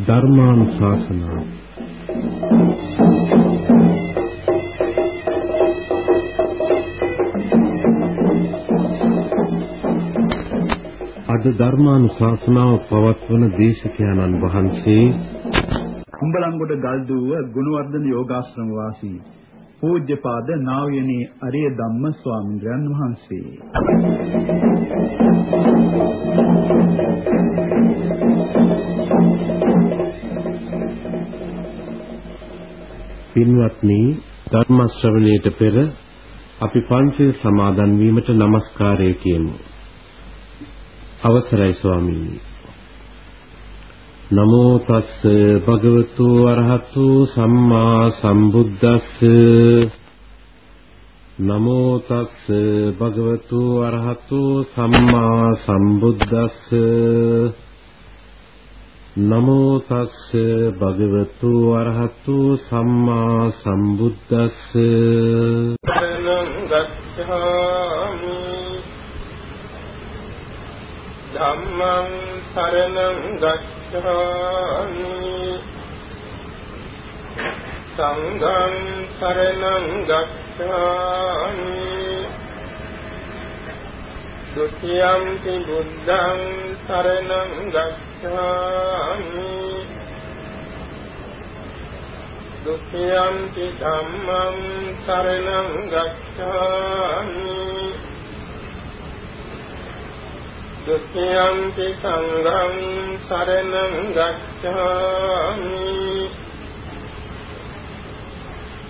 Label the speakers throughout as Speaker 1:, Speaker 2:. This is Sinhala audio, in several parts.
Speaker 1: ධර්මානුශාසනාව. අද ධර්මානුශාසනාව පවත්වන දේශකයන්න් වහන්සේ
Speaker 2: කුඹලංගොඩ ගල්දුව ගුණවර්ධන යෝගාශ්‍රම වාසී පූජ්‍යපාද නා වූ යනේ අරිය ධම්ම ස්වාමීන් වහන්සේ.
Speaker 1: පින්වත්නි ධර්ම ශ්‍රවණයට පෙර අපි පංචශීල සමාදන් වීමට নমස්කාරය කියමු. අවසරයි ස්වාමීනි. නමෝ තස්ස භගවතු අරහතු සම්මා සම්බුද්දස්ස. නමෝ තස්ස භගවතු අරහතු සම්මා සම්බුද්දස්ස. නමෝ තස්ස භගවතු අරහතු සම්මා සම්බුද්දස්ස.
Speaker 3: සරණං ගච්ඡාමි ධම්මං සරණං ගච්ඡාමි ගච්ඡාමි සංඝං සරණං ගච්ඡාමි ဒုတိယံ ති බුද්ධං සරණං ගච්ඡාමි ဒုတိယံ ති ධම්මං සරණං ගච්ඡාමි දුක්ඛයන්ති සංඝං සරණං ගච්ඡාමි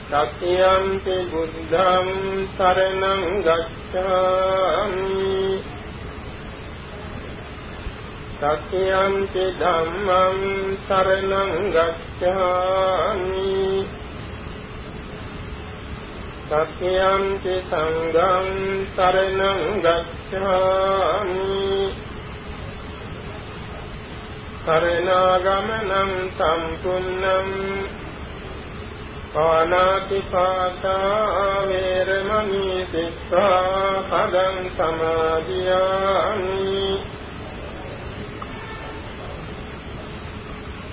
Speaker 3: සත්‍යන්ති බුද්ධං සරණං ගච්ඡාමි සත්‍යන්ති ධම්මං සරණං ගච්ඡාමි සත්‍යන්ති සංඝං සරණං ගච්ඡාමි සරණාගමනං සම්පුන්නං පානාති පාතා වේරමණී සික්ඛාපදං සමාදියාමි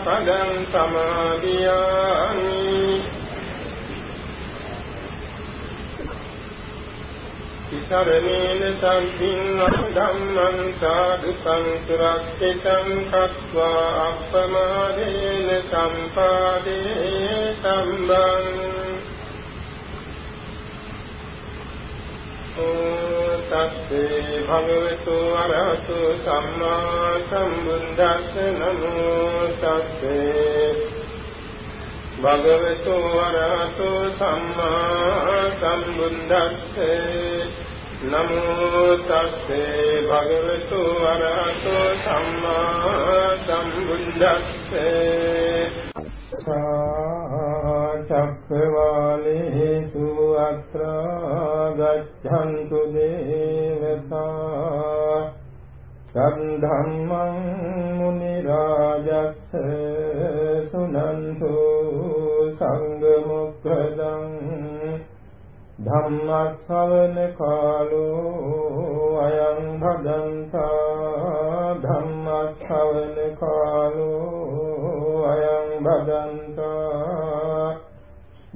Speaker 3: සික්ඛාපදං සමාදියාමි. සරණේන සම්පින් ධම්මං සාදු සංසුරක්ඛිතං කତ୍වා අප්පමාදේන සම්පාදේ සම්බං. තස්සේ භගවතු අරහතු සම්මා සම්බුද්දස්ස නමෝ තස්සේ භගවතු වරහතු සම්මා සම්බුද්දස්සේ නමෝ තස්සේ භගවතු වරහතෝ සම්මා සම්බුද්දස්සේ චක්කවාලේසු අත්‍රා ගච්ඡන්තු දේවතා සම්ධම්මං මුනි රාජස්ස සුනන්තු සංඝ මොක්ඛදං ධම්මස්සවන කාලෝ අයං භදන්තා ධම්මස්සවන කාලෝ අයං භදන්තා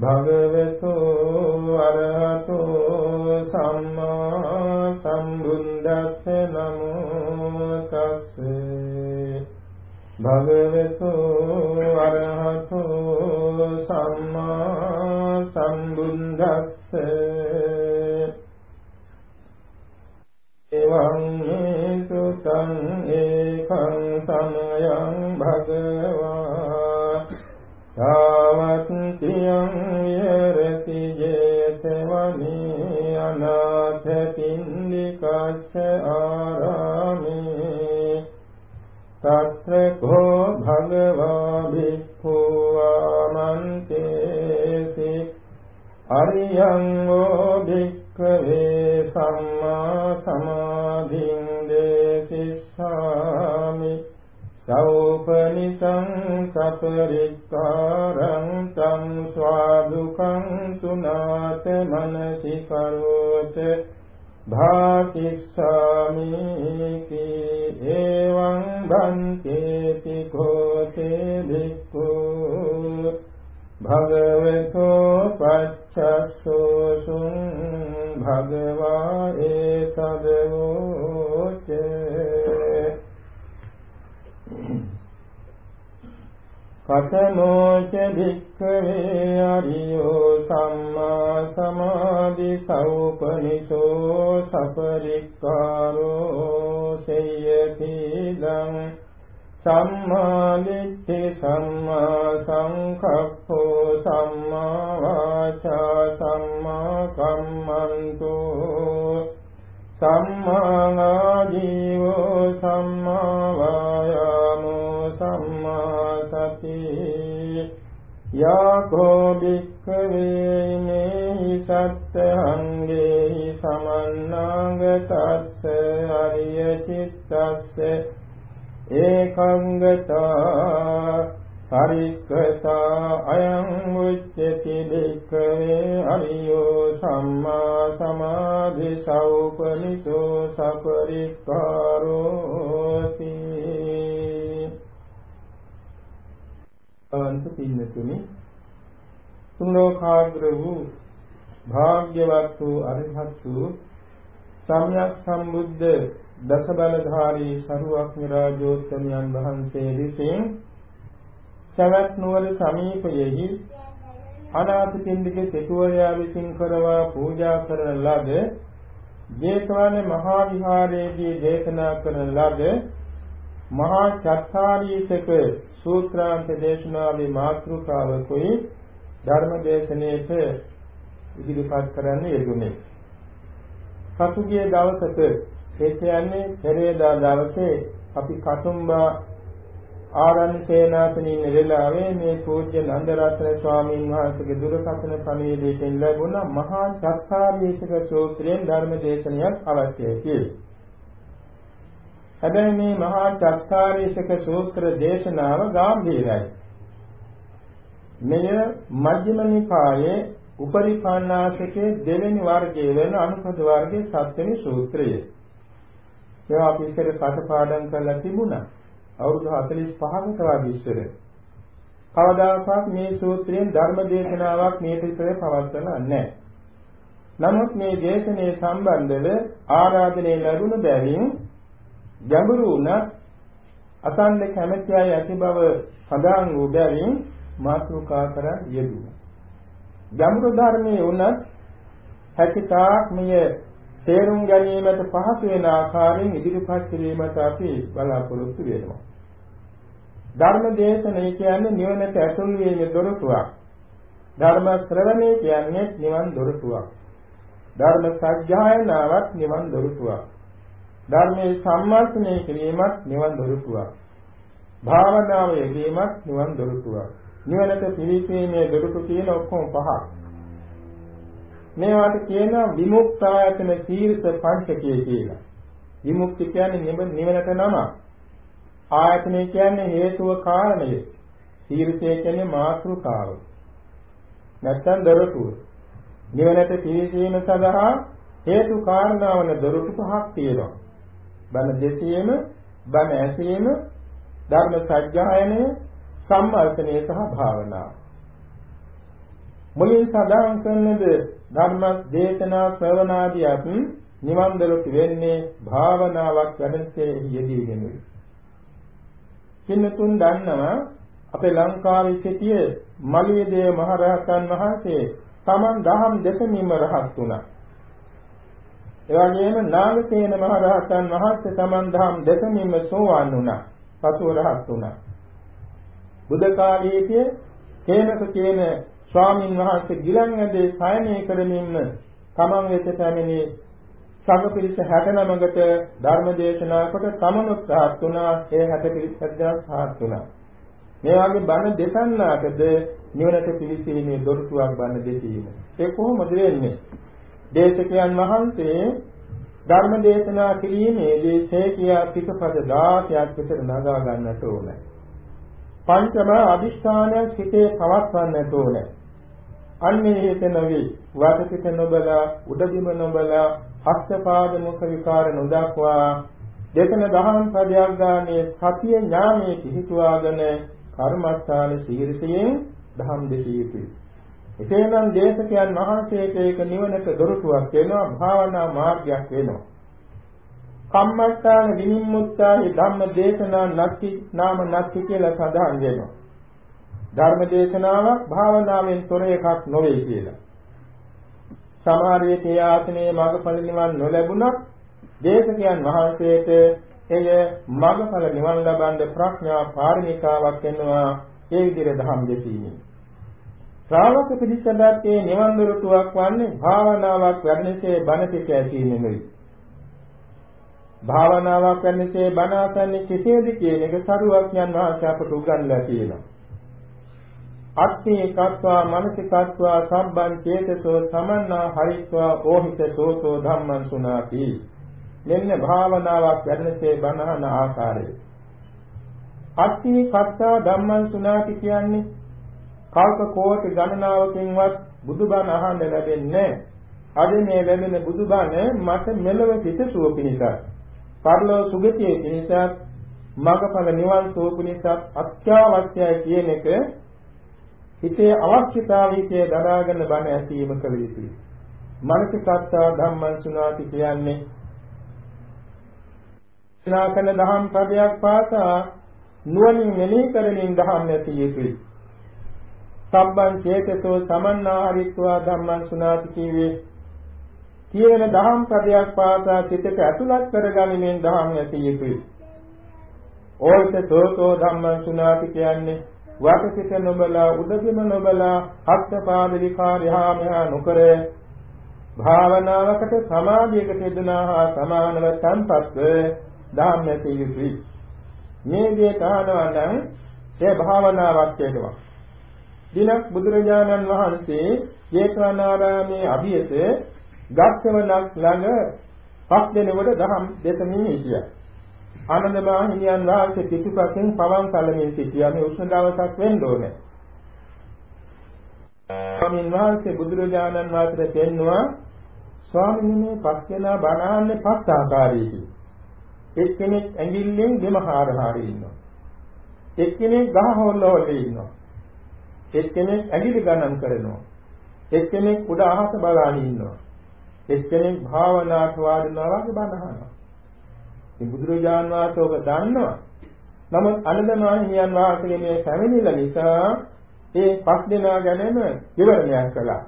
Speaker 3: භගවතු අරහතෝ සම්මා සම්බුද්දස්ස නමෝ තස්සේ. භගවතු අරහතෝ සම්මා සම්බුද්දස්ස. එවං මේ සුතං ඒකං සමයං භගවා තාවත්තියං විහෙරති ජේතවනී අනාථ පින්නිකස්ස ආරාමේ තත්‍ර කෝ භගවා භික්ඛු ආමන්තේසි අරියං වෝ භික්ඛවේ සම්මා සමාධින් දේසිස්සාමි සෞපනිසං සපරික්කාරං තං ස්වාදුකං සුනාත මනසි කරෝත භාතිස්සාමි කී එවං බන්තේති කෝතේ භික්ඛු භගවතෝ පච්චස්සෝසුං භගවා ඒතදෝචේ කතමෝච භික්ඛවේ අරියෝ සම්මා සමාධි සෞපනිසෝ සපරික්කාරෝ සේයති දං සම්මා දිට්ඨි සම්මා සංකප්පෝ සම්මා වාචා සම්මා කම්මන්තෝ සම්මා ආජීවෝ සම්මා වායාමෝ සම්මා සති යාකෝ භික්ඛවේ මේ සත්තංගේහි සමන්නාගතස්ස අරිය චිත්තස්ස ඒකංගතා පරික්ඛතා අයං උච්චති භික්ඛවේ අරියෝ සම්මා සමාධි සෞපනිසෝ සපරික්ඛාරෝති। අන්ත පින්නතුනි. තුන්ලෝකාග්‍ර වූ භාග්‍යවත් වූ අරිහත් වූ සම්්‍යක් සම්බුද්ධ දස බලධාරී සරුවක්ඥ රාජෝත්තමයන් වහන්සේ විසින් සවැත් නුවර සමීපයෙහි අනාථපිණ්ඩික සිටුවරයා විසින් කරවා පූජා කරන ලද ජේතවන මහා විහාරයේදී දේශනා කරන ලද මහා චත්තාරීසක සූත්‍රාන්ත දේශනාවේ මාතෘකාව කොයි ධර්ම දේශනාවට ඉදිරිපත් කරන්න යෙදුනේ. සතුගේ දවසක ඒ කියන්නේ පෙරේදා දවසේ අපි කතුම්බා ආරණ්‍ය සේනාසනයේ ඉඳලාවේ මේ පූජ්‍ය නන්දරත්න ස්වාමීන් වහන්සේගේ දුරකථන පණිවිඩයෙන් ලැබුණ මහා චත්තාරීසක සූත්‍රයෙන් ධර්ම දේශනයක් අවශ්‍යයි කියලා. හැබැයි මේ මහා චත්තාරීසක සූත්‍ර දේශනාව ගැඹීරයි. මෙය මජ්ක්‍ධිම නිකායේ උපරිපන්නාසකේ දෙවෙනි වර්ගයේ වෙන අනුපද වර්ගයේ සත්වෙනි සූත්‍රය. ඒවා අපි ඉස්සර කටපාඩම් කරලා තිබුණා. අවුරුදු 45කට වගේ ඉස්සර. කවදාකවත් මේ සූත්‍රයෙන් ධර්ම දේශනාවක් මේ පිටරේ පවත්වලා නැහැ. නමුත් මේ දේශනේ සම්බන්ධව ආරාධනය ලැබුණු බැවින් ගැඹුරු වුණ අසන්න කැමැති අය ඇති බව සඳහන් වූ බැවින් මාතෘකා කර යෙදුණා. ගැඹුරු ධර්මයේ උනත් හැකිතාක් මෙය තේරුම් ගැනීමට පහසු වෙන ආකාරයෙන් ඉදිරිපත් කිරීමට අපි බලාපොරොත්තු වෙනවා. ධර්ම දේශනය කියන්නේ නිවනට ඇතුල් වීමේ දොරටුවක්. ධර්ම ශ්‍රවණය කියන්නේ නිවන් දොරටුවක්. ධර්ම සත්‍යයනාවක් නිවන් දොරටුවක්. ධර්මයේ සම්මාසනය කිරීමත් නිවන් දොරටුවක්. භාවනාව යෙදීමත් නිවන් දොරටුවක්. නිවනට පිවිසීමේ දොරටු තියෙන ඔක්කොම පහක්. මේවට කියනවා විමුක්තායතන සීර්ෂ පංචකය කියලා. විමුක්ති කියන්නේ නිවනට නම. ආයතනය කියන්නේ හේතුව කාරණය. සීර්ෂය කියන්නේ මාතෘකාව. නැත්තම් දොරටුව. නිවනට පිවිසීම සඳහා හේතු කාරණාවන දොරටු පහක් තියෙනවා. බණ දෙසීම, බණ ඇසීම, ධර්ම සත්‍යයනය, සම්වර්ධනය සහ භාවනාව. මුලින් සඳහන් කරනද ධර්ම දේශනා ශ්‍රවණාදියත් නිවන් දොරට වෙන්නේ භාවනාවක් වැඩසේ යෙදීගෙනයි. කින්නතුන් දන්නවා අපේ ලංකාවේ සිටිය මලියදේව මහරහතන් වහන්සේ තමන් දහම් දෙකමින්ම රහත් වුණා. එවැගේම නාගසේන මහ රහතන් වහන්සේ තමන් දහම් දෙසමින්ම සෝවාන් වුණා. පසුව රහත් වුණා. බුද්ධ කාලයේදී කේනක කියන ස්වාමින් වහන්සේ ගිලන් ඇදේ සයනය කරමින්ම තමන් වෙත පැමිණි සංඝ පිරිස 69කට ධර්ම දේශනා කොට තමනුත් රහත් වුණා. ඒ 60 පිරිස රහත් වුණා. මේ වගේ බණ දෙසන්නාටද නිවනට පිවිසීමේ දොරටුවක් බණ දෙසීම. ඒ කොහොමද වෙන්නේ? දේශකයන් වහන්සේ ධර්ම දේශනා කිරීමේදී ශේකියා පිටපද 16ක් විතර නගා ගන්නට ඕනේ. පංචම අදිෂ්ඨානය සිතේ පවත්වන්නට ඕනේ. අන්නේ හේත නොවේ වටපිට නොබලා උඩබිම නොබලා හස්තපාද මුඛ විකාර නොදක්වා දෙතන දහම් පදයක් ගානේ සතිය ඥානයේ පිහිටුවාගෙන කර්මස්ථාන සීරසයෙන් දහම් දෙසිය යුතුයි. එසේනම් දේශකයන් වහන්සේට ඒක නිවනට දොරටුවක් වෙනවා භාවනා මාර්ගයක් වෙනවා. කම්මස්ථාන විනිම්මුත්තාහි ධම්ම දේශනා නැති නාම නැති කියලා සඳහන් වෙනවා. ධර්ම දේශනාවක් භාවනාවෙන් තොර එකක් නොවේ කියලා. සමහර විට ආසනයේ මඟඵල නිවන් නොලැබුණත් දේශකයන් වහන්සේට එය මඟඵල නිවන් ලබන්න ප්‍රඥා පාරමිතාවක් වෙනවා ඒ විදිහට ධම් දෙසීමෙන්. ශ්‍රාවක පිළිසඳත්තේ නිවන් දොරටුවක් වන්නේ භාවනාවක් වැඩනසේ බණ පිට ඇසීමෙනුයි. භාවනාවක් වැඩනසේ බණ අසන්නේ කෙසේද කියන එක සරුවක්ඥන් වහන්සේ අපට උගන්වලා තියෙනවා. අත්ථේ කତ୍වා මනසිකත්වා සම්බන් චේතසෝ සමන්නා හරිත්වා ඕහිත සෝතෝ ධම්මං සුනාති මෙන්න භාවනාවක් වැඩනසේ බණහන ආකාරය අත්ථේ කତ୍වා ධම්මං සුනාති කියන්නේ කල්ප කෝටි ගණනාවකින්වත් බුදුබණ අහන්න ලැබෙන්නේ අද මේ ලැබෙන බුදුබණ මට මෙලව සිටසුව පිණිසත් පරලෝ සුගතියේ පිණිසත් මගඵල නිවන් සුව පිණිසත් අත්‍යවශ්‍යයි කියන එක හිතේ අවශ්‍යතාවයේ දරාගෙන බණ ඇසීම කළ යුතුයි. මනසිකත්තා ධම්මං සුනාති කියන්නේ ස්නාකන දහම් පදයක් පාසා නුවණින් මෙනෙහි කරමින් දහම් ඇසිය යුතුයි. සම්බන් චේතසෝ සමන්නාහරිත්වා ධම්මං සුනාති කීවේ කියන දහම් පදයක් පාසා සිතට ඇතුළත් කරගනිමින් දහම් ඇසිය යුතුයි. ඕිත සෝතෝ ධම්මං සුනාති කියන්නේ වටපිට නොබලා උඩගෙම නොබලා හත්පාද විකාරයහා මෙහා නොකර භාවනාවකට සමාධියකට යෙදුනා හා සමානව තන්පත්ව ධාම්‍යති යුතුයි. මේ දේ තහනවා නම් ඒ භාවනාවක් වේදවා. දිනක් බුදුරජාණන් වහන්සේ ජේතවනාරාමේ අභියස ගස්කවණක් ළඟ පස් දෙනෙකුට දහම් දෙතමින් හිටියා. ආනන්ද මහහිමියන් වහන්සේ පිටුපසින් පවන් කලමින් සිටියා මේ උෂ්ණ දවසක් වෙන්න ඕනේ. ස්වාමීන් වහන්සේ බුදුරජාණන් වහන්සේ පෙන්නවා ස්වාමීන් මේ පස් දෙනා බණාන්නේ පස් ආකාරයකින්. එක්කෙනෙක් ඇඟිල්ලෙන් ගෙම හාර හාරේ ඉන්නවා. එක්කෙනෙක් ගහ හොල්ලවල ඉන්නවා. එක්කෙනෙක් ඇඟිලි ගණන් කරනවා. එක්කෙනෙක් උඩ අහස බලාගෙන ඉන්නවා. එක්කෙනෙක් භාවනාට වාඩිනවා වගේ බණ අහනවා. ඉතින් බුදුරජාන් වහන්සේ ඔබ දන්නවා. නමුත් අනදමාහිමියන් වහන්සේ මේ පැමිණිලා නිසා ඒ පස් දෙනා ගැනම විවරණයක් කළා.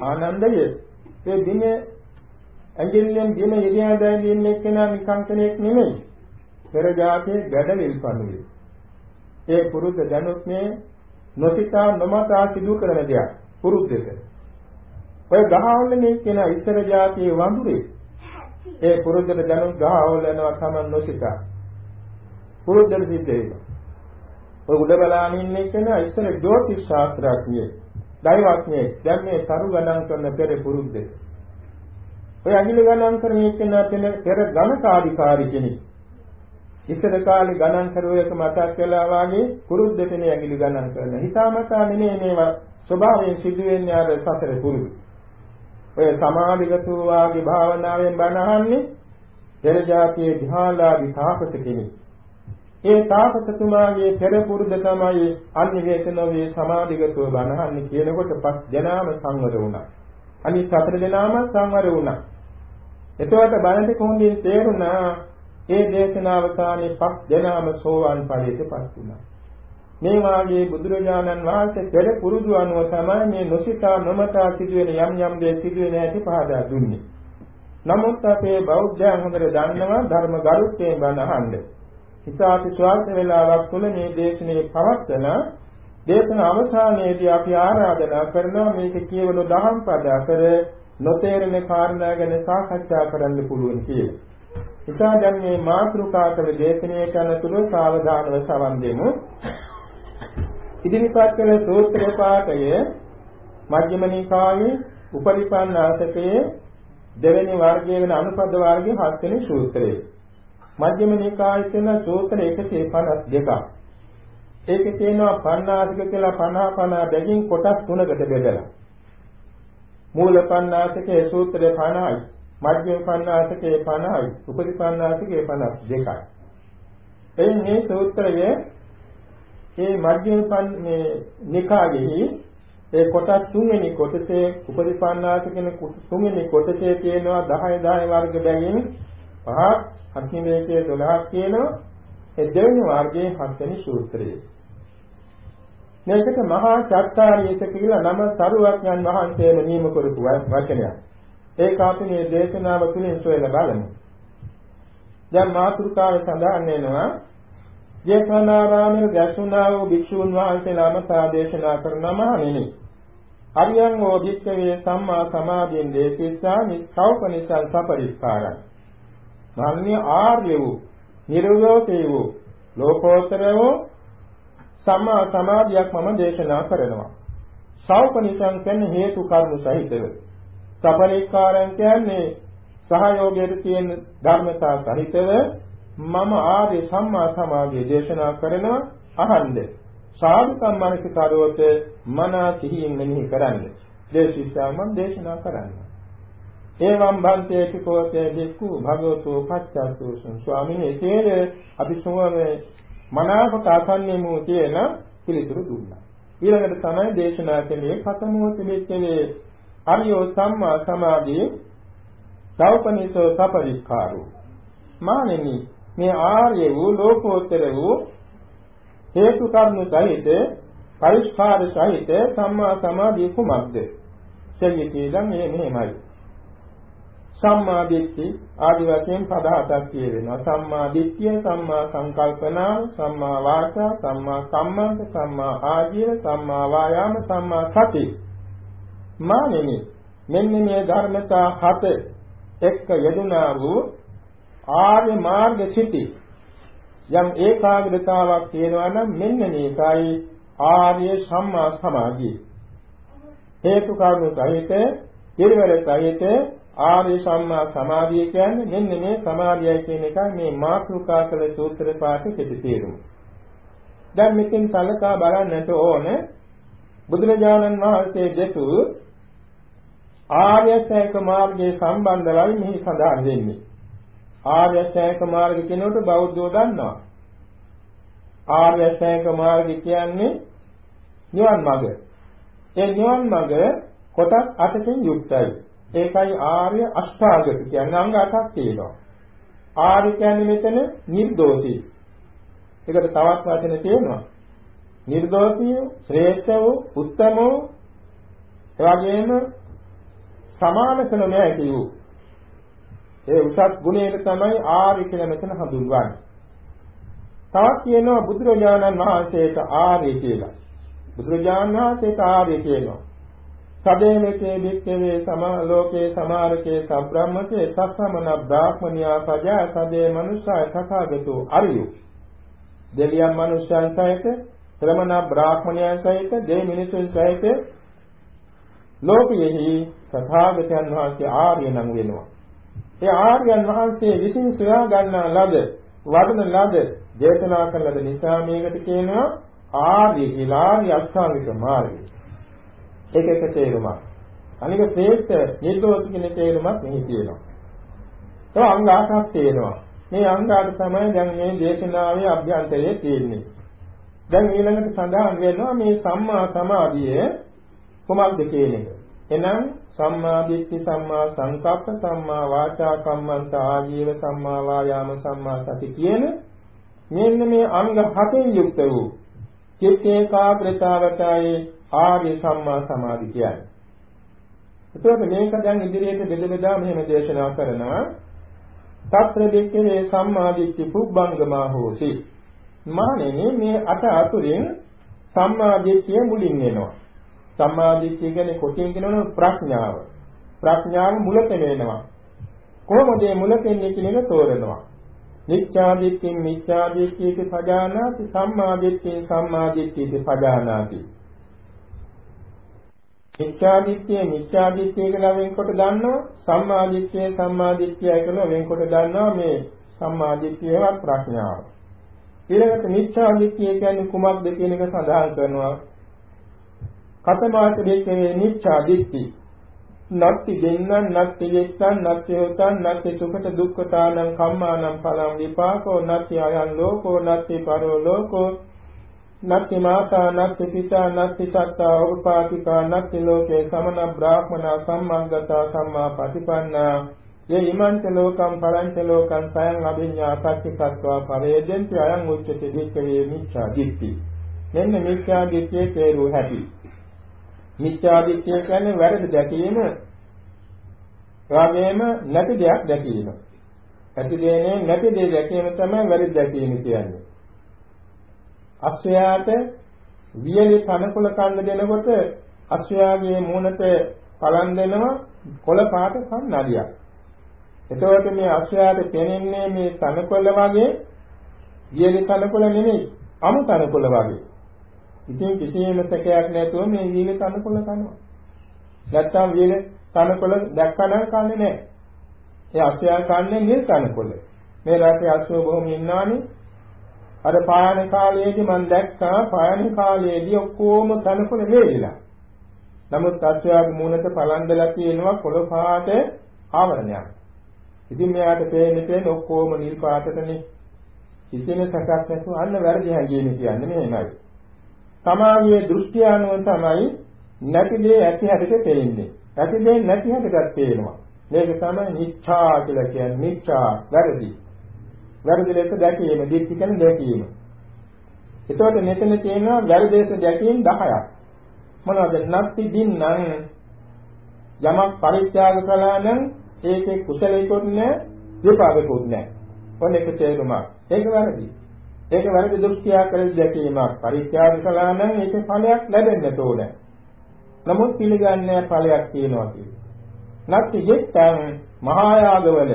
Speaker 3: ආනන්දය ඒ දින ඇඟිල්ලෙන් දින ඉරියා දැයින් එක්කෙනා නිකන් කෙනෙක් නෙමෙයි. පෙර જાතියේ ගැඩවිල් පණුවේ. ඒ පුරුද්ද දැනුත් මේ නොසිතා නොමතා සිදු කරන දෙයක් පුරුද්දක. ඔය ගහවල මේ කෙනා ඉස්සර જાතියේ වඳුරේ ඒ පුරුද්දට දැනුම් ගහවල යනවා Taman නොසිතා. පුරුද්දට සිද්ධ වෙනවා. ඔය උඩ බලාගෙන ඉන්නේ කෙනා ඉස්සර ජ්‍යොතිෂ ශාස්ත්‍රඥයෙක්. දෛවඥයෙක්. දැන් මේ තරු ගණන් කරන පෙර පුරුද්දේ. ඔය අගිල ගණන් කරන කෙනා පෙර ගණකාධිකාරී කෙනෙක්. ඉස්සර කාලේ ගණන් කරුව එක මතක් වෙලා වාගේ පුරුද්දටනේ ඇඟිලි ගණන් කරන. හිතාමතා නෙමෙයි මේවා ස්වභාවයෙන් සිදුවෙන්නේ අර සතර පුරුදු. ඔය සමාධිගතෝ වාගේ භාවනාවෙන් බණ අහන්නේ පෙර જાතියේ ධ්‍යානලාභී තාපස කෙනෙක්. ඒ තාපසතුමාගේ පෙර පුරුද තමයි අනිවේතනවේ සමාධිගතෝ බණ අහන්නේ කියනකොට පස් දෙනාම සංවර වුණා. අනිත් හතර දෙනාම සංවර වුණා. එතකොට බලන්න කොහොමද තේරුණා ඒ දේශනාවසානයේ පස් දෙනාම සෝවාන් ඵලයටපත් වුණා. මේ වාගේ බුදුරජාණන් වහන්සේ පෙර පුරුදු අනුව තමයි මේ නොසිතා නොමතා සිදුවෙන යම් යම් දේ සිදුවෙන ඇති පහදා දුන්නේ. නමුත් අපේ බෞද්ධයන් හොඳට දන්නවා ධර්ම ගරුත්වයෙන් බණ අහන්න. ඉතාලි ස්වාර්ථ වේලාවක් තුළ මේ දේශනේ පවත්වන දේශන අවසානයේදී අපි ආරාධනා කරනවා මේක කියවන දහම් පද අතර නොතේරෙන කාරණා ගැන සාකච්ඡා කරන්න පුළුවන් කියලා. ඉතින් දැන් මේ මාතෘකා කළ දේශනයේ කරනතුරු සාවධානව සවන් දෙමු. ඉදිරිපත් කළ සූත්‍ර පාඨය මජ්ක්‍ධිම නිකායේ උපරිපන්නාසකයේ දෙවෙනි වර්ගයේ වෙන අනුපද වර්ගයේ හත්වෙනි සූත්‍රය. මජ්ක්‍ධිම නිකායේ තියෙන සූත්‍ර 152ක්. ඒකේ තියෙනවා පණ්ණාසික කියලා 50 50 බැගින් කොටස් තුනකට බෙදලා. මූල පණ්ණාසිකේ සූත්‍රය 50යි. මධ්‍යම පණ්ණාසිකේ 50යි. උපරිපන්නාසිකේ 52යි. එයින් මේ සූත්‍රයේ මේ මධ්‍යම මේ නිකායෙහි ඒ කොටස් තුන්වෙනි කොටසේ උපරිපන්නාස කියන තුන්වෙනි කොටසේ තියෙනවා 10 10 වර්ග බැගින් පහක් අත්නිවේකයේ 12ක් තියෙනවා ඒ දෙවෙනි වර්ගයේ හත්වෙනි සූත්‍රය. මේකට මහා චත්තාරීස කියලා නම සරුවක්ඥන් වහන්සේම නියම කරපු වචනයක්. ඒක අපි මේ දේශනාව තුළින් සොයලා බලමු. දැන් මාතෘකාවේ සඳහන් වෙනවා ජේතවනාරාමයේ දැසුණා වූ භික්ෂුන් වහන්සේලා මතා දේශනා කරන මහණෙනි. අරියං හෝ භික්ඛවේ සම්මා සමාධියෙන් දේශිස්සා නිස්සෞපනිසල් සපරිස්කාරං. මාන්නේ ආර්ය වූ නිර්වෝතේ වූ ලෝකෝත්තර වූ සම්මා සමාධියක් මම දේශනා කරනවා. සෞපනිසං කියන්නේ හේතු කර්ම සහිතව. සපරිස්කාරං කියන්නේ සහයෝගයට තියෙන ධර්මතා සහිතව මම ආර්ය සම්මා සමාධිය දේශනා කරනවා අහන්නේ සාධුකම් මනසිකාරෝත මනා සිහියෙන් මෙනෙහි කරන්න. දේශිස්සාමම් දේශනා කරන්න. එවං බන්තේ කිකෝතේ දික්ඛු භගවතු පච්චාසෝසං ස්වාමීන් වහන්සේ අපි සෝමේ මනාවට අසන්නේමු කියන පිළිතුරු දුන්නා. ඊළඟට තමයි දේශනා කළේ කතමෝ තිබෙච්චේ අරියෝ සම්මා සමාධියේ සෞපනිසෝ සපරික්ඛාරෝ මානෙනි මේ ආර්ය වූ ලෝකෝත්තර වූ හේතු කර්ම සහිත පරිස්කාර සහිත සම්මා සමාධිය කුමක්ද? සෙය්‍යකේ නම් මේ මෙහෙමයි. සම්මා දිට්ඨි ආදි වශයෙන් පද හතක් කියවෙනවා. සම්මා දිට්ඨිය, සම්මා සංකල්පනා, සම්මා වාචා, සම්මා කම්මන්ත, සම්මා ආජීව, සම්මා වායාම, සම්මා සති. මානෙනි මෙන්න මේ ධර්මතා හත එක්ක යෙදුනා වූ ආර්ය මාර්ග සිටි යම් ඒකාග්‍රතාවක් තියෙනවා නම් මෙන්න මේකයි ආර්ය සම්මා සමාධිය. හේතු කාරණු සහිත, පිළිවෙල සහිත ආර්ය සම්මා සමාධිය කියන්නේ මෙන්න මේ සමාධියයි කියන එකයි මේ මාතෘකා කළ සූත්‍ර පාඨයේ කෙටි තේරුම. දැන් මෙතෙන් සලකා බලන්නට ඕන බුදුරජාණන් වහන්සේ දෙතු ආර්ය සේක මාර්ගයේ සම්බන්ධවයි මෙහි සඳහන් වෙන්නේ. ආර්ය අෂ්ටාංග මාර්ග කියනකොට බෞද්ධයෝ දන්නවා. ආර්ය අෂ්ටාංග මාර්ග කියන්නේ නිවන් මඟ. ඒ නිවන් මඟ කොටස් 8කින් යුක්තයි. ඒකයි ආර්ය අෂ්ටාංග කියන්නේ අංග 8ක් තියෙනවා. ආර්ය කියන්නේ මෙතන නිර්දෝෂී. ඒකට තවත් වචන තියෙනවා. නිර්දෝෂී, ශ්‍රේෂ්ඨ වූ, උත්තම වූ, එවැගේම සමාන කළ නොහැකි වූ ඒ උසස් ගුණයට තමයි ආර්ය කියලා මෙතන හඳුන්වන්නේ. තවත් කියනවා බුදුරජාණන් වහන්සේට ආර්ය කියලා. බුදුරජාණන් වහන්සේට ආර්ය කියනවා. සදේමකේ වික්කවේ සමා ලෝකේ සමාරකේ සබ්‍රාහ්මකේ සස්සමන බ්‍රාහ්මනියා සජා සදේ මනුෂ්‍යය තථාගතෝ අරියු. දෙවියන් මනුෂ්‍යයන් සහිත ශ්‍රමණ බ්‍රාහ්මණයන් සහිත දෙවි මිනිසුන් සහිත ලෝකයෙහි තථාගතයන් වහන්සේ ආර්ය නම් වෙනවා. ඒ ආර්යයන් වහන්සේ විසින් සොයා ගන්නා ලද වඩන ලද දේශනා කරන ලද නිසා මේකට කියනවා ආර්ය කියලා ආර්ය අෂ්ටාංගික මාර්ගය. ඒක එක තේරුමක්. අනික ශ්‍රේෂ්ඨ නිර්දෝෂ කියන තේරුමක් මෙහි තියෙනවා. ඒ අංග අටක් තියෙනවා. මේ අංග අට තමයි දැන් මේ දේශනාවේ අභ්‍යන්තරයේ තියෙන්නේ. දැන් ඊළඟට සඳහන් වෙනවා මේ සම්මා සමාධිය කොමක්ද කියන එක. එනම් සම්මා දිට්ඨි සම්මා සංකප්ප සම්මා වාචා කම්මන්ත ආජීව සම්මා වායාම සම්මා සති කියන මෙන්න මේ අංග හතෙන් යුක්ත වූ චිත්ත ඒකාග්‍රතාවටයි ආර්ය සම්මා සමාධි කියන්නේ. එතකොට මේක දැන් ඉදිරියට බෙද බෙදා මෙහෙම දේශනා කරනවා. తත්‍ර දෙක්කේ සම්මාදිට්ඨි පුබ්බංගමා හෝති. මානෙනි මේ අට අතුරින් සම්මාදිට්ඨිය මුලින් එනවා. සම්මාදිට්ඨිය කියන්නේ කොටින් කියනවනේ ප්‍රඥාව. ප්‍රඥාව මුලට වෙනවා. කොහොමද මේ මුලට එන්නේ කියන එක තෝරනවා. මිච්ඡාදිට්ඨින් මිච්ඡාදිට්ඨියක පජානාති සම්මාදිට්ඨින් සම්මාදිට්ඨියක පජානාති මිච්ඡාදිට්ඨිය මිච්ඡාදිට්ඨිය කියලා වෙන්කොට දන්නවා සම්මාදිට්ඨිය සම්මාදිට්ඨිය කියලා වෙන්කොට දන්නවා මේ සම්මාදිට්ඨියවත් ප්‍රඥාව ඊළඟට මිච්ඡාදිට්ඨිය කියන්නේ කුමක්ද කියන එක සඳහන් කරනවා කතමාත දෙකේ මිච්ඡාදිට්ඨි නත්ති දෙන්නන් නත්ති දෙත්තන් නත්ති හොතන් නත්ති සුඛට දුක්ඛතානං කම්මානං පලං විපාකෝ නත්ති අයං ලෝකෝ නත්ති පරෝ ලෝකෝ නත්ති මාතා නත්ති පිතා නත්ති සත්තා උපාතිකා නත්ති ලෝකේ සමන බ්‍රාහ්මනා සම්මංගතා සම්මා පටිපන්නා. යේ ඉමන්ත ලෝකම් පරංච ලෝකං සයං අභිඤ්ඤා සච්චිකත්වා පරේදෙන්ති අයං උච්චති දික්කවේ මිච්ඡා දිට්ඨි. මෙන්න මිච්ඡා දිට්ඨියේ තේරුව හැටි මිච්ඡා දිට්ඨිය කියන්නේ වැරදි දැකීම එවාගෙම නැති දෙයක් දැකීම ඇති දෙන්නේ නැති දෙයක් දැකීම තමයි වැරදි දැකීම කියන්නේ අක්ෂයාට වියලි තනකොළ කන්න දෙනකොට අක්ෂයාගේ මූණට පලන් දෙනවා කොළ පාට කන්නඩියක්. එතකොට මේ අක්ෂයාට පෙනෙන්නේ මේ තනකොළ වගේ වියලි තනකොළ නෙමෙයි අමු තනකොළ වගේ. ඉතින් කිසියම් සැකයක් නැතුව මේ වියලි තනකොළ කනවා. නැත්තම් වියලි තනකොළ දැක්කම කන්නේ නැහැ. ඒ අක්ෂයා කන්නේ නිල් තනකොළ. මේ රටේ අක්ෂය බොහොම ඉන්නවනේ අර පායන කාලයේදී මම දැක්කා පායන කාලයේදී ඔක්කොම තනකොළ වේලිලා. නමුත් අත්‍යාගේ මූණට පලන්දලා තියෙනවා කොළ පාට ආවරණයක්. ඉතින් මෙයාට පේන්නේ පේන්නේ ඔක්කොම නිල් පාටටනේ. කිසිම සැකක් නැතුව අන්න වැරදි හැංගීම කියන්නේ මෙහෙමයි. සමාගයේ දෘෂ්ටි අනුව තමයි නැති දේ ඇති හැටට පේන්නේ. ඇති දේ නැති හැටට පේනවා. මේක තමයි මිච්ඡා කියලා කියන්නේ මිච්ඡා වැරදි. වැරදි ලෙස දැකීම, දිට්ඨි කියන්නේ දැකීම. එතකොට මෙතන තියෙනවා වැරදි ලෙස දැකීම 10ක්. මොනවද? නත්ති දින්නම් යමක් පරිත්‍යාග කළා නම් ඒකේ කුසලයකොත් නැහැ, විපාකෙකුත් නැහැ. ඔන්න එක තේරුමක්. ඒක වැරදි. ඒක වැරදි දෘෂ්ටියක් කරලා දැකීමක්. පරිත්‍යාග කළා නම් ඒකේ ඵලයක් ලැබෙන්න ඕනේ. නමුත් පිළිගන්නේ ඵලයක් තියෙනවා කියන්නේ. නැත්නම් යෙත්තන් මහා යාගවල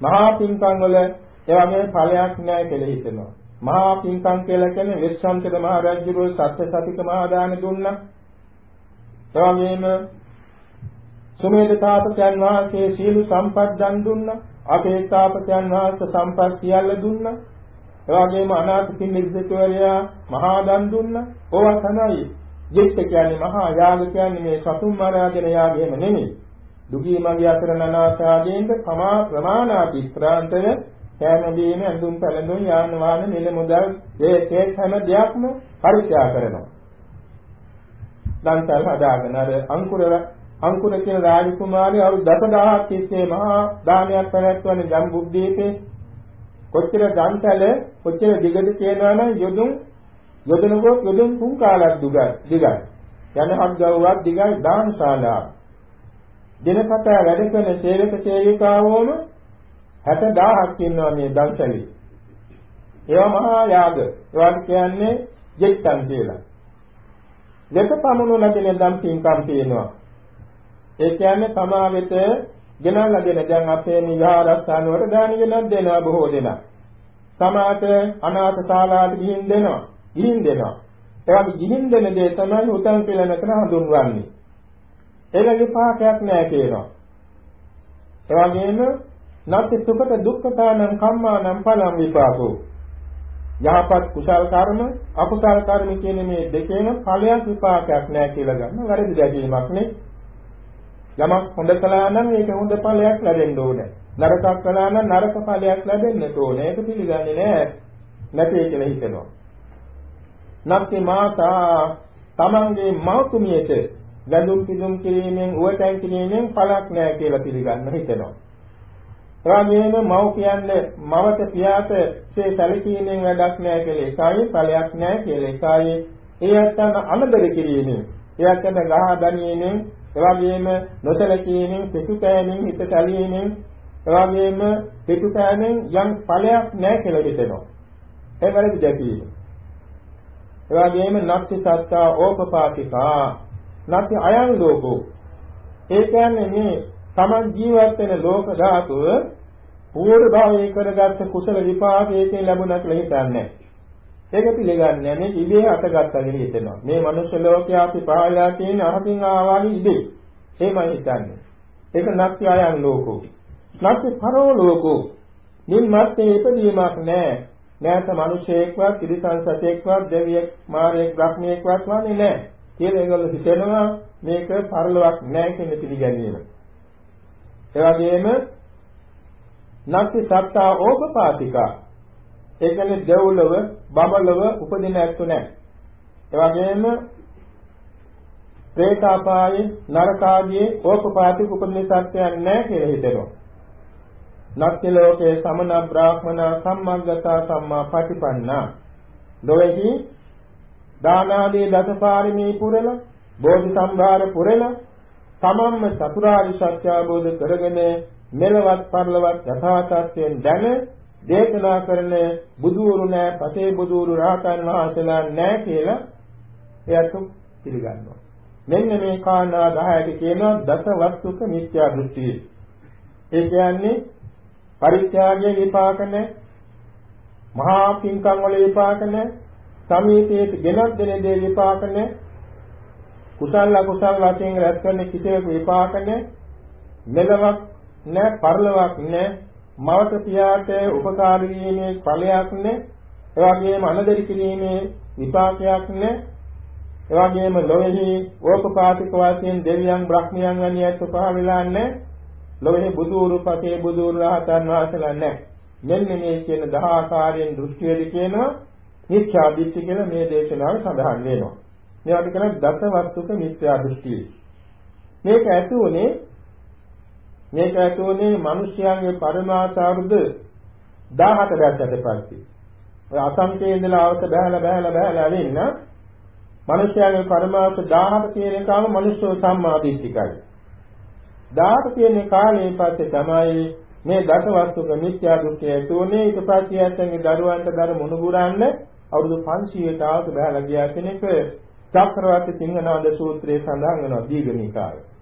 Speaker 3: මහා පින්කම් වල ඒ වගේම ඵලයක් නැහැ කියලා හිතෙනවා. මහා පින්කම් කියලා කියන්නේ විශ්වන්තක මහ රජුගේ සත්‍ය සතික මහා දාන දුන්නා. ඒ වගේම සුමේද තාපසයන් වහන්සේ සීල සම්පත් දන් දුන්නා. අපේ තාපසයන් වහන්සේ සම්පත් සියල්ල දුන්නා. ඒ වගේම අනාථ පින්නිද්දකවරයා මහා දන් දුන්නා. ඕවා තමයි ජෙත් කියන්නේ මහා යාග කියන්නේ මේ සතුම් මරාගෙන යාගෙම නෙමෙයි. දුගී මගේ අතර නනාසාදීන්ද ප්‍රමා ප්‍රමාණාති ප්‍රාන්තය කෑම බීම ඇඳුම් පැළඳුම් යාන වාහන මිල මුදල් ඒ කේස් හැම දෙයක්ම පරිත්‍යාග කරනවා. දන්තල් හදාගෙන අර අංකුර අංකුර කියන රාජකුමාරී අවුරුදු 10000ක් තිස්සේ මහා දානයක් පැවැත්වන ජම්බුද්දීපේ කොච්චර දන්තල කොච්චර දිගද කියනවා නම් යොදුන් යොදනකොට යොදුන් තුන් කාලක් දුගයි දිගයි යන හත් ගව්වක් දිගයි දානශාලාව දිනපතා වැඩ කරන සේවක සේවිකාවෝම 60000ක් ඉන්නවා මේ දන්සලේ. ඒවා මහා යාග. ඒවාට කියන්නේ ජෙත්තන් කියලා. දෙක පමණු ලැබෙන දම් පින්කම් තියෙනවා. ඒ කියන්නේ තමා වෙත ගෙනල්ලා දෙන දැන් අපේ විහාරස්ථාන වල දාන ගෙනත් දෙනවා බොහෝ දෙනා. සමාත අනාථ ශාලාවට ගිහින් දෙනවා. ගිහින් දෙනවා. ඒ වගේ ගිහින් දෙන දේ තමයි උතන් කියලා මෙතන හඳුන්වන්නේ. ඒකගේ පාඩයක් නෑ කියනවා. ඒ වගේම නත්ති සුඛත දුක්ඛතානම් කම්මානම් පලං විපාකෝ යහපත් කුසල් කර්ම අකුසල් කර්ම කියන මේ දෙකේම ඵලයක් විපාකයක් නැහැ කියලා ගන්න වැරදි දැකීමක් නේ යමක් හොඳ කළා නම් ඒක හොඳ ඵලයක් ලැබෙන්න ඕනේ. නරකක් කළා නම් නරක ඵලයක් ලැබෙන්න ඕනේ. ඒක පිළිගන්නේ නැහැ නැtei කියලා හිතනවා. නැත්te මාතා තමන්ගේ මෞතුමියට වැඳුම් පිදුම් කිරීමෙන් උවටයි කිරීමෙන් ඵලක් නැහැ කියලා පිළිගන්න හිතෙනවා. එවැගේම මව්පියන්ගේ මවට පියාට සේ සැලකීමෙන් වැඩක් නැහැ කියලා එකයි ඵලයක් නැහැ කියලා එකයි. ඒ අත්තන අනදර කිරීමෙන් ඒ අත්තන ගහ දණීමෙන් එවාගෙම නොසලකීමෙන් පිටු කෑමෙන් හිත සැලීමෙන් එවාගෙම පිටු කෑමෙන් යම් ඵලයක් නැහැ කියලා හිතෙනවා. ඒ වැරදි දැකීම. එවාගෙම නක්ති සත්තා ඕපපාතිකා නක්ති අයං ලෝකෝ. ඒ කියන්නේ මේ තමන් ජීවත් වෙන ලෝක ධාතුව පූර්ව භාවයේ කරගත්ත කුසල විපාකයෙන් ලැබුණා කියලා හිතන්නේ. ඒක පිළිගන්නේ මේ ඉබේ අතගත්තා කියලා හිතෙනවා. මේ මනුෂ්‍ය ලෝකයේ අපි පහළලා තියෙන අහකින් ආවාගේ ඉබේ. එහෙමයි හිතන්නේ. ඒක නැත්ති අයන් ලෝකෝ. නැත්ති පරෝ ලෝකෝ. නිම්මත්තේ ඉපදීමක් නැහැ. නැත මිනිසෙක්වත්, තිරිසන් සතෙක්වත්, දෙවියෙක්, මාරයෙක්, බ්‍රහ්මියෙක්වත් වන්නේ නැහැ. කියලා ඒගොල්ලෝ හිතනවා මේක පරලොවක් නැහැ කියන පිළිගැනීම. ඒ වගේම නැත්ති සත්තා ඕපපාතිකා ඒ කියන්නේ දෙව්ලොව, බඹලොව උපදින ඇත්තු නැහැ. ඒ වගේම പ്രേතාපායේ නරකාදී ඕපපාතික උපදින සත්‍යයන් නැහැ කියලා හිතෙනවා. නත්ති ලෝකේ සමන බ්‍රාහ්මන සම්මග්ගතා සම්මා පටිපන්නා. දොවේහි දානාදී දසපාරමී පුරල, බෝධි සම්භාර පුරල, තමම්ම චතුරාර්ය සත්‍ය අවබෝධ කරගෙන මෙලවත් පරලවත් යථා තත්ත්වයෙන් දැන දේශනා කරන බුදුවරු නැහැ, පසේ බුදුවරු රහතන් වහන්සේලා නැහැ කියලා එයත් පිළිගන්නවා. මෙන්න මේ කාරණා 10ට කියනවා දස වස්තුක මිත්‍යා දෘෂ්ටි. ඒ කියන්නේ පරිත්‍යාගයේ විපාක නැහැ, මහා පින්කම් වල විපාක නැහැ, සමීපයේ ගෙනත් දෙන දේ විපාක නැහැ, කුසල අකුසල වශයෙන් රැස් කරන කිසිවෙක විපාක නැහැ, මෙලවක් නැහැ, පරලොවක් නැහැ, මවත පියාට උපකාර වීමේ ඵලයක් නේ. ඒ වගේම අනදරි කිරීමේ විපාකයක් නේ. ඒ වගේම ලොවේහි ඕපපාතික වාසයෙන් දෙවියන් බ්‍රහ්මයන් වැනි ඇත්ත පහ වෙලා නැහැ ලොවේහි බුදුරු පතේ බුදුරු රහතන් වහන්සේලා නැහැ මෙන්න මේ කියන දහ ආකාරයෙන් දෘෂ්ටියදී කියනවා. මිත්‍යා දෘෂ්ටි කියලා මේ දේශනාවේ සඳහන් වෙනවා. මේවට කියන දස වස්තුක මිත්‍යා දෘෂ්ටි. මේක ඇති උනේ මේක ඇතුලේ මිනිස්යාගේ පරමාර්ථ අවුරුදු 17 දැක්කට පස්සේ. ඔය අසංකේ ඉඳලා අවත බහැලා බහැලා බහැලා ඇවින්න මිනිස්යාගේ පරමාර්ථ 17 කියන එකම මිනිස්සු සම්මාදිට්ඨිකයි 17 කියන කාලේ පස්සේ තමයි මේ දසවස්තුක මිත්‍යා දෘෂ්ටිය ඇතුනේ ඊට පස්සේ ඇත්තන්ගේ දරුවන්ට දර මුණුබුරන්න අවුරුදු 500ට ආවත බහැලා ගියා කියන එක චක්‍රවර්ති සිංහනාද සූත්‍රයේ සඳහන් වෙනවා දීඝනිකායේ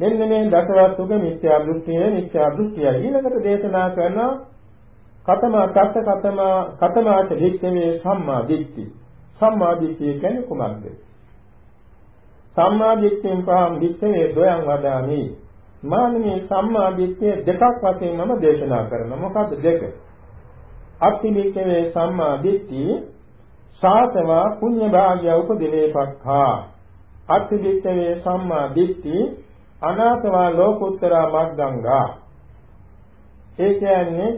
Speaker 3: මෙන්න මේ දසවස්තුක මිත්‍යා දෘෂ්ටිය මිත්‍යා දෘෂ්ටිය ඊළඟට දේශනා කරන කතම තත්ත කතම කතමාච දික්කමේ සම්මා දිට්ඨි. සම්මා දිට්ඨිය කියන්නේ කුමක්ද? සම්මා දිට්ඨියෙන් පහම් දිට්ඨියේ දොයන් වදාමි. මානමේ සම්මා දිට්ඨිය දෙකක් වශයෙන් මම දේශනා කරනවා. මොකද්ද දෙක? අත්තිමිකේ සම්මා දිට්ඨි සාතවා පුඤ්ඤ භාග්‍ය උපදිනේපක්ඛා. අත්තිමිකේ සම්මා දිට්ඨි අනාථවා ලෝකුත්තරා මග්ගංගා. ඒ කියන්නේ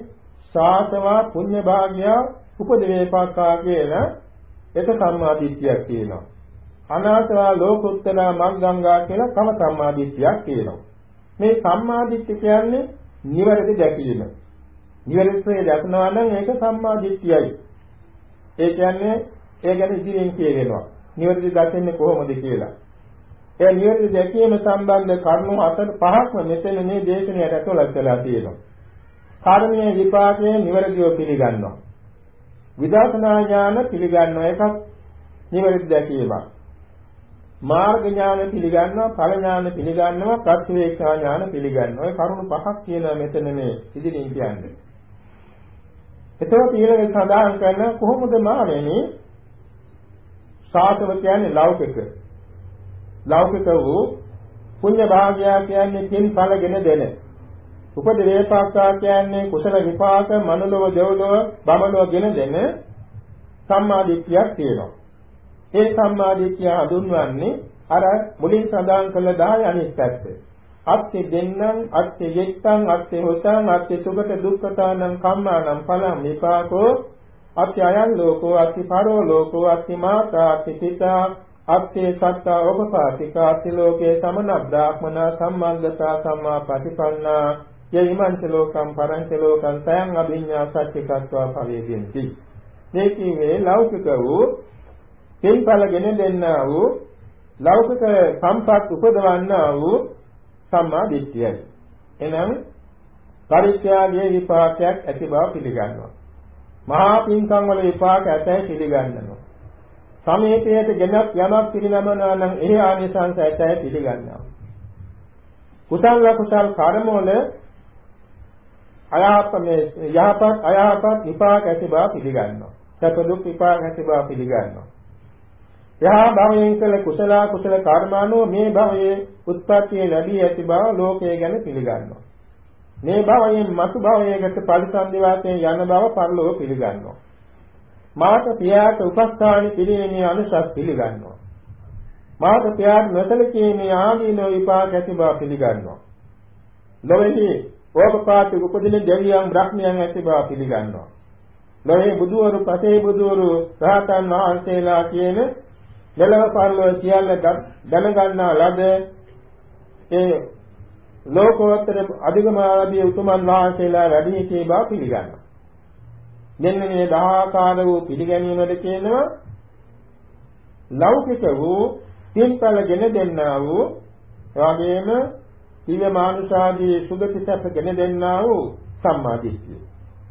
Speaker 3: සාතවා පුඤ්ඤ භාග්‍ය උපදේවේපක්ඛා කියන එක සම්මාදිට්ඨියක් තියෙනවා අනාථවා ලෝකුත්තරා මග්ගංගා කියලා තම සම්මාදිට්ඨියක් තියෙනවා මේ සම්මාදිට්ඨිය කියන්නේ නිවැරදි දැකීම. නිවැරදිව දැකනවා නම් ඒක සම්මාදිට්ඨියයි. ඒ කියන්නේ ඒ ගැන ඉදිරියෙන් කියවෙනවා නිවැරදි දැකන්නේ කොහොමද කියලා. ඒ නිවැරදි දැකීම සම්බන්ධ කරුණු හතර පහක්ම මෙතන මේ දේශනාවට ඇතුළත් වෙලා තියෙනවා. කර්මයේ විපාකයේ නිවැරදිව පිළිගන්නවා. විදර්ශනා ඥාන පිළිගන්නවා එකක් නිවැරදි දැකීමක්. මාර්ග ඥාන පිළිගන්නවා, ඵල ඥාන පිළිගන්නවා, ප්‍රත්‍යවේක්ෂා ඥාන පිළිගන්නවා. ඒ කරුණු පහක් කියනවා මෙතන මේ ඉදිරියෙන් කියන්නේ. එතකොට ඊළඟ සඳහන් කරන කොහොමද මානෙනි සාතව කියන්නේ ලෞකික ලෞකික වූ පුණ්‍ය භාග්‍ය කියන්නේ පින් ඵලගෙන දෙන. උපද වේපාක්ඛා කියන්නේ කුසල විපාක මනුලව දෙව්ලොව බමලොව ගෙන දෙන සම්මාදිට්ඨියක් තියෙනවා. ඒ සම්මාදිට්ඨිය හඳුන්වන්නේ අර මුලින් සඳහන් කළ 10 අනිත් පැත්ත. අත්ති දෙන්නම් අත්ති යෙත්තං අත්ති හොතං අත්ති සුගත දුක්ඛතානං කම්මානං ඵලං විපාකෝ අත්ති අයං ලෝකෝ අත්ති පරෝ ලෝකෝ අත්ති මාතා අත්ති පිතා අත්තේ සත්තා උපපාතිකා අතිලෝකේ සමන බ්‍රාහ්මනා සම්මග්ගතා සම්මා පටිපන්නා යයිමංච ලෝකම් පරංච ලෝකං සයං අභිඤ්ඤා සත්‍යකත්වා ලෞකික සම්පත් උපදවන්නා වූ සම්මා දිට්ඨියයි. එනම් පරිත්‍යාගයේ විපාකයක් ඇති බව පිළිගන්නවා. මහා පින්කම් වල විපාක ඇතැයි පිළිගන්නවා. සමීපයට ගෙනත් යමක් පිළිනමනවා නම් එහි ආනිසංස ඇතැයි පිළිගන්නවා. කුසල කුසල කර්මවල අයහපත් මේ යහපත් අයහපත් විපාක ඇති බව පිළිගන්නවා. සැප දුක් විපාක ඇති බව පිළිගන්නවා. එහා භවයෙන් කළ කුසල කුසල කර්මානෝ මේ භවයේ උත්පත්තිය ලැබී ඇති බව ලෝකය ගැන පිළිගන්නවා. මේ භවයෙන් මතු භවයකට පරිසන්දි වාසයෙන් යන බව පරලෝක පිළිගන්නවා. මාත පියාට උපස්ථාන පිළිමේ අනුසස් පිළිගන්නවා. මාත පියාට නොසලකීමේ ආදීනෝ විපාක ඇති බව පිළිගන්නවා. ලොවේහි ඕපපාති උපදින දෙවියන් බ්‍රහ්මයන් ඇති බව පිළිගන්නවා. ලොවේ බුදුවරු පසේ බුදුවරු රහතන් වහන්සේලා කියන මෙලව පරලොව සියල්ල දැනගන්නා ලද ඒ ලෝකෝත්තර අධිගමාදී උතුමන් වහන්සේලා වැඩි සිටි බව පිළිගන්නවා. මෙන්න මේ දහාකාර වූ පිළිගැනීමද කියනවා ලෞකික වූ සිල්පල ගෙන දෙන්නා වූ එවැගේම දිව්‍ය මානුෂාදී සුගති සැප ගෙන දෙන්නා වූ සම්මාදිට්ඨිය.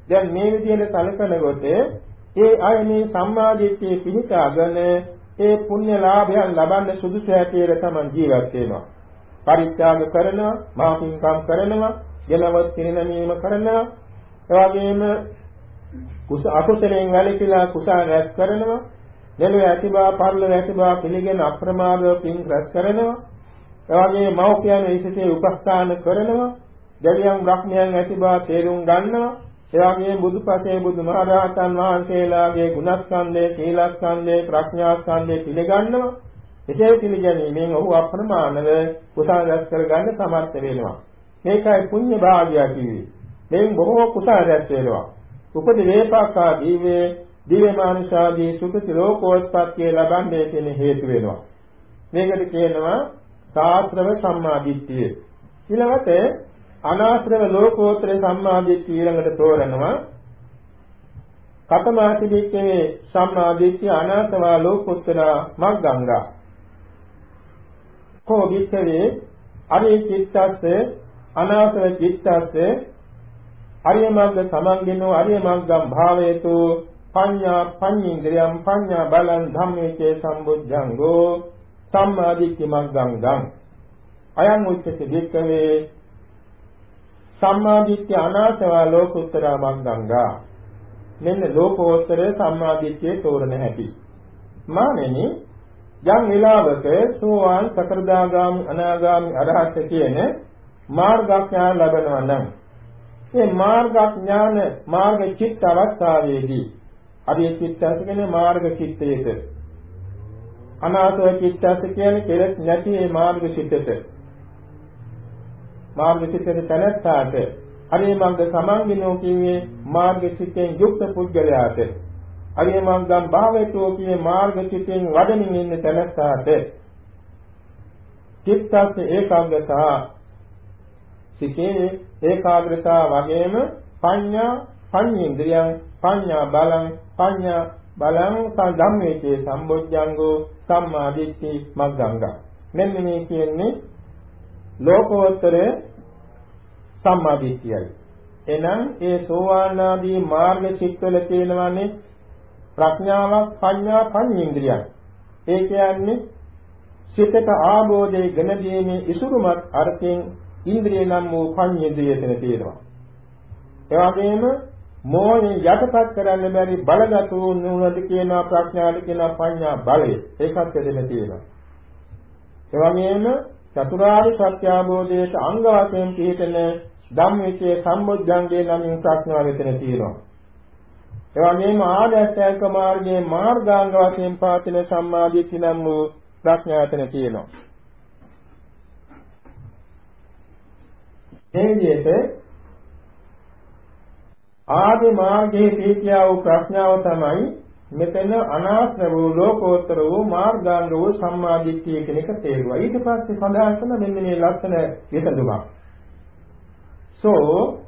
Speaker 3: දැන් මේ විදිහට සැලකනකොට ඒ අය මේ සම්මාදිට්ඨිය පිහිටාගෙන ඒ පුණ්‍ය ලාභයන් ලබන්න සුදුසු හැටියට තමයි ජීවත් වෙනවා. පරිත්‍යාග කරනවා, මහපින්කම් කරනවා, ජනවත් පිරිනැමීම කරනවා, එවැගේම කුස අකුසලයෙන් වැළකීලා කුසල රැස් කරනවා, දෙලොව ඇතිබව පරලොව ඇතිබව පිළිගෙන අප්‍රමාදව පින් රැස් කරනවා, එවැගේ මෞඛ්‍යයන් විශේෂයෙන් උපස්ථාන කරනවා, දෙවියන් බ්‍රහ්මයන් ඇතිබව තේරුම් ගන්නවා, එවැගේ බුදුපසේ බුදුමහරහතන් වහන්සේලාගේ ගුණස්කන්ධය, සීලස්කන්ධය, ප්‍රඥාස්කන්ධය පිළිගන්නවා. එසේ පිළිගැනීමෙන් ඔහු අප්‍රමාණව කුසල රැස් කරගන්න සමර්ථ වෙනවා. මේකයි පුණ්‍ය භාග්‍ය කිව්වේ. මෙයින් බොහෝ කුසල රැස් වෙනවා. උපදි වේපක්ඛා දීවේ දිව්‍යමානුෂාදී සුඛති ලෝකෝත්පත්තිය ලබන්නේ කියන හේතු වෙනවා. මේකට කියනවා සාස්ත්‍රව සම්මාදිට්ඨිය. ඊළඟට අනාශ්‍රව ලෝකෝත්තර සම්මාදිට්ඨිය ඊළඟට තෝරනවා. කතමාති දික්කේ සම්මාදිට්ඨිය අනාථවා ලෝකෝත්තර මග්ගංගා. කෝ විච්ඡවේ අරිය චිත්තස්ස අනාශ්‍රව චිත්තස්ස අරිය මග්ග සමන්ගිනෝ අරිය මග්ගම් භාවේතු පඤ්ඤා පඤ්ඤේන්ද්‍රයම් පඤ්ඤා බලං ධම්මේචේ සම්බුද්ධංගෝ සම්මාදිට්ඨි මග්ගං ගං අයං උච්චති වික්කවේ සම්මාදිට්ඨිය අනාසවා ලෝකුත්තර මග්ගංගා මෙන්න ලෝකෝත්තර සම්මාදිට්ඨියේ තෝරන හැටි. මානෙනි යම් වෙලාවක සෝවාන් සකරදාගාමි අනාගාමි අරහත් කියන මාර්ගඥාන ලැබෙනවා නම් මේ මාර්ගඥාන මාර්ග චිත්ත අවස්ථාවේදී අරිය චිත්තස කියන්නේ මාර්ග චිත්තයේද අනාසව චිත්තස කියන්නේ කෙලෙස් නැති මේ මාර්ග චිත්තයට මාර්ග චිත්තේ තනත්තාට අරිය මංග සමන්ගිනෝ කියන්නේ මාර්ග චිත්තෙන් යුක්ත පුද්ගලයාට. අරිය මංගම් භාවයතෝ කියේ මාර්ග චිත්තෙන් වඩමින් ඉන්න තනත්තාට. චිත්තස් ඒකාග්‍රතා සිතේ ඒකාග්‍රතාව වගේම පඤ්ඤා පඤ්ඤේන්ද්‍රියං පඤ්ඤා බලං පඤ්ඤා බලං සම්ධම්මේචේ සම්බොජ්ජංගෝ සම්මාදිට්ඨි මග්ගංගා. මෙන්න මේ කියන්නේ ලෝකෝත්තර සම්මාදිට්ඨියයි. එනම් ඒ සෝවාන් ආදී මාර්ග චිත්තවල තියෙනවානේ ප්‍රඥාවක් පඤ්ඤා පඤ්ඤේන්ද්‍රියක්. ඒ කියන්නේ සිතට ආબોධයේ ගෙන දීමේ ඉසුරුමත් අර්ථයෙන් ඉන්ද්‍රිය නම් වූ පඤ්ඤේන්ද්‍රියතන තියෙනවා. ඒ වගේම මෝහයෙන් යටපත් කරන්න බැරි බලගත් වුණොත් කියනවා ප්‍රඥාවට කියනවා පඤ්ඤා බලය ඒකත් දෙන්න තියෙනවා. ඒ වගේම චතුරාර්ය සත්‍ය අවබෝධයට අංග වශයෙන් පිළිතන ධම්මවිචේ සම්බුද්ධංගේ නමින් ප්‍රඥාව වෙතන තියෙනවා. ඒ වගේම ආදර්ශයක මාර්ගයේ මාර්ගාංග වශයෙන් පාතින සම්මාදිට්ඨි නම් වූ ප්‍රඥාතන තියෙනවා. මේ විදිහට ආදි මාර්ගයේ තීතිය වූ ප්‍රඥාව තමයි මෙතන අනාත්ම වූ ලෝකෝත්තර වූ මාර්ගාංග වූ සම්මාදිට්ඨිය කියන එක තේරුවා. ඊට පස්සේ සඳහන් කරන මෙන්න මේ ලක්ෂණ විසඳුමක්. සෝ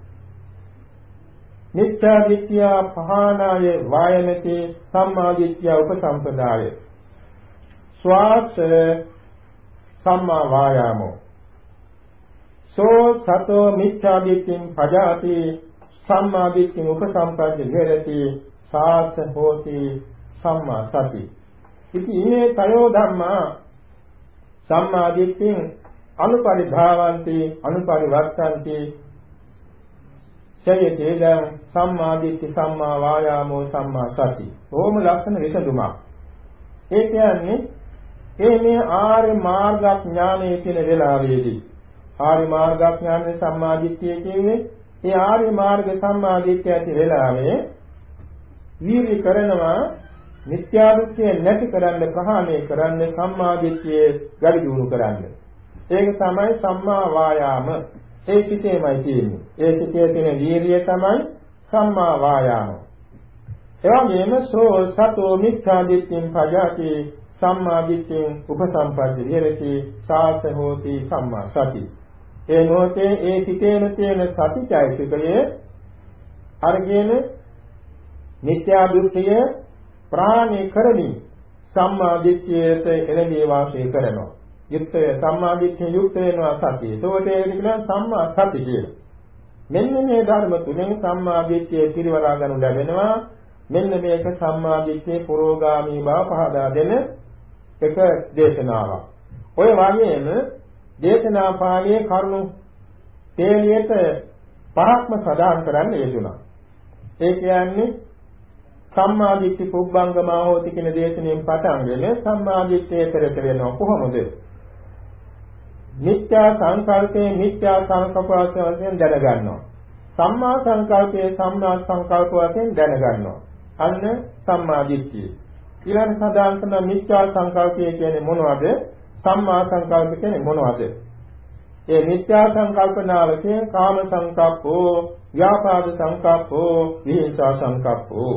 Speaker 3: මිත්‍යා දිට්ඨිය පහනාය වායමති සම්මාදිට්ඨිය උපසම්පදාය. ස්වාස සම්මා වායාමෝ සෝ සතෝ මිච්ඡා දිට්ඨින් පජාති සම්මා දිට්ඨින් උපසම්පද්ද විහෙරති සාස හෝති සම්මා සති ඉති ඉමේ තයෝ ධම්මා සම්මා දිට්ඨින් අනුපරිධාවಂತಿ අනුපරිවර්තಂತಿ සයතේදං සම්මා දිට්ඨි සම්මා වායාමෝ සම්මා සති. ඕම ලක්ෂණ විසඳුමක්. ඒ කියන්නේ ඒ මේ ආර්ය මාර්ගඥානයේ කියන වෙලාවේදී ආර්ය මාර්ගඥානයේ සම්මා දිට්ඨිය කියන්නේ ඒ ආර්ය මාර්ග සම්මා දිට්ඨිය ඇති වෙලාවේ වීර්ය කරනවා මිත්‍යාදෘෂ්ටිය නැති කරන්න ප්‍රහාණය කරන්න සම්මා දිට්ඨිය ගඩි දියුණු කරන්න. ඒක තමයි සම්මා වායාම. ඒ සිතේමයි තියෙන්නේ. ඒ සිතේ තියෙන වීරිය තමයි සම්මා වායාම. එවැගේම සෝ සතෝ මිච්ඡා දිට්ඨින් පජාති සම්මා දිට්ඨින් උපසම්පද්ද විහෙරති සාස හෝති සම්මා සති. ඒ මොහොතේ ඒ සිතේම තියෙන සතිචෛතසිකයේ අරගෙන මිත්‍යා දෘෂ්ටිය ප්‍රාණය කරමින් සම්මා දිට්ඨියට එළඹී වාසය කරනවා. යුක්තය සම්මාදිට්ඨිය යුක්ත වෙනවා සතිය. ඒකට ඒකට කියනවා සම්මා සති කියලා. මෙන්න මේ ධර්ම තුනෙන් සම්මාදිට්ඨිය පිරිවරා ගනු ලැබෙනවා. මෙන්න මේක සම්මාදිට්ඨියේ පුරෝගාමී බව පහදා දෙන එක දේශනාවක්. ඔය වගේම දේශනා පාළියේ කරුණු තේලියට පරක්ම සදාන් කරන්න යෙදුණා. ඒ කියන්නේ සම්මාදිට්ඨි පුබ්බංගමා හෝති කියන දේශනෙන් පටන්ගෙන සම්මාදිට්ඨිය පෙරට වෙනවා කොහොමද? මිත්‍යා සංකල්පයේ මිත්‍යා සංකල්ප වශයෙන් දැනගන්නවා. සම්මා සංකල්පයේ සම්මා සංකල්ප වශයෙන් දැනගන්නවා. අන්න සම්මා දිට්ඨිය. ඊළඟ සදාන් කරන මිත්‍යා සංකල්පය කියන්නේ මොනවද? සම්මා සංකල්ප කියන්නේ මොනවද? ඒ මිත්‍යා සංකල්පනාවකේ කාම සංකප්පෝ, ව්‍යාපාද සංකප්පෝ, විහිංසා සංකප්පෝ.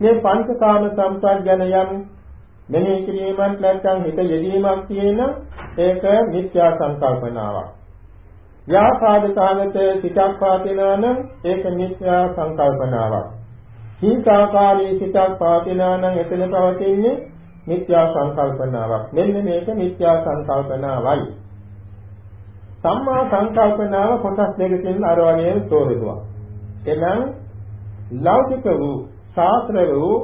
Speaker 3: මේ පංචකාම සම්ප්‍රඥයන් යම් මෙනෙහි කිරීමක් නැත්නම් හිත යෙදීමක් තියෙන ඒක මිත්‍යා සංකල්පනාවක්. ව්‍යාපාද කාමත සිතක් පාතිනා නම් ඒක මිත්‍යා සංකල්පනාවක්. හිංසාකාරී සිතක් පාතිනා නම් එතන පවතින්නේ මිත්‍යා සංකල්පනාවක්. මෙන්න මේක මිත්‍යා සංකල්පනාවයි. සම්මා සංකල්පනාව කොටස් දෙකකින් අර වගේ තෝරනවා. එනම් ලෞකික වූ ශාස්ත්‍ර වූ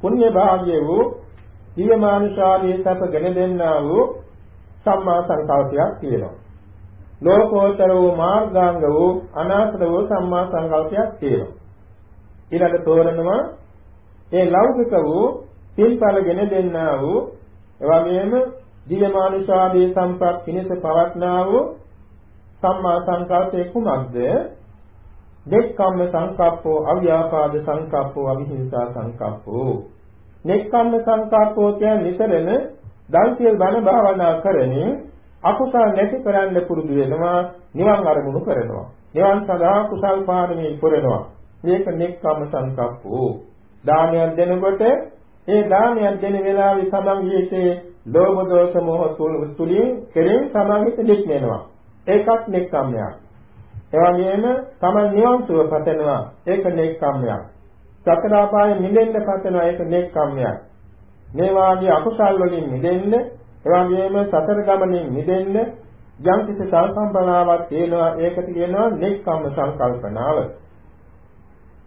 Speaker 3: පුණ්‍ය භාග්‍ය වූ ජීවමානුෂාරී සැප ගෙන දෙන්නා වූ සම්මා සංකල්පයක් තියෙනවා. ලෝකෝත්තර වූ මාර්ගාංග වූ අනාත්ම වූ සම්මා සංකල්පයක් තියෙනවා. ඊළඟ තෝරනවා ඒ ලෞකික වූ පින්පල ගෙන දෙන්නා වූ එවැගේම ජීවමානුෂාරී සම්පත් පිණිස පවත්නා වූ සම්මා සංකල්පයේ කුමක්ද? දෙක්කම්ම සංකප්පෝ අව්‍යාපාද සංකප්පෝ අවිහිංසා සංකප්පෝ. නෙක්ඛම්ම සංකප්පෝ කියන නිතරම දල්සියල් බණ භාවනා කරමින් අකුසල නැති කරන්න පුරුදු වෙනවා නිවන් අරමුණු කරනවා. නිවන් සඳහා කුසල් පාරමී පුරනවා මේක නෙක්ඛම්ම සංකප්පෝ. දානයක් දෙනකොට ඒ දානයක් දෙන වෙලාවේ සමංගීතේ ලෝභ දෝෂ මොහ තුලින් කෙරෙන් සමංගීත දෙක් වෙනවා ඒකත් නෙක්ඛම්මයක් එවැගේම තමන් නිවන් සුව පතනවා ඒක නෙක්ඛම්මයක් සතර ආපායෙන් මිදෙන්න පතන ඒක නෙක්ඛම්මයක්. මේ වාගේ අකුසල් වලින් මිදෙන්න, එවාගෙම සතර ගමනින් මිදෙන්න යම් කිසි සංකල්පනාවක් තියෙනවා ඒකට කියනවා නෙක්ඛම්ම සංකල්පනාව.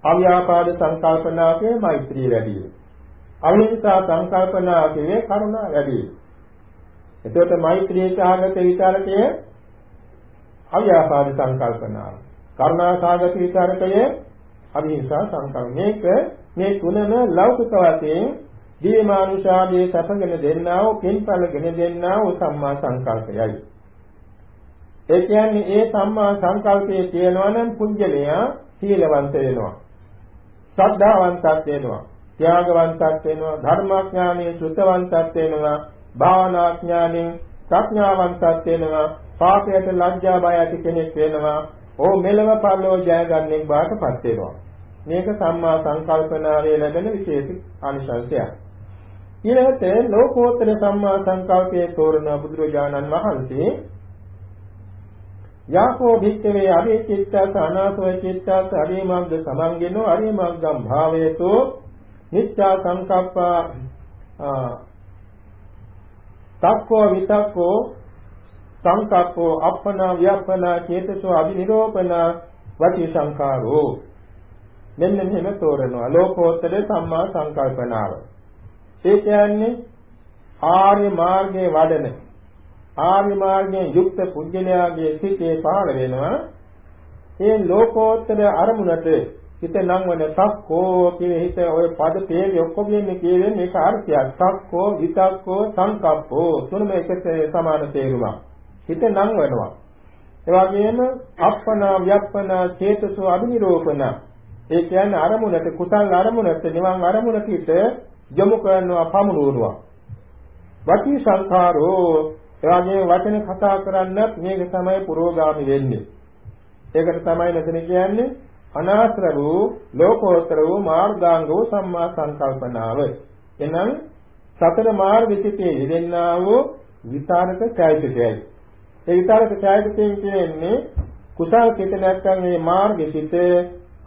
Speaker 3: අව්‍යාපාද සංකල්පනාවේ මෛත්‍රිය වැඩි වෙනවා. අවිහිංසා සංකල්පනාවේ කරුණා වැඩි වෙනවා. එතකොට මෛත්‍රී සාගත විචාරකයේ අව්‍යාපාද සංකල්පනාව. කරුණා සාගත විචාරකයේ අවිහිංසා සංකල්ප මේක මේ තුනම ලෞකික වශයෙන් දීමානුෂාදී සැපගෙන දෙන්නා වූ පින්පලගෙන දෙන්නා වූ සම්මා සංකල්පයයි ඒ කියන්නේ ඒ සම්මා සංකල්පයේ තියෙනවා නම් පුජ්‍යලයා සීලවන්ත වෙනවා ශ්‍රද්ධාවන්තත් වෙනවා ත්‍යාගවන්තත් වෙනවා ධර්මාඥානයේ ශ්‍රුතවන්තත් වෙනවා භාවනාඥානෙන් ප්‍රඥාවන්තත් වෙනවා පාපයට ලැජ්ජා බය ඇති කෙනෙක් වෙනවා ඕ මෙලව පරලෝ ජයගන්නේ බාටපත් වෙනවා මේක සම්මා සංකල්පනාවේ ලැබෙන විශේෂ ආනිසංසයක්. ඊළඟට ලෝකෝත්තර සම්මා සංකල්පයේ තෝරන බුදුරජාණන් වහන්සේ යාකෝ භික්ඛවේ අරිය චිත්තස අනාසව චිත්තස අරිය මග්ග සමංගෙනෝ අරිය මග්ගම් භාවයතෝ නිත්‍යා සංකප්පා තක්කෝ විතක්කෝ සංකප්පෝ අප්පනා ව්‍යප්පනා චේතසෝ අභිනිරෝපණ වචී සංකාරෝ. මෙන්න මෙහෙම තෝරනවා ලෝකෝත්තර සම්මා සංකල්පනාව. ඒ කියන්නේ ආර්ය මාර්ගයේ වඩන ආර්ය මාර්ගයෙන් යුක්ත පුජ්‍යලයාගේ සිතේ පහළ වෙනවා. ඒ ලෝකෝත්තර අරමුණට හිත නංවන සක්කෝ කියන හිත ඔය පද තේරි ඔක්කොම කියවෙන්නේ මේක අර්ථයක් සක්කෝ විතක්කෝ සංකප්පෝ. තුනම එකට සමාන තේරුමක්. හිත නංවනවා ඒ වගේම අප්පනා ව්‍යප්පනා චේතසෝ අභිනිරෝපණ. ඒ කියන්නේ අරමුණට කුසල් අරමුණට නිවන් අරමුණට හිත යොමු කරනවා පමුණුවනවා. වචී සංඛාරෝ. එවාගේ වචන කතා කරන්නත් මේක තමයි පුරෝගාමි වෙන්නේ. ඒකට තමයි මෙතන කියන්නේ අනාශ්‍ර වූ ලෝකෝත්තර වූ මාර්ගාංග වූ සම්මා සංකල්පනාව. එනම් සතර මාර්ග විචිතේ යෙදෙන්නා වූ විතරක ඡායිතයයි. ඒ විතරක ඡායිතයෙන් කියන්නේ කුසල් කිත නැත්නම් මේ මාර්ගසිත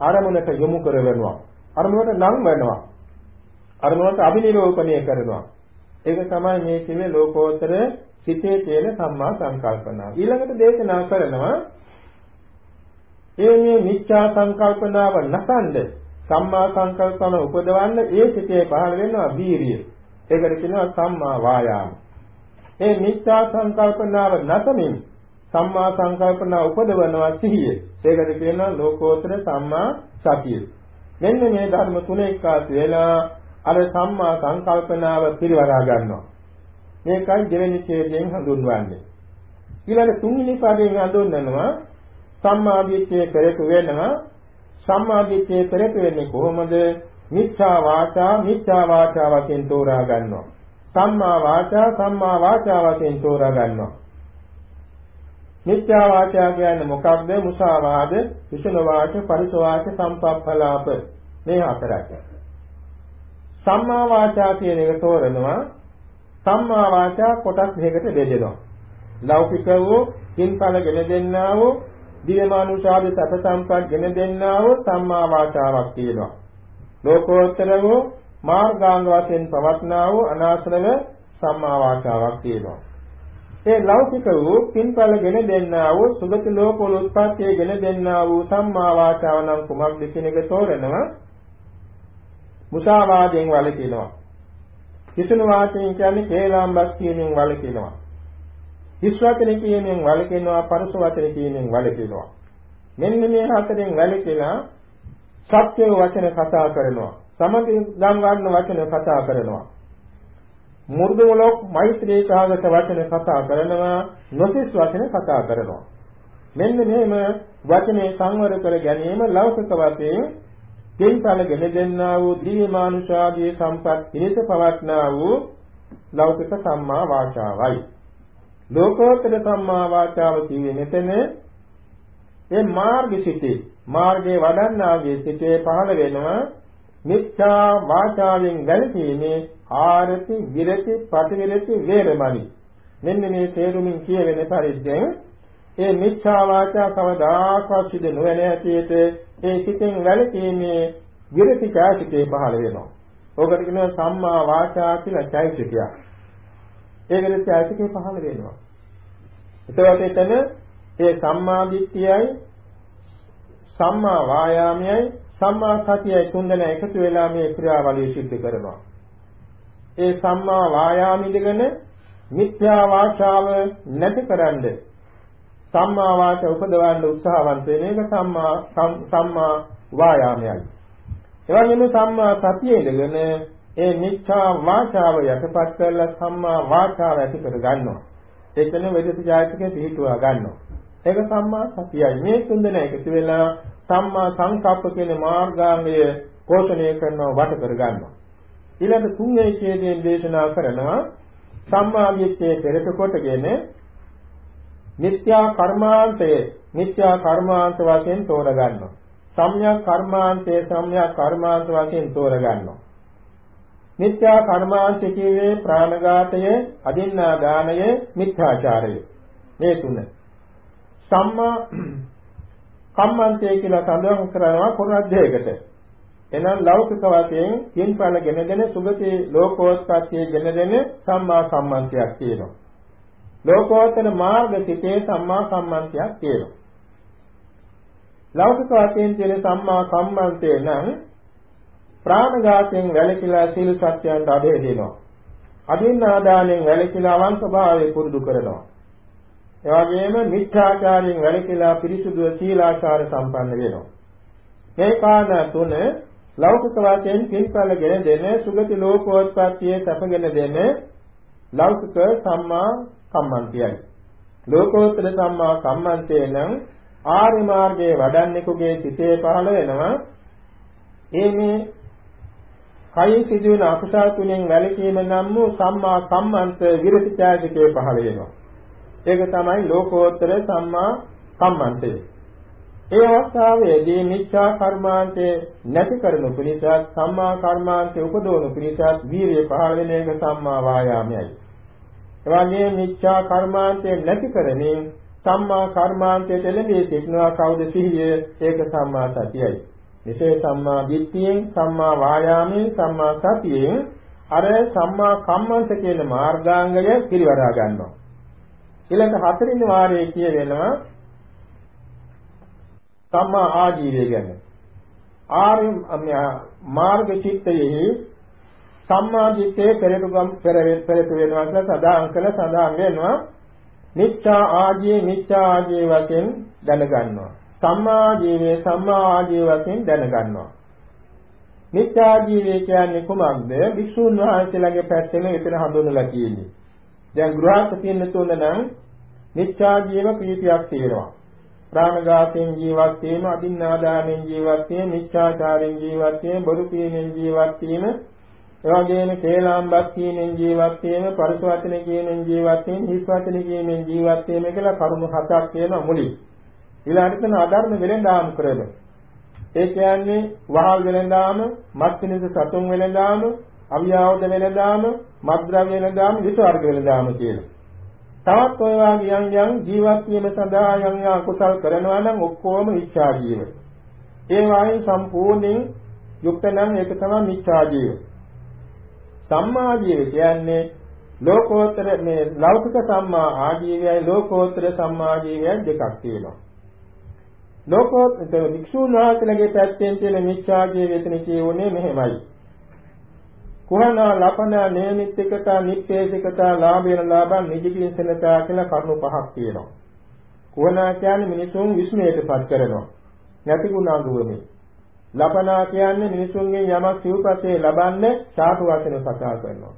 Speaker 3: අරමුණට යොමු කරවනවා. අරමුණට නම් වෙනවා. අරමුණට අභිනිරෝපණය කරනවා. ඒක තමයි මේ කිව්වේ ලෝකෝත්තර සිතේ තියෙන සම්මා සංකල්පනාව. ඊළඟට දේශනා කරනවා ඒ මේ මිච්ඡා සංකල්පනාව නැසඳ සම්මා සංකල්පන උපදවන්න ඒ සිතේ පහළ වෙනවා වීරිය. ඒකට කියනවා සම්මා වායාම. ඒ මිච්ඡා සංකල්පනාව නැතමින් සම්මා සංකල්පනාව උපදවනවා සිහිය. ඒකට කියනවා ලෝකෝත්තර සම්මා සතිය. මෙන්න මේ ධර්ම තුන එක්කාසු වෙලා අර සම්මා සංකල්පනාව පිරිවරා ගන්නවා. මේකයි දෙවෙනි ඡේදයෙන් හඳුන්වන්නේ. ඊළඟ තුන්වෙනි පදයෙන් හඳුන්වනවා සම්මාදිට්ඨිය පෙරට වෙනවා. සම්මාදිට්ඨිය පෙරට වෙන්නේ කොහොමද? මිච්ඡා වාචා මිච්ඡා වාචා වශයෙන් තෝරා ගන්නවා. සම්මා වාචා සම්මා වාචා වශයෙන් තෝරා ගන්නවා. මිච්ඡා වාචා කියන්නේ මොකක්ද? මුසාවාද විෂණ වාච පරිස වාච සම්පප්පලාප. මේ හතරක්. සම්මා වාචා කියන එක තෝරනවා. සම්මා වාචා කොටස් දෙකකට බෙදෙනවා. ලෞකික වූ කින්පල ගෙන දෙන්නා වූ දිවමානුෂාද සත සම්පත් ගෙන දෙන්නා වූ සම්මා වාචාවක් තියෙනවා. ලෝකෝත්තර වූ මාර්ගාංග වශයෙන් පවත්නා වූ අනාශ්‍රව සම්මා වාචාවක් තියෙනවා. ඒ ලෞකික වූ පින්පල ගෙන දෙන්නා වූ සුගති ලෝකෝල උත්පත්තිය ගෙන දෙන්නා වූ සම්මා වාචාව නම් කුමක්ද කියන එක තෝරනවා. මුසාවාදයෙන් වළකිනවා. කිසුණු වාචයෙන් කියන්නේ කේලාම්බස් කියමින් වළකිනවා. හිස් වචන කියමින් වළකිනවා පරස වචන කියමින් වළකිනවා. මෙන්න මේ හතරෙන් වැළකීලා සත්‍ය වචන කතා කරනවා. සමගින් ගම් ගන්න වචන කතා කරනවා. මුර්ධමලොක් මෛත්‍රී කාගත වචන කතා කරනවා නොසිස් වචන කතා කරනවා. මෙන්න මෙහෙම වචනේ සංවර කර ගැනීම ලෞකික වශයෙන් තෙල්පල ගෙන දෙන්නා වූ දිව්‍ය මානුෂාදී සම්පත් පිණිස පවත්නා වූ ලෞකික සම්මා වාචාවයි. ලෝකෝත්තර සම්මා වාචාව කියේ මෙතන ඒ මාර්ගසිතේ මාර්ගයේ වඩන්නාගේ සිතේ පහළ වෙනවා මිච්ඡා වාචාවෙන් වැළකීමේ ආරති විරති ප්‍රතිවිරති වේරමණි මෙන්න මේ තේරුමින් කියවෙන පරිද්දෙන් ඒ මිච්ඡා වාචා කවදාකවත් සිදු නොවන ඇටියට ඒ සිතෙන් වැළකීමේ විරති කාසිතේ පහළ වෙනවා. ඕකට කියනවා සම්මා වාචා කියලා චෛතසිකයක්. ඒ විදිහට චෛතසිකේ පහළ වෙනවා. එතකොට එතන ඒ සම්මා දිට්ඨියයි සම්මා වායාමයයි සම්මා සතියයි තුන්දෙනා එකතු වෙලා මේ ක්‍රියාවලිය සිද්ධ කරනවා. ඒ සම්මා වායාම ඉඳගෙන මිත්‍යා වාචාව නැතිකරන්න සම්මා වාච උපදවන්න උත්සාහවන්ත වෙන එක සම්මා සම්මා වායාමයයි. එවැනිම සම්මා සතිය ඉඳගෙන ඒ මිච්ඡා වාචාව යටපත් කරලා සම්මා වාචාව ඇති කර ගන්නවා. එතන වෙදස ජාතිකේ පිහිටුවා ගන්නවා. ඒක සම්මා සතියයි. මේ තුන්දෙන එකතු වෙලා සම්මා සංකප්ප කියන මාර්ගාංගය පෝෂණය කරනවා වට කර ගන්නවා. ඊළඟ තුන්වෙනි ඡේදයෙන් දේශනා කරනවා සම්මා දිට්ඨිය පෙරට කොටගෙන මිත්‍යා කර්මාන්තය මිත්‍යා කර්මාන්ත වශයෙන් තෝරගන්නවා. සම්‍යක් කර්මාන්තය සම්‍යක් කර්මාන්ත වශයෙන් තෝරගන්නවා. මිත්‍යා කර්මාන්ත කියේ ප්‍රාණඝාතය, අදින්නා දානය, මිත්‍යාචාරය. මේ තුන. සම්මා කම්මන්තය කියලා සඳහන් කරනවා කුණාධ්‍යයකට. එනම් ලෞකික වශයෙන් කින්පල ගෙන දෙන සුගති ලෝකෝත්පත්තිය ගෙන දෙන සම්මා සම්මන්තයක් තියෙනවා. ලෝකෝත්තර මාර්ග සිතේ සම්මා කම්මන්තයක් තියෙනවා. ලෞකික වශයෙන් තියෙන සම්මා කම්මන්තේ නම් ප්‍රාණඝාතයෙන් වැළකීලා සීල සත්‍යයන්ට අධේ දෙනවා. අදින්නාදානෙන් වැළකීලා අවංක භාවය පුරුදු කරනවා. ඒ වගේම මිත්‍යාචාරයෙන් වැළකීලා පිරිසුදු සීලාචාර සම්පන්න වෙනවා. මේ කාරණා තුන ලෞකික වශයෙන් පින්කලගෙන දෙන සුගති ලෝකෝත්පත්තියේ සැපගෙන දෙන ලෞකික සම්මා කම්මන්තයයි. ලෝකෝත්තර සම්මා කම්මන්තේ නම් ආර්ය මාර්ගයේ වඩන්නෙකුගේ සිතේ පහළ වෙනවා. ඒ මේ කයි සිදුවන අකුසල තුනෙන් වැළකීම නම් වූ සම්මා කම්මන්ත විරතිචායකේ පහළ වෙනවා. ඒක තමයි ලෝකෝත්තර සම්මා කම්මන්තය. ඒ අවස්ථාවේදී මිච්ඡා කර්මාන්තේ නැති කරනු පිණිසත් සම්මා කර්මාන්තේ උපදවනු පිණිසත් වීරිය පහළ වෙන එක සම්මා වායාමයයි. එවැගේ මිච්ඡා කර්මාන්තේ නැති කරමින් සම්මා කර්මාන්තයට එළඹී සිටිනවා කවුද සිහිය ඒක සම්මා සතියයි. මෙසේ සම්මා දිට්ඨියෙන් සම්මා වායාමයෙන් සම්මා සතියෙන් අර සම්මා කම්මන්ත කියන මාර්ගාංගය පිරිවරා ගන්නවා. ඊළඟ හතරින් වාරයේ කියවෙනවා සම්මා ආජීවය ගැන. ආර්ය මාර්ග චිත්තයෙහි සම්මා දිට්ඨියේ පෙරටුගම් පෙරට වෙනවා කියලා සදාන් කළ සදාන් වෙනවා. මිච්ඡා ආජීව මිච්ඡා ආජීව වශයෙන් දැනගන්නවා. සම්මා ආජීවයේ සම්මා ආජීව වශයෙන් දැනගන්නවා. මිච්ඡා ආජීවය කියන්නේ කුමක්ද? විසුණු වහන්සේලාගේ පැත්තෙන් විතර හඳුන්වලා තියෙන්නේ. දැන් ගෘහස්ත තියෙන තුන නම් මිච්ඡා ජීව ප්‍රීතියක් තියෙනවා. ප්‍රාණඝාතයෙන් ජීවත් වීම, අදින්නාදානෙන් ජීවත් වීම, මිච්ඡාචාරයෙන් ජීවත් වීම, බොරු කීමෙන් ජීවත් වීම, එවැගේම කේලාම්බක් කීමෙන් ජීවත් වීම, පරිස වචන කීමෙන් ජීවත් වීම, හිස් වචන කීමෙන් ජීවත් වීම කියලා කරුණු හතක් වෙනවා මුලින්. ඊළඟට තන අධර්ම වෙලඳාම් කරන. ඒ කියන්නේ වහල් වෙලඳාම, මත්නිස සතුන් වෙලඳාම, අවියාවද වෙලඳාම, මද්ද්‍රව්‍ය වෙලඳාම, විසවර්ග වෙලඳාම කියලා. තවත් ඔය වාගේ යම් යම් ජීවත් වීම සඳහා යම් යම් කුසල් කරනවා නම් ඔක්කොම ඉච්ඡා ජීව. ඒ වයින් සම්පූර්ණයෙන් යුක්ත නම් ඒක තමයි මිච්ඡා ජීව. සම්මා ජීව කියන්නේ ලෝකෝත්තර මේ ලෞකික සම්මා ආජීවයයි ලෝකෝත්තර සම්මා ජීවයයි දෙකක් තියෙනවා. ලෝකෝත්තර වික්ෂුන් වහන්සේලගේ පැත්තෙන් තියෙන මිච්ඡා ජීව එතන කියුනේ මෙහෙමයි. කුහනා ලපනා නේමිත්තිකතා නිප්පේසිකතා ලාභේන ලාභං නිජකින්සනතා කියලා කරුණු පහක් තියෙනවා. කුහනා කියන්නේ මිනිසුන් විස්මයටපත් කරනවා. නැති ගුණාංගුවනේ. ලපනා කියන්නේ මිනිසුන්ගෙන් යමක් සිව්පසේ ලබන්නේ සාතු වචන කතා කරනවා.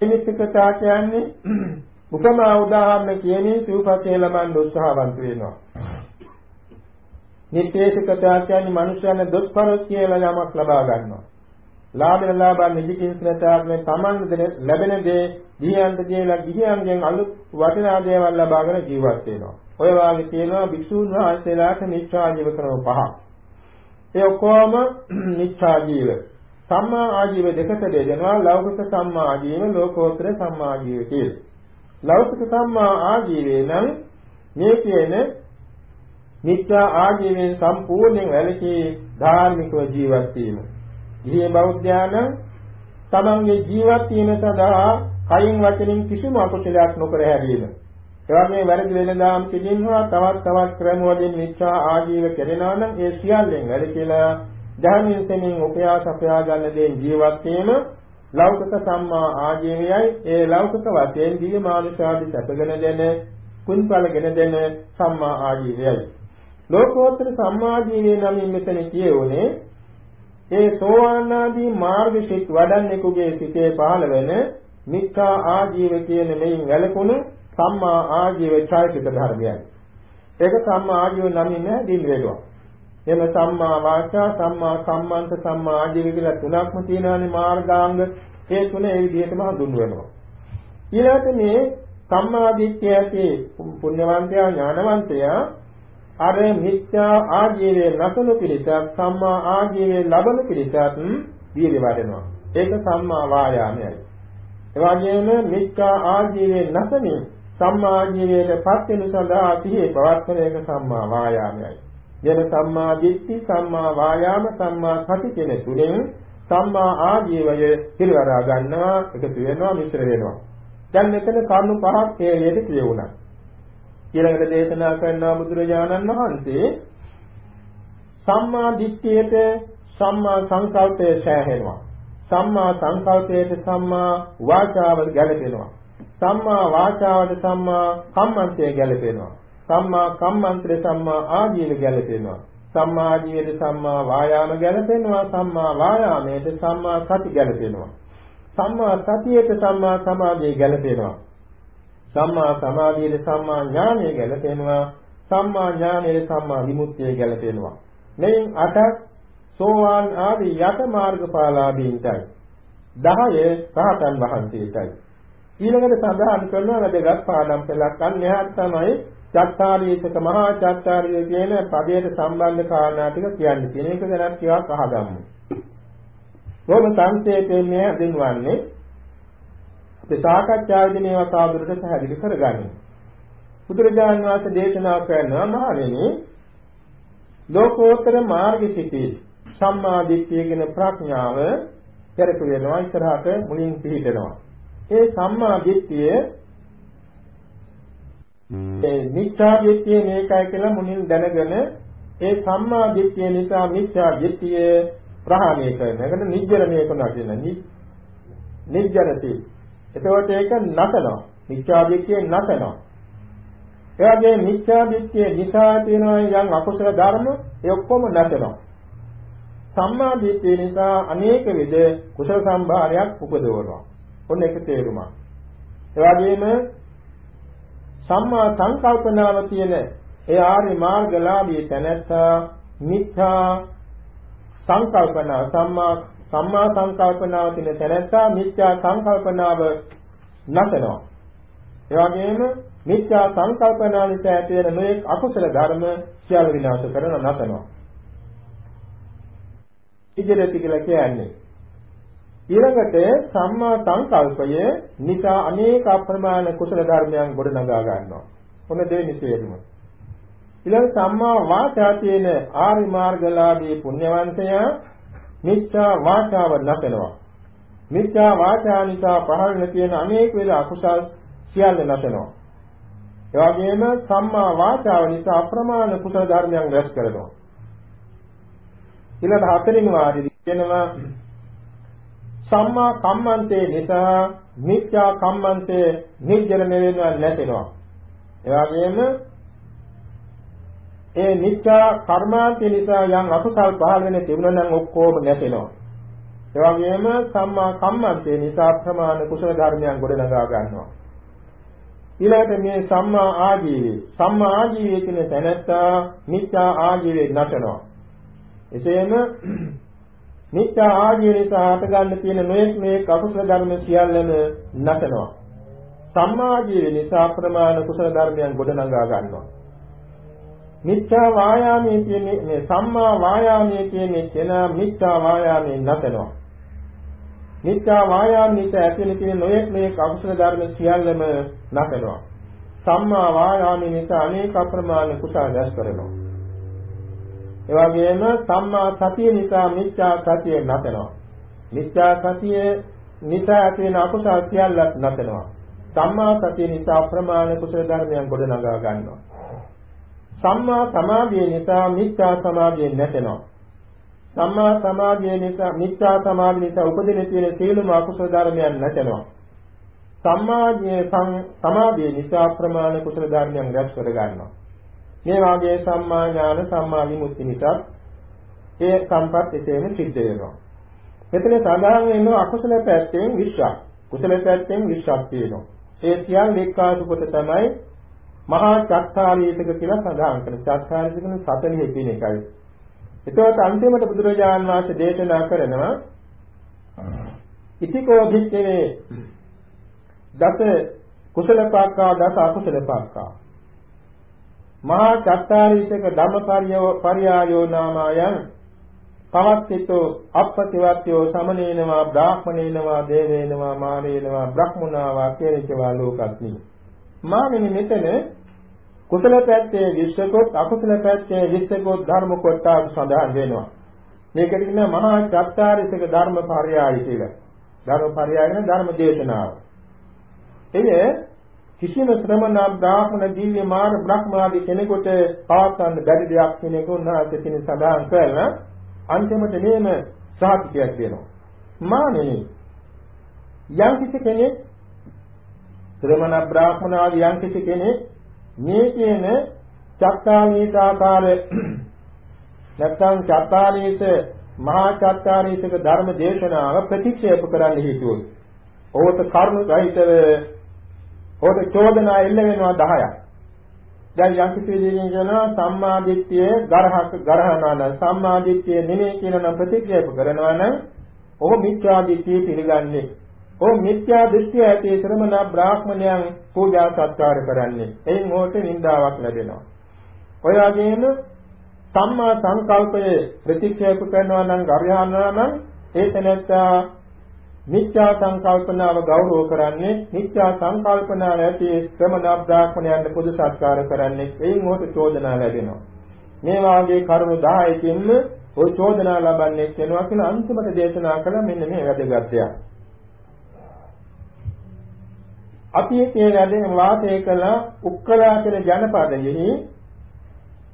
Speaker 3: නිමිත්තකතා කියන්නේ උපමා උදාහරණ කියන්නේ සිව්පසේ ලබන්න උත්සාහවන්ත වෙනවා. නිත්‍යේශකතා කියන්නේ මනුෂ්‍යයන් දොස්පරස් කියලා යමක් ලබා ගන්නවා. ලාභන ලාභ නිදිකින්සනතාවනේ Taman ලැබෙන දේ ගිහියන්ට කියලා ගිහියන්ගෙන් අලුත් වටිනා දේවල් ලබාගෙන ජීවත් වෙනවා. ඔය වාගේ තියෙනවා භික්ෂුන් වහන්සේලාට නිච්ඡා ජීව ක්‍රම පහක්. ඒ ඔක්කොම නිච්ඡා ජීව. සම්මා ආජීව දෙකට බෙදෙනවා ලෞකික සම්මා ආජීව ලෝකෝත්තර සම්මා ආජීව කියලා. ලෞකික සම්මා ආජීවේ නම් මේ කියන නිත්‍යා ආජීවයෙන් සම්පූර්ණයෙන් වැළකී ධාර්මිකව ජීවත් වීම. ගිහි බෞද්ධයානම් තමන්ගේ ජීවත් වීම සඳහා කයින් වචනින් කිසිම අකුසලයක් නොකර හැරීම. එවැනි වැරදි වෙනදාම් කිදින්වා තවත් තවත් ක්‍රම වලින් මිච්ඡා ආජීව කෙරෙනවා නම් ඒ සියල්ලෙන් වැඩ කියලා ධර්මයෙන් තෙමින් උපයාස අපයා ගන්න දේ ජීවත් වීම ලෞකික සම්මා ආජීවයයි ඒ ලෞකික වශයෙන් දිව්‍ය මානුෂාදී සැපගෙන දෙන කුන්පලගෙන දෙන සම්මා ආජීවයයි ලෝකෝත්තර සම්මා ආජීවය නම් මෙතන කියෝනේ ඒ සෝවාන් ආදී මාර්ගසිත වඩන්නෙකුගේ සිතේ පහළ වෙන මිත්‍යා ආජීව කියන මෙයින් වැළකුණු සම්මා ආජීව චෛතසික ධර්මයන්. ඒක සම්මා ආජීව නමින් නැදින් වේදවා. එම සම්මා වාචා සම්මා කම්මන්ත සම්මා ආජීව කියලා තුනක්ම තියෙනවානේ මාර්ගාංග. ඒ තුන ඒ විදිහටම හඳුන්වනවා. ඊළඟට මේ සම්මා දිට්ඨියගේ පුණ්‍යවන්තයා ඥානවන්තයා අර මිත්‍යා ආජීවයේ නැසුණු පිළිසක් සම්මා ආජීවයේ ලබන පිළිසත් දීර්ය වඩනවා. ඒක සම්මා වායාමයයි. එවාගෙම මිත්‍යා ආජීවයේ නැසමින් සම්මා ආජීවයට පත් වෙන සඳහා සිහියේ පවත්වන එක සම්මා වායාමයයි. යන සම්මා දිට්ඨි සම්මා වායාම සම්මා සති කියන තුනෙන් සම්මා ආජීවය පිළිවරා ගන්නවා එකතු වෙනවා මිශ්‍ර වෙනවා. දැන් මෙතන කරුණු පහක් හේලියට කියවුණා. ඊළඟට දේශනා කරන බුදුරජාණන් වහන්සේ සම්මා දිට්ඨියට සම්මා සංකල්පය සෑහෙනවා. සම්මා සංකල්පයට සම්මා වාචාව ගැලපෙනවා. සම්මා වාචාවට සම්මා කම්මන්තය ගැලපෙනවා. සම්මා කම්මන්ත්‍රය සම්මා ආජීව ගැලපෙනවා. සම්මා ආජීවයට සම්මා වායාම ගැලපෙනවා. සම්මා වායාමයට සම්මා සති ගැලපෙනවා. සම්මා සතියට සම්මා සමාධිය ගැලපෙනවා. සම්මා සමාධියට සම්මා ඥානය ගැලපෙනවා. සම්මා ඥානයට සම්මා විමුක්තිය ගැලපෙනවා. මෙයින් අටක් සෝවාන් ආදී යත මාර්ගඵලාභීන්ටයි 10 රහතන් වහන්සේටයි ඊළඟට සඳහන් කරනවා වැදගත් පාඩම් පෙළක් අන්‍යහත් තමයි චත්තාරීසක මහා චත්තාරිය කියන පදයට සම්බන්ධ කාරණා ටික කියන්නේ. කියන එක ගැන ටිකක් අහගමු. බොහොම සංක්ෂේපයෙන් මේ හඳුන්වන්නේ අපි සාකච්ඡාවේදී මේවා තවදුරටත් පැහැදිලි කරගන්න. බුදුරජාණන් වහන්සේ දේශනා කරනවා මහණෙනි ලෝකෝත්තර මාර්ගසිතී සම්මා දිට්ඨිය කියන ප්‍රඥාව පෙරක වෙනවා ඉස්සරහට මුලින් පිළිදෙනවා. ඒ සම්මා දිට්ඨිය ඒ මිත්‍යා දිට්ඨිය මේකයි කියලා මුලින් දැනගෙන ඒ සම්මා දිට්ඨිය නිසා මිත්‍යා දිට්ඨිය ප්‍රහාණය කරන. ඒකට නිජ්ජරණය කරනවා කියන නිජ්ජරති. එතකොට ඒක නැතනවා. මිත්‍යා දිට්ඨිය නැතනවා. ඒ වගේ මිත්‍යා දිට්ඨිය නිසා තියෙනවා යම් අකුසල ධර්ම ඒ ඔක්කොම නැතනවා. සම්මා දිට්ඨිය නිසා අනේක විද කුසල සම්භාරයක් උපදවනවා. ඔන්න ඒක තේරුමක්. ඒ වගේම සම්මා සංකල්පනාව තියෙන ඒ ආර්ය මාර්ගලාභී තැනැත්තා මිත්‍යා සංකල්පනාව සම්මා සම්මා සංකල්පනාව තියෙන තැනැත්තා මිත්‍යා සංකල්පනාව නැතනවා. ඒ වගේම මිත්‍යා සංකල්පනාව නිසා ඇති වෙන මේ අකුසල ධර්ම සියල්ල විනාශ කරන නැතනවා. ඉදිරියට කියලා කියන්නේ ඊළඟට සම්මා සංකල්පය නිසා අනේක අප්‍රමාණ කුසල ධර්මයන් ගොඩනගා ගන්නවා. ඔන්න දෙවෙනි තේරුම. ඊළඟ සම්මා වාචා තියෙන ආරි මාර්ගලාභී පුණ්‍යවන්තයා මිච්ඡා වාචාව නැසනවා. මිච්ඡා වාචා නිසා පහළ තියෙන අනේක වේල අකුසල් සියල්ල නැසනවා. ඒ වගේම සම්මා වාචාව නිසා අප්‍රමාණ කුසල ධර්මයන් රැස් කරනවා. ඊළඟ හතරින් වාදී කියනවා සම්මා කම්මන්තේ නිසා මිත්‍යා කම්මන්තේ නිර්ජන වෙනව නැතෙනවා. ඒ වගේම ඒ මිත්‍යා කර්මාන්තේ නිසා යම් අකුසල් පහළ වෙන තිබුණා නම් ඔක්කොම නැතෙනවා. ඒ වගේම සම්මා කම්මන්තේ නිසා ප්‍රමාණ කුසල ධර්මයන් ගොඩනගා ගන්නවා. ඊළඟට මේ සම්මා ආජීවයේ සම්මා ආජීවයේ කියන තැනත්තා මිත්‍යා ආජීවයේ නැතනවා. එසේම මිත්‍යා ආජීව නිසා හට ගන්න තියෙන මේක් මේ අකුසල ධර්ම සියල්ලම නැතනවා. සම්මා ජීව නිසා ප්‍රමාණ කුසල ධර්මයන් ගොඩනගා ගන්නවා. මිත්‍යා වායාමයේ කියන්නේ මේ සම්මා වායාමයේ කියන්නේ කෙන මිත්‍යා වායාමයේ නැතනවා. මිත්‍යා වායාම නිසා ඇතිවෙන තියෙන නොයෙක් මේ අකුසල ධර්ම සියල්ලම නැතනවා. සම්මා වායාමයේ නිසා අනේක අප්‍රමාණ කුසල දැස් කරනවා. ඒ වගේම සම්මා සතිය නිසා මිත්‍යා සතිය නැතනවා. මිත්‍යා සතිය නිසා ඇති වෙන අකුසල සියල්ලක් නැතනවා. සම්මා සතිය නිසා ප්‍රමාණ කුසල ධර්මයන් ගොඩනගා ගන්නවා. සම්මා සමාධිය නිසා මිත්‍යා සමාධිය නැතනවා. සම්මා සමාධිය නිසා මිත්‍යා සමාධිය නිසා උපදින තියෙන සියලුම අකුසල ධර්මයන් නැතනවා. සම්මාදියේ සමාධිය නිසා ප්‍රමාණ කුසල ධර්මයන් රැස් කර ගන්නවා. මේ වාගේ සම්මා ඥාන සම්මා විමුක්ති නිසා ඒ සම්පත් එසේම සිද්ධ වෙනවා. මෙතන සඳහන් වෙනවා අකුසල පැත්තෙන් 20ක්. කුසල පැත්තෙන් 20ක් තියෙනවා. ඒ සියල් එක්කාසු කොට තමයි මහා චත්තාරීසක කියලා සඳහන් කරන. චත්තාරීසක කියන්නේ 40 කියන එකයි. එතකොට අන්තිමට බුදුරජාන් වහන්සේ දේශනා කරනවා ඉතිකෝ භික්ඛවේ දස කුසල පාක්කා දස අකුසල පාක්කා මහා චත්තාරීසක ධම්මපරියෝ පරියායෝ නාමයන් පවත්තිතෝ අප්පතිවත්යෝ සමනේනවා බ්‍රාහ්මණේනවා දේවේනවා මානේනවා බ්‍රහ්මුණාවා කියනකවා ලෝකත්නි මාමිනි මෙතන කුසල පැත්තේ විශ්වකොත් අකුසල පැත්තේ විශ්වකොත් ධර්ම කොටස් සඳහන් වෙනවා. මේකට කියන මහා චත්තාරීසක ධර්ම පරියාය කියලා. ධර්ම පරියාය කියන ධර්ම දේශනාව. එය කිසිම ශ්‍රමණ බ්‍රාහ්මණ දිව්‍ය මාර්ග බ්‍රහ්මාදී කෙනෙකුට පවත්වන්න බැරි දෙයක් කෙනෙකු උන්වහන්සේ කියන සදාන් කරලා අන්තිමට මේම සාහිත්‍යයක් දෙනවා. මානෙනි යම් කිසි කෙනෙක් ශ්‍රමණ බ්‍රාහ්මණ ආදී යම් කිසි කෙනෙක් මේ කියන චක්කාලීත ආකාර නැත්නම් චත්තාලීත මහා චත්තාලීතක ධර්ම දේශනාව ප්‍රතික්ෂේප කරන්න හේතුවයි. ඕත කර්ම සහිතව ඕත චෝදනා එල්ල වෙනවා 10ක්. දැන් යම් කිසි දෙයකින් කියනවා සම්මාදිට්ඨිය ගරහක ගරහනවා නම් සම්මාදිට්ඨිය නෙමෙයි කියන නම් ප්‍රතික්ෂේප කරනවා නම් ඔහු මිත්‍යාදිට්ඨිය පිළිගන්නේ. ඔහු මිත්‍යා දෘෂ්ටිය ඇති ශ්‍රමණ බ්‍රාහ්මණයන් පූජා සත්කාර කරන්නේ. එයින් ඔහුට නින්දාවක් ලැබෙනවා. ඔය වගේම සම්මා සංකල්පය ප්‍රතික්ෂේප කරනවා නම් ගරහනවා නම් ඒ තැනත්තා මිත්‍යා සංකල්පනාව ගෞරව කරන්නේ මිත්‍යා සංකල්පනාව ඇති ශ්‍රමණ බ්‍රාහ්මණයන්ට පොදු සත්කාර කරන්නේ එයින් ඔහුට චෝදනා ලැබෙනවා මේ වාගේ කරුණු 10කින්ම ඔය චෝදනා ලබන්නේ වෙනවා කියලා අන්තිමට දේශනා කළ මෙන්න මේ වැදගත් දෙයක් අපි මේ වැඩේ වාසය කළ උක්කලා කියන ජනපදයෙහි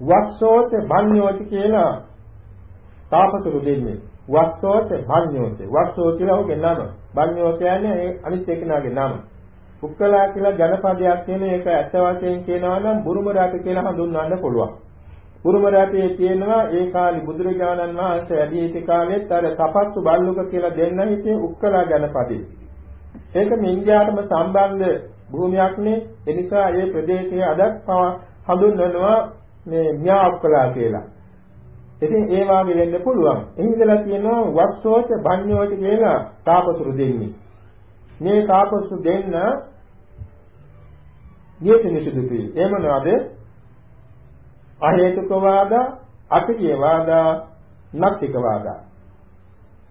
Speaker 3: වස්සෝත භඤ්ඤෝත කියලා තාපසරු දෙන්නේ. වස්සෝත භඤ්ඤෝත. වස්සෝ කියලා ඔහුගේ නම. භඤ්ඤෝ කියන්නේ ඒ අනිත් එක්කෙනාගේ නම. උක්කලා කියලා ජනපදයක් කියන එක ඇත්ත වශයෙන් කියනවා නම් බුරුම රට කියලා හඳුන්වන්න පුළුවන්. බුරුම රටේ තියෙනවා ඒ කාලේ බුදුරජාණන් වහන්සේ වැඩි සිටි කාලෙත් අර තපස්සු බල්ලුක කියලා දෙන්න හිතේ උක්කලා ජනපදේ. ඒක මින්ජාටම සම්බන්ධ භූමියක්නේ ඒ නිසා මේ ප්‍රදේශයේ අදත් හඳුන්වනවා මේ න්‍යාප්කලා කියලා. ඉතින් ඒ වාගේ වෙන්න පුළුවන්. එහිදලා කියනවා වස්සෝච භඤ්ඤෝච කියලා තාපසුරු දෙන්නේ. මේ තාපසු දෙන්න නියත නිසුදුකී. ඒ මොනවාද? අහේතුක වාද, අතිකිය වාද, නක්තික වාද.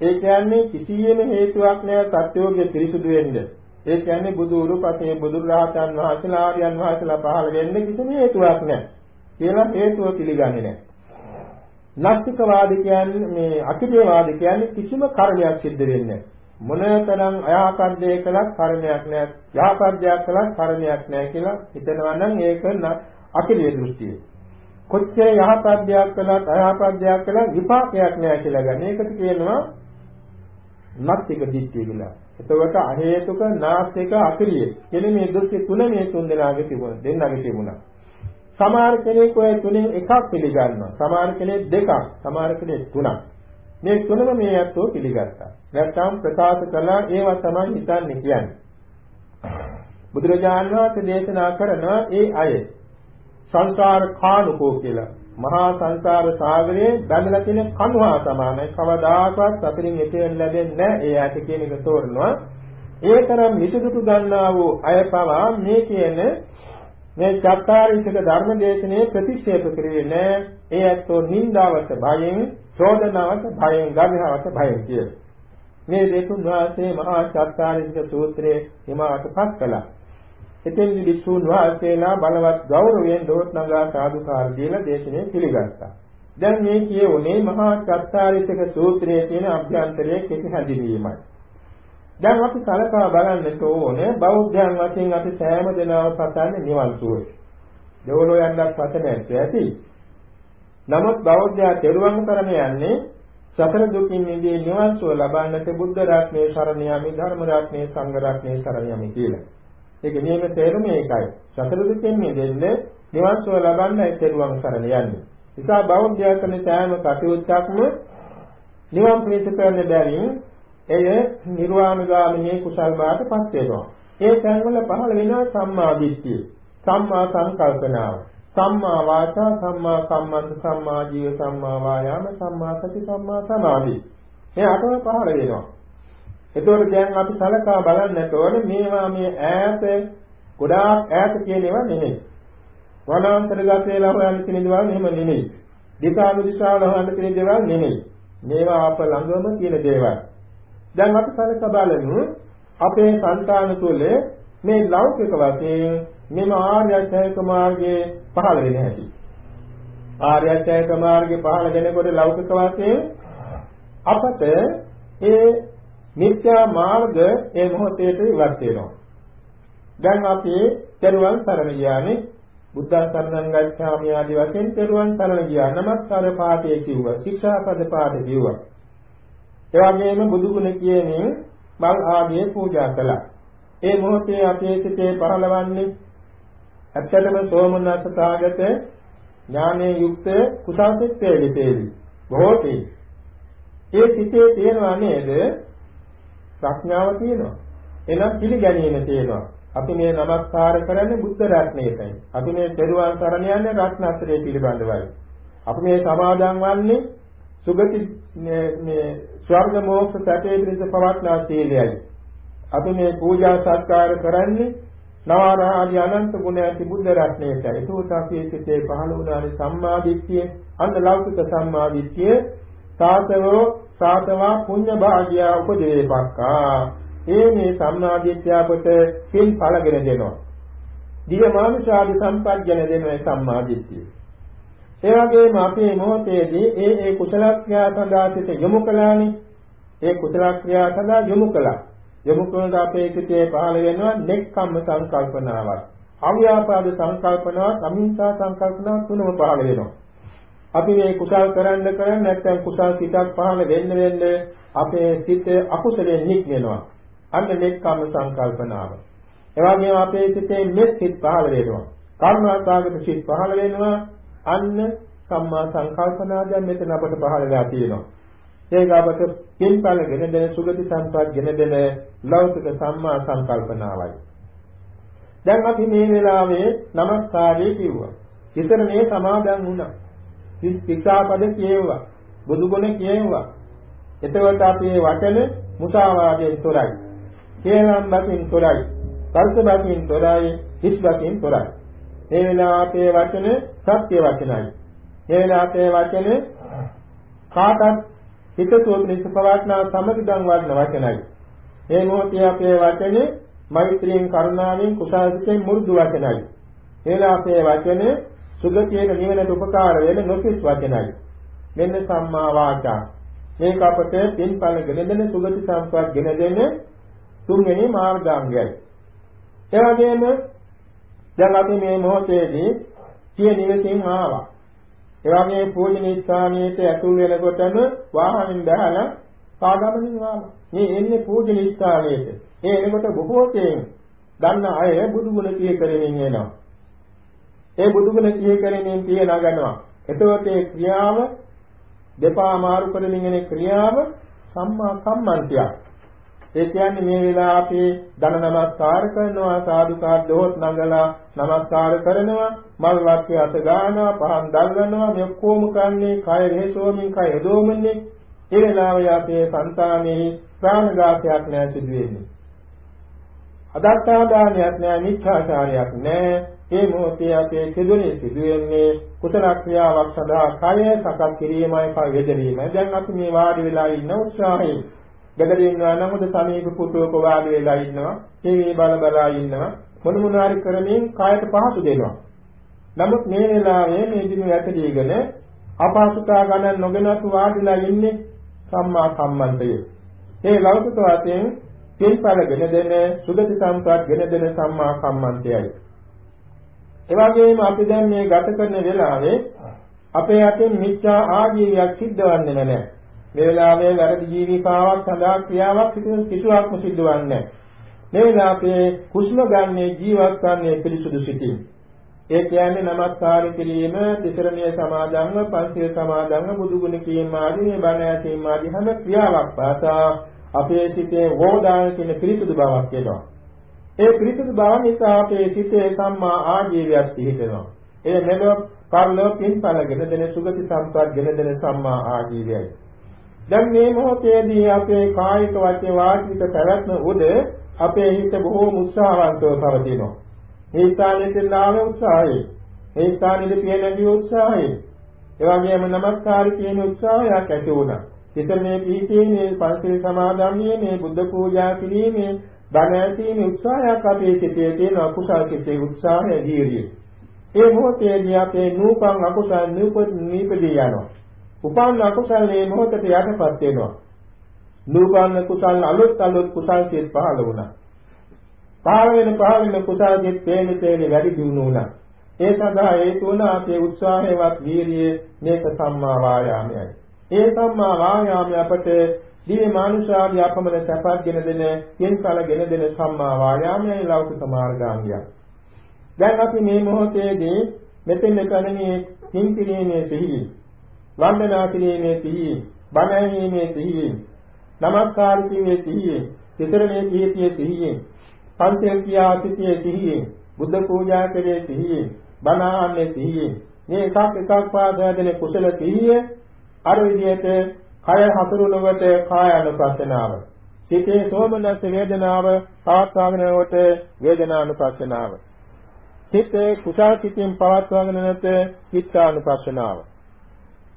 Speaker 3: ඒ කියන්නේ කිසියම් හේතුවක් නැහැ සත්‍යෝගේ පිරිසුදු වෙන්නේ. ඒ කියන්නේ බුදු උරුපතේ බුදු රහතන් වහන්සේලා ආර්යයන් වහන්සේලා පහළ වෙන්නේ කිසිම හේතුවක් නැහැ. කියලා හේතුව පිළිගන්නේ නැහැ. නාස්තිකවාදී කියන්නේ මේ අකිදේවාද කියන්නේ කිසිම කර්මයක් සිද්ධ වෙන්නේ මොනතරම් අයහපත් දෙයක් කළත් කර්මයක් නැහැ. යහපත් දෙයක් කළත් කර්මයක් නැහැ කියලා හිතනවා නම් ඒක අකිදේ දෘෂ්ටිය. කොච්චර යහපත් දෙයක් කළත් අයහපත් දෙයක් කළත් විපාකයක් නැහැ කියලා ගන්න. ඒකට කියනවා නාස්තික දෘෂ්ටිය කියලා. එතකොට අහේතුක නාස්තික අකිරිය. කියන මේ දෘෂ්ටි තුන මේ තුන් දෙනාගේ තිබුණා. දෙන්නගේ තිබුණා. සමහර කෙනෙක් ඔය තුනෙන් එකක් පිළිගන්නවා. සමහර කෙනෙක් දෙකක්, සමහර කෙනෙක් තුනක්. මේ තුනම මේ අත්ෝ පිළිගත්තා. නැත්නම් ප්‍රකාශ කළා ඒවා තමයි හිතන්නේ කියන්නේ. බුදුරජාණන් වහන්සේ දේශනා කරන ඒ අය සංසාර කානුකෝ කියලා මහා සංසාර සාගරයේ බැඳලා තියෙන කණුහා සමානයි කවදාකවත් අතරින් එතෙන් ලැබෙන්නේ නැහැ ඒ ඇට කියන එක තෝරනවා ඒ තරම් මිසුදුතු ගන්නා වූ අය පවා මේ කියන මේ චත්තාරීසක ධර්ම දේශනේ ප්‍රතික්ෂේප කරුවේ නෑ ඒ ඇත්තෝ නින්දාවට භයෙන් චෝදනාවට භයෙන් ගාමිහාවට භයෙන් කිය. මේ දෙතුන් වාසේ මහා චත්තාරීසක සූත්‍රයේ හිමාවටපත් කළා. එතෙන් විසුණු වාසේලා බලවත් ගෞරවයෙන් දොත් නගා සාදුකාර දීලා දේශනේ පිළිගත්තා. දැන් මේ කියුනේ මහා චත්තාරීසක සූත්‍රයේ තියෙන අභ්‍යන්තරයේ කෙටි හැඳින්වීමයි. දැන් අපි සලකා බලන්නට ඕනේ බෞද්ධයන් වශයෙන් අපි සෑම දෙනාම පතන්නේ නිවන් සුවය. දෙවලෝ යන්නත් පතන්නේ ඇති. නමුත් බෞද්ධයා තෙරුවන් කරන යන්නේ සතර දුකින් මිදී නිවන් සුව ලබන්නට බුද්ධ රත්නයේ සරණ යමි ධර්ම රත්නයේ සංඝ රත්නයේ සරණ යමි කියලා. ඒක නියම තේරුම ඒකයි. සතර දුකින් මිදෙන්නේ නිවන් සුව ලබන්නයි තෙරුවන් සරණ යන්නේ. නිසා බෞද්ධයා කරන සෑම කටයුත්තක්ම නිවන් ප්‍රේත කරන්න බැරින් එය නිර්වාණගාමිනී කුසල් බාටපත් වෙනවා. ඒ තැන්වල පහළ වෙනවා සම්මා දිට්ඨිය, සම්මා සංකල්පනාව, සම්මා වාචා, සම්මා කම්මන්ත, සම්මා ජීව, සම්මා වායාම, සම්මා සති, සම්මා සමාධි. මේ අටම පහළ වෙනවා. එතකොට දැන් අපි සලකා බලන්නට ඕනේ මේවා මේ ඈත ගොඩාක් ඈත කියන ඒවා නෙමෙයි. වනාන්තරගත වෙලා හොයන්න තියෙන දේවල් එහෙම නෙමෙයි. දිසානු දිශාවල හොයන්න තියෙන දේවල් නෙමෙයි. මේවා අප ළඟම තියෙන දේවල්. දැන් අපි සලක බලමු අපේ సంతාන තුළ මේ ලෞකික වශයෙන් මෙම ආර්ය අෂ්ටාංග මාර්ගයේ පහළ වෙන හැටි. ආර්ය අෂ්ටාංග මාර්ගයේ පහළ වෙනකොට ලෞකික වශයෙන් අපට ඒ මිත්‍යා මාර්ග ඒ මොහොතේට ඉවත් වෙනවා. දැන් අපි තෙරුවන් සරණ ගියානේ බුද්ධ සරණං ගච්ඡාමි ආදී වශයෙන් තෙරුවන් සරණ ගියා. නමස්කාර පාඨය කිව්වා. ශික්ෂාපද පාඨය කිව්වා. ඒ වගේම බුදු ගුණ කියමින් මල් ආදී පූජා කළා. ඒ මොහොතේ අපේ සිතේ පහළවන්නේ ඇත්තටම සෝමනස්ස සාගත ඥානයේ යුක්ත කුසල් සිත්යේ විතේවි. බොහෝ තේ. ඒ සිතේ තියෙනවා නේද? ප්‍රඥාව තියෙනවා. එනම් පිළිගැනීම තියෙනවා. අපි මේ নমස්කාර කරන්නේ බුද්ධ රත්නයටයි. අපි මේ පෙරුවන් සරණ යන්නේ රත්නත්‍රයේ පිළිබඳවයි. අපි මේ සමාදන් වන්නේ සුගති මේ ස්වර්ග මොක්ෂ සැපේ පිණිස පවත්නා සීලයයි. අපි මේ පූජා සත්කාර කරන්නේ නවාරාදී අනන්ත ගුණ ඇති බුද්ධ රත්නයටයි. ඒකෝට අපි සිතේ පහළ වුණානේ සම්මාදිට්ඨිය, අන්න ලෞකික සම්මාදිට්ඨිය සාතවෝ සාතවා පුඤ්ඤ භාග්‍ය උපදේපක්කා ඒ මේ සම්මාදිට්ඨියකට පින් පළගෙන දෙනවා. දිව මානුෂාදි සම්පජ්ජන දෙනවා සම්මාදිට්ඨිය. ඒ වගේම අපේ මොහොතේදී ඒ ඒ කුසල ක්‍රියා සඳහා සිට යොමු කළානේ. ඒ කුසල ක්‍රියා සඳහා යොමු කළා. යොමු කරන අපේ සිතේ පහළ වෙනවා නෙක්ඛම්ම සංකල්පනාවක්. අව්‍යාපාද සංකල්පනාවක්, අමිංසා සංකල්පනාවක් තුනම පහළ වෙනවා. අපි මේ කුසල් කරන්න කරන්න නැත්නම් කුසල් සිතක් පහළ වෙන්න වෙන්න අපේ සිත අකුසලෙන් නික්මෙනවා. අන්න නෙක්ඛම්ම සංකල්පනාව. එවැගේම අපේ සිතේ මෙත් සිත් පහළ වෙනවා. කර්මාසාගත සිත් පහළ වෙනවා. අන්න සම්මා සංකල්පනා දැන් මෙතන අපට පහළ වෙලා තියෙනවා. ඒක අපට පින්පල ගෙන දෙන සුගති සංපත් ගෙන දෙන ලෞකික සම්මා සංකල්පනාවයි. දැන් අපි මේ වෙලාවේ নমස්කාරය කිව්වා. ඉතර මේ සමාදන් වුණා. ශික්ෂාපද කියෙව්වා. බුදුගුණ කියෙව්වා. එතකොට අපේ වචන මුසාවාදයෙන් තොරයි. හේනම් බකින් තොරයි. පල්ස බකින් තොරයි. හිස් බකින් තොරයි. මේ වෙලාව අපේ වචන සත්‍ය වචනයි. මේ වෙලාව අපේ වචන කාටත් හිතසුව පිණිස පවත්නා සමගදන් වඩන වචනයි. මේ මොහොතේ අපේ වචන මෛත්‍රියෙන් කරුණාවෙන් කුසාසිතෙන් මුරුදු වචනයි. මේ වෙලාව අපේ වචන සුගතියේ නිවනට උපකාර වෙන නොකිස් වචනයි. මෙන්න සම්මා වාචා. මේක අපට පින්පල ගෙන දෙන සුගති සම්පත් ගෙන දෙන තුන්වෙනි මාර්ගාංගයයි. ඒ වගේම දැන් අපි මේ මොහොතේදී සිය නිවසින් ආවා. ඒ වගේ පූජනීය ස්ථානයට ඇතුල් වෙනකොටම වාහනින් බහලා පාගමනින් ආවා. මේ එන්නේ පූජනීය ස්ථානයට. ඒ එනකොට බොහෝ තෙන් දන්න අය බුදු ගුණ කිය කරමින් එනවා. ඒ බුදු ගුණ කිය කරමින් පිය නගනවා. එතකොට ඒ ක්‍රියාව දෙපා මාරු කරමින් එන ක්‍රියාව සම්මා සම්මන්තියක්. ඒ කියන්නේ මේ වෙලාව අපි ධන නමස්කාර කරනවා සාදුකාර දොහොත් නගලා නමස්කාර කරනවා මල් වත්ති අත ගන්නවා පහන් දල්වනවා මේ ඔක්කොම කන්නේ කය හේසෝමින් කය යදෝමන්නේ ඒ වෙලාවේ අපේ సంతානයේ ප්‍රාණඝාතයක් නැහැ සිදු වෙන්නේ අදත්තාදානයක් නැහැ මිච්ඡාචාරයක් නැහැ ඒ මොහොතේ අපේ සිදුනේ සිදු වෙන්නේ කුසල ක්‍රියාවක් සඳහා කය සකස් කිරීමයි කය වේදීමයි දැන් අපි මේ වාඩි වෙලා ඉන්න උත්සාහයෙන්. ගෙදර ඉන්නවා නම් උද සමීප පුටුවක වාඩි වෙලා ඉන්නවා. ටීවී බල බලා ඉන්නවා. මොන මොනාරි කරමින් කායට පහසු දෙනවා. නමුත් මේ වෙලාවේ මේ දින යටදීගෙන අපහසුතා ගණන් නොගෙනත් වාඩිලා ඉන්නේ සම්මා සම්මන්තය මේ ලෞකික වශයෙන් පින්පලගෙන දෙන සුගති සම්පත් ගෙන දෙන සම්මා සම්මන්තයයි එවැගේම අපි දැන් මේ ගත කරන වෙලාවේ අපේ අතින් මිච්ඡා ආජීවයක් සිද්ධවන්නේ නැහැ මේ වෙලාවේ වැරදි ජීවිකාවක් සඳහා ක්‍රියාවක් කිසිවක්ම සිදුවන්නේ නැහැ. මේ වෙලාවේ කුෂ්ම ගන්නේ ජීවත් වන්නේ පිරිසුදු සිටින්. ඒ කියන්නේ নমස්කාර කිරීම, තිසරණීය සමාදන්ව, පංචශීල සමාදන්ව, බුදුගුණ කීම ආදී මේ බණ ඇසීම ආදී හැම ක්‍රියාවක් පාසා අපේ සිතේ වෝදාන කියන පිරිසුදු බවක් එනවා. ඒ පිරිසුදු බව නිසා අපේ සිතේ සම්මා ආජීවයක් පිහිටනවා. ඒ මෙලොව පරලොව පින්පලගෙන දෙන සුගති සම්පත් ගෙන දෙන සම්මා ආජීවයයි. දැන් මේ මොහොතේදී අපේ කායික වචේ වාචික පැවැත්ම උද අපේ හිත බොහෝම උත්සාහවන්තව පවතිනවා. මේ ස්ථානයේ තියෙන උත්සාහය, මේ ස්ථානයේ තියෙන උත්සාහය, එවැගේම නමස්කාර කියන උත්සාහයක් ඇති වුණා. හිත මේ පීඨයේ පංචේ සමාදම්යේ මේ බුද්ධ පූජා කිරීමේ ධන ඇසීමේ උත්සාහයක් අපේ සිතේ තියෙන අකුසල් සිතේ උත්සාහය දීර්යයි. ඒ මොහොතේදී අපේ නූපන් අකුසල් නූපද නීපදී යනවා. උපන්න අකුසල මේ මොහොතේ යටපත් වෙනවා. නූපන්න කුසල අලුත් අලුත් කුසල් සිත් පහළ වුණා. පහළ වෙන පහළ වෙන කුසාගෙත් පේන පේන වැඩි දියුණු වුණා. ඒ සඳහා හේතු වුණ අපේ උත්සාහයවත් වීර්යය මේක සම්මා වායාමයයි. ඒ සම්මා වායාමය අපට දිව්‍ය මානුෂාදී අපමණ සැපක්ගෙන දෙන, කින්කලගෙන දෙන සම්මා වායාමයයි ලෞකික මාර්ගාංගයක්. දැන් අපි මේ මොහොතේදී මෙතෙන් කරන්නේ කිංකිරීමේ සිහිය, වන්දනා කිරීමේ සිහිය, බණ ඇහිීමේ සිහිය, නමස්කාර කිරීමේ සිහිය, සිතරණේ කීතියේ සිහිය, පංචේල් කියා සිටියේ සිහිය, බුද්ධ පූජා කරේ සිහිය, බණ අහන්නේ සිහිය. මේ එකක් එකක් පාදයෙන් කුසල සිහිය අර විදිහට කය හසුරුවනකොට කාය අනුපස්සනාව. සිතේ සෝමනස් වේදනාව පවත්වාගෙනකොට වේදනානුපස්සනාව. සිතේ කුසල් සිතින් පවත්වාගෙන නැත චිත්තානුපස්සනාව.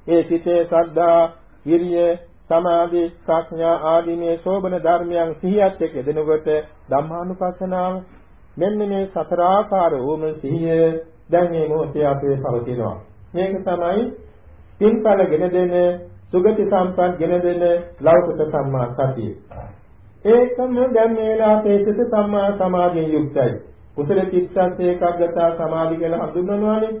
Speaker 3: ඒ සිතේ ශ්‍රද්ධා, විරිය, සමාධි, ප්‍රඥා ආදී මේ සෝබන ධර්මයන් සිහියත් එක්ක දෙනකොට ධම්මානුපස්සනාව මෙන්න මේ සතර ආකාර වූම සිහිය දැන් මේ මොහොතේ අපේ පවතිනවා. මේක තමයි පින්කලගෙන දෙන සුගති සම්පත් ගෙන දෙන ලෞකික සම්මා සතිය. ඒකම දැන් මේ වෙලාවේ සිත සම්මා සමාධියෙන් යුක්තයි. කුසල චිත්තස් ඒකාග්‍රතා සමාධි කියලා හඳුන්වනවානේ.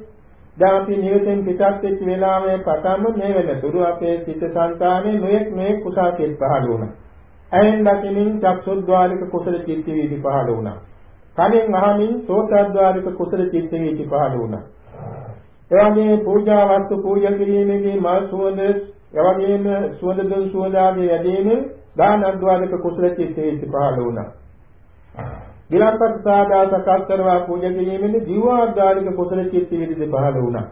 Speaker 3: දැන් අපි නිවෙතෙන් පිටත් වෙච්ච වෙලාවේ පටන්ම මේ වෙනතුරු අපේ සිත සංකානේ නොයෙක් මේ කුසල චිත් පහළ වුණා. ඇයෙන් දකිමින් චක්සුද්්වාරික කුසල චිත්ත වීදි පහළ වුණා. කනෙන් අහමින් සෝතද්්වාරික කුසල චිත්ත වීදි පහළ වුණා. එවැගේ පූජා වස්තු පූජා කිරීමේදී මල් සුවඳ එවැගේම සුවඳ දුන් සුවඳ ආදී වැඩිමින් දානද්්වාරික කුසල චිත්ත වීදි පහළ වුණා. විලම්පත් සාදා සකස් කරවා පූජා කිරීමෙන් ජීවාධාරික කුසල චිත්ත විදිහට පහළ වුණා.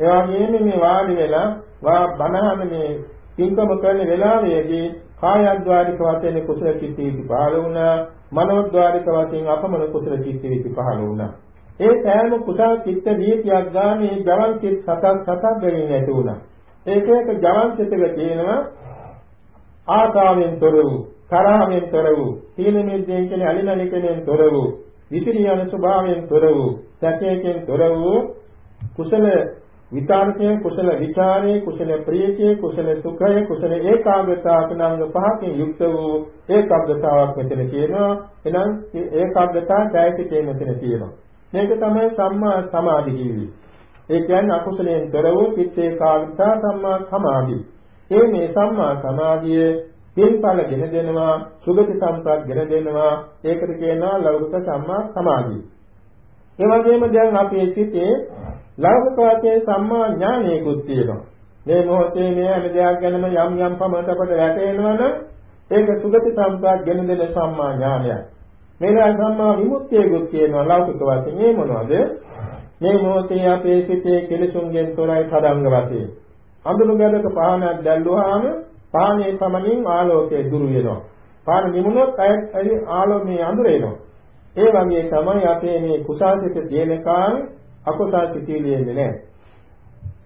Speaker 3: ඒ වගේම මේ වාඩි වෙලා වා බණහන මේ පින්කම කරන වෙලාවේදී කායද්්වාරික වශයෙන් කුසල චිත්ත විදි පහළ වුණා. මනෝද්්වාරික වශයෙන් අපමණ කුසල චිත්ත විදි පහළ වුණා. ඒ සෑම කුසල චිත්ත දීපයක් ගානේ ජවන් චිත් සතක් සතක් බැවින් ඇති වුණා. ඒක එක ජවන් චිත්තක තියෙනවා. ආකාවෙන් තොර වූ තරහවෙන් තොර වූ තීන මිද්දෙන් කියන අලිනලි කෙනෙන් තොර වූ විසිරී යන ස්වභාවයෙන් තොර වූ සැකයෙන් තොර වූ කුසල විචාරකයේ කුසල විචාරයේ කුසල ප්‍රියකයේ කුසල සුඛයේ කුසල ඒකාග්‍රතාවක නම් පහකින් යුක්ත වූ ඒකාග්‍රතාවක් මෙතන තියෙනවා. එහෙනම් ඒකාග්‍රතාව ඡායසිකේ මෙතන තියෙනවා. මේක තමයි සම්මා සමාධි කිවි ඒ කියන්නේ අකුසලයෙන් තොර වූ චිත්ත ඒකාග්‍රතාව සම්මා සමාධි. ඒ මේ සම්මා සමාධිය පින්ඵල ගෙන දෙනවා සුගති සම්ප්‍රාප්ත ගෙන දෙනවා. ඒකට කියනවා ලෞකික සම්මා සමාධිය ඒ වගේම දැන් අපේ සිතේ ලෞකික වාසේ සම්මා ඥානයකුත් තියෙනවා. මේ මොහොතේ මේ හැම දෙයක් ගැනම යම් යම් පමණකට අපට වැටෙනවනම් ඒක සුගති සම්ප්‍රාප්ත ගෙන දෙන සම්මා ඥානයයි මේලා සම්මා විමුක්තියකුත් කියනවා ලෞකික වාසේ මේ මොනවද? මේ මොහොතේ අපේ සිතේ කෙලෙසුන්ගෙන් තොරයි තදංග වශයෙන් අඳුරු ගැලක පහනක් දැල්වුවාම පානේ පමණින් ආලෝකය දුරු වෙනවා. පාන නිමුණොත් අය ආලෝකයේ අඳුර එනවා. ඒ වගේ තමයි අපේ මේ කුසාසිත තියෙන කාලේ අකුසල් සිටින්නේ නැහැ.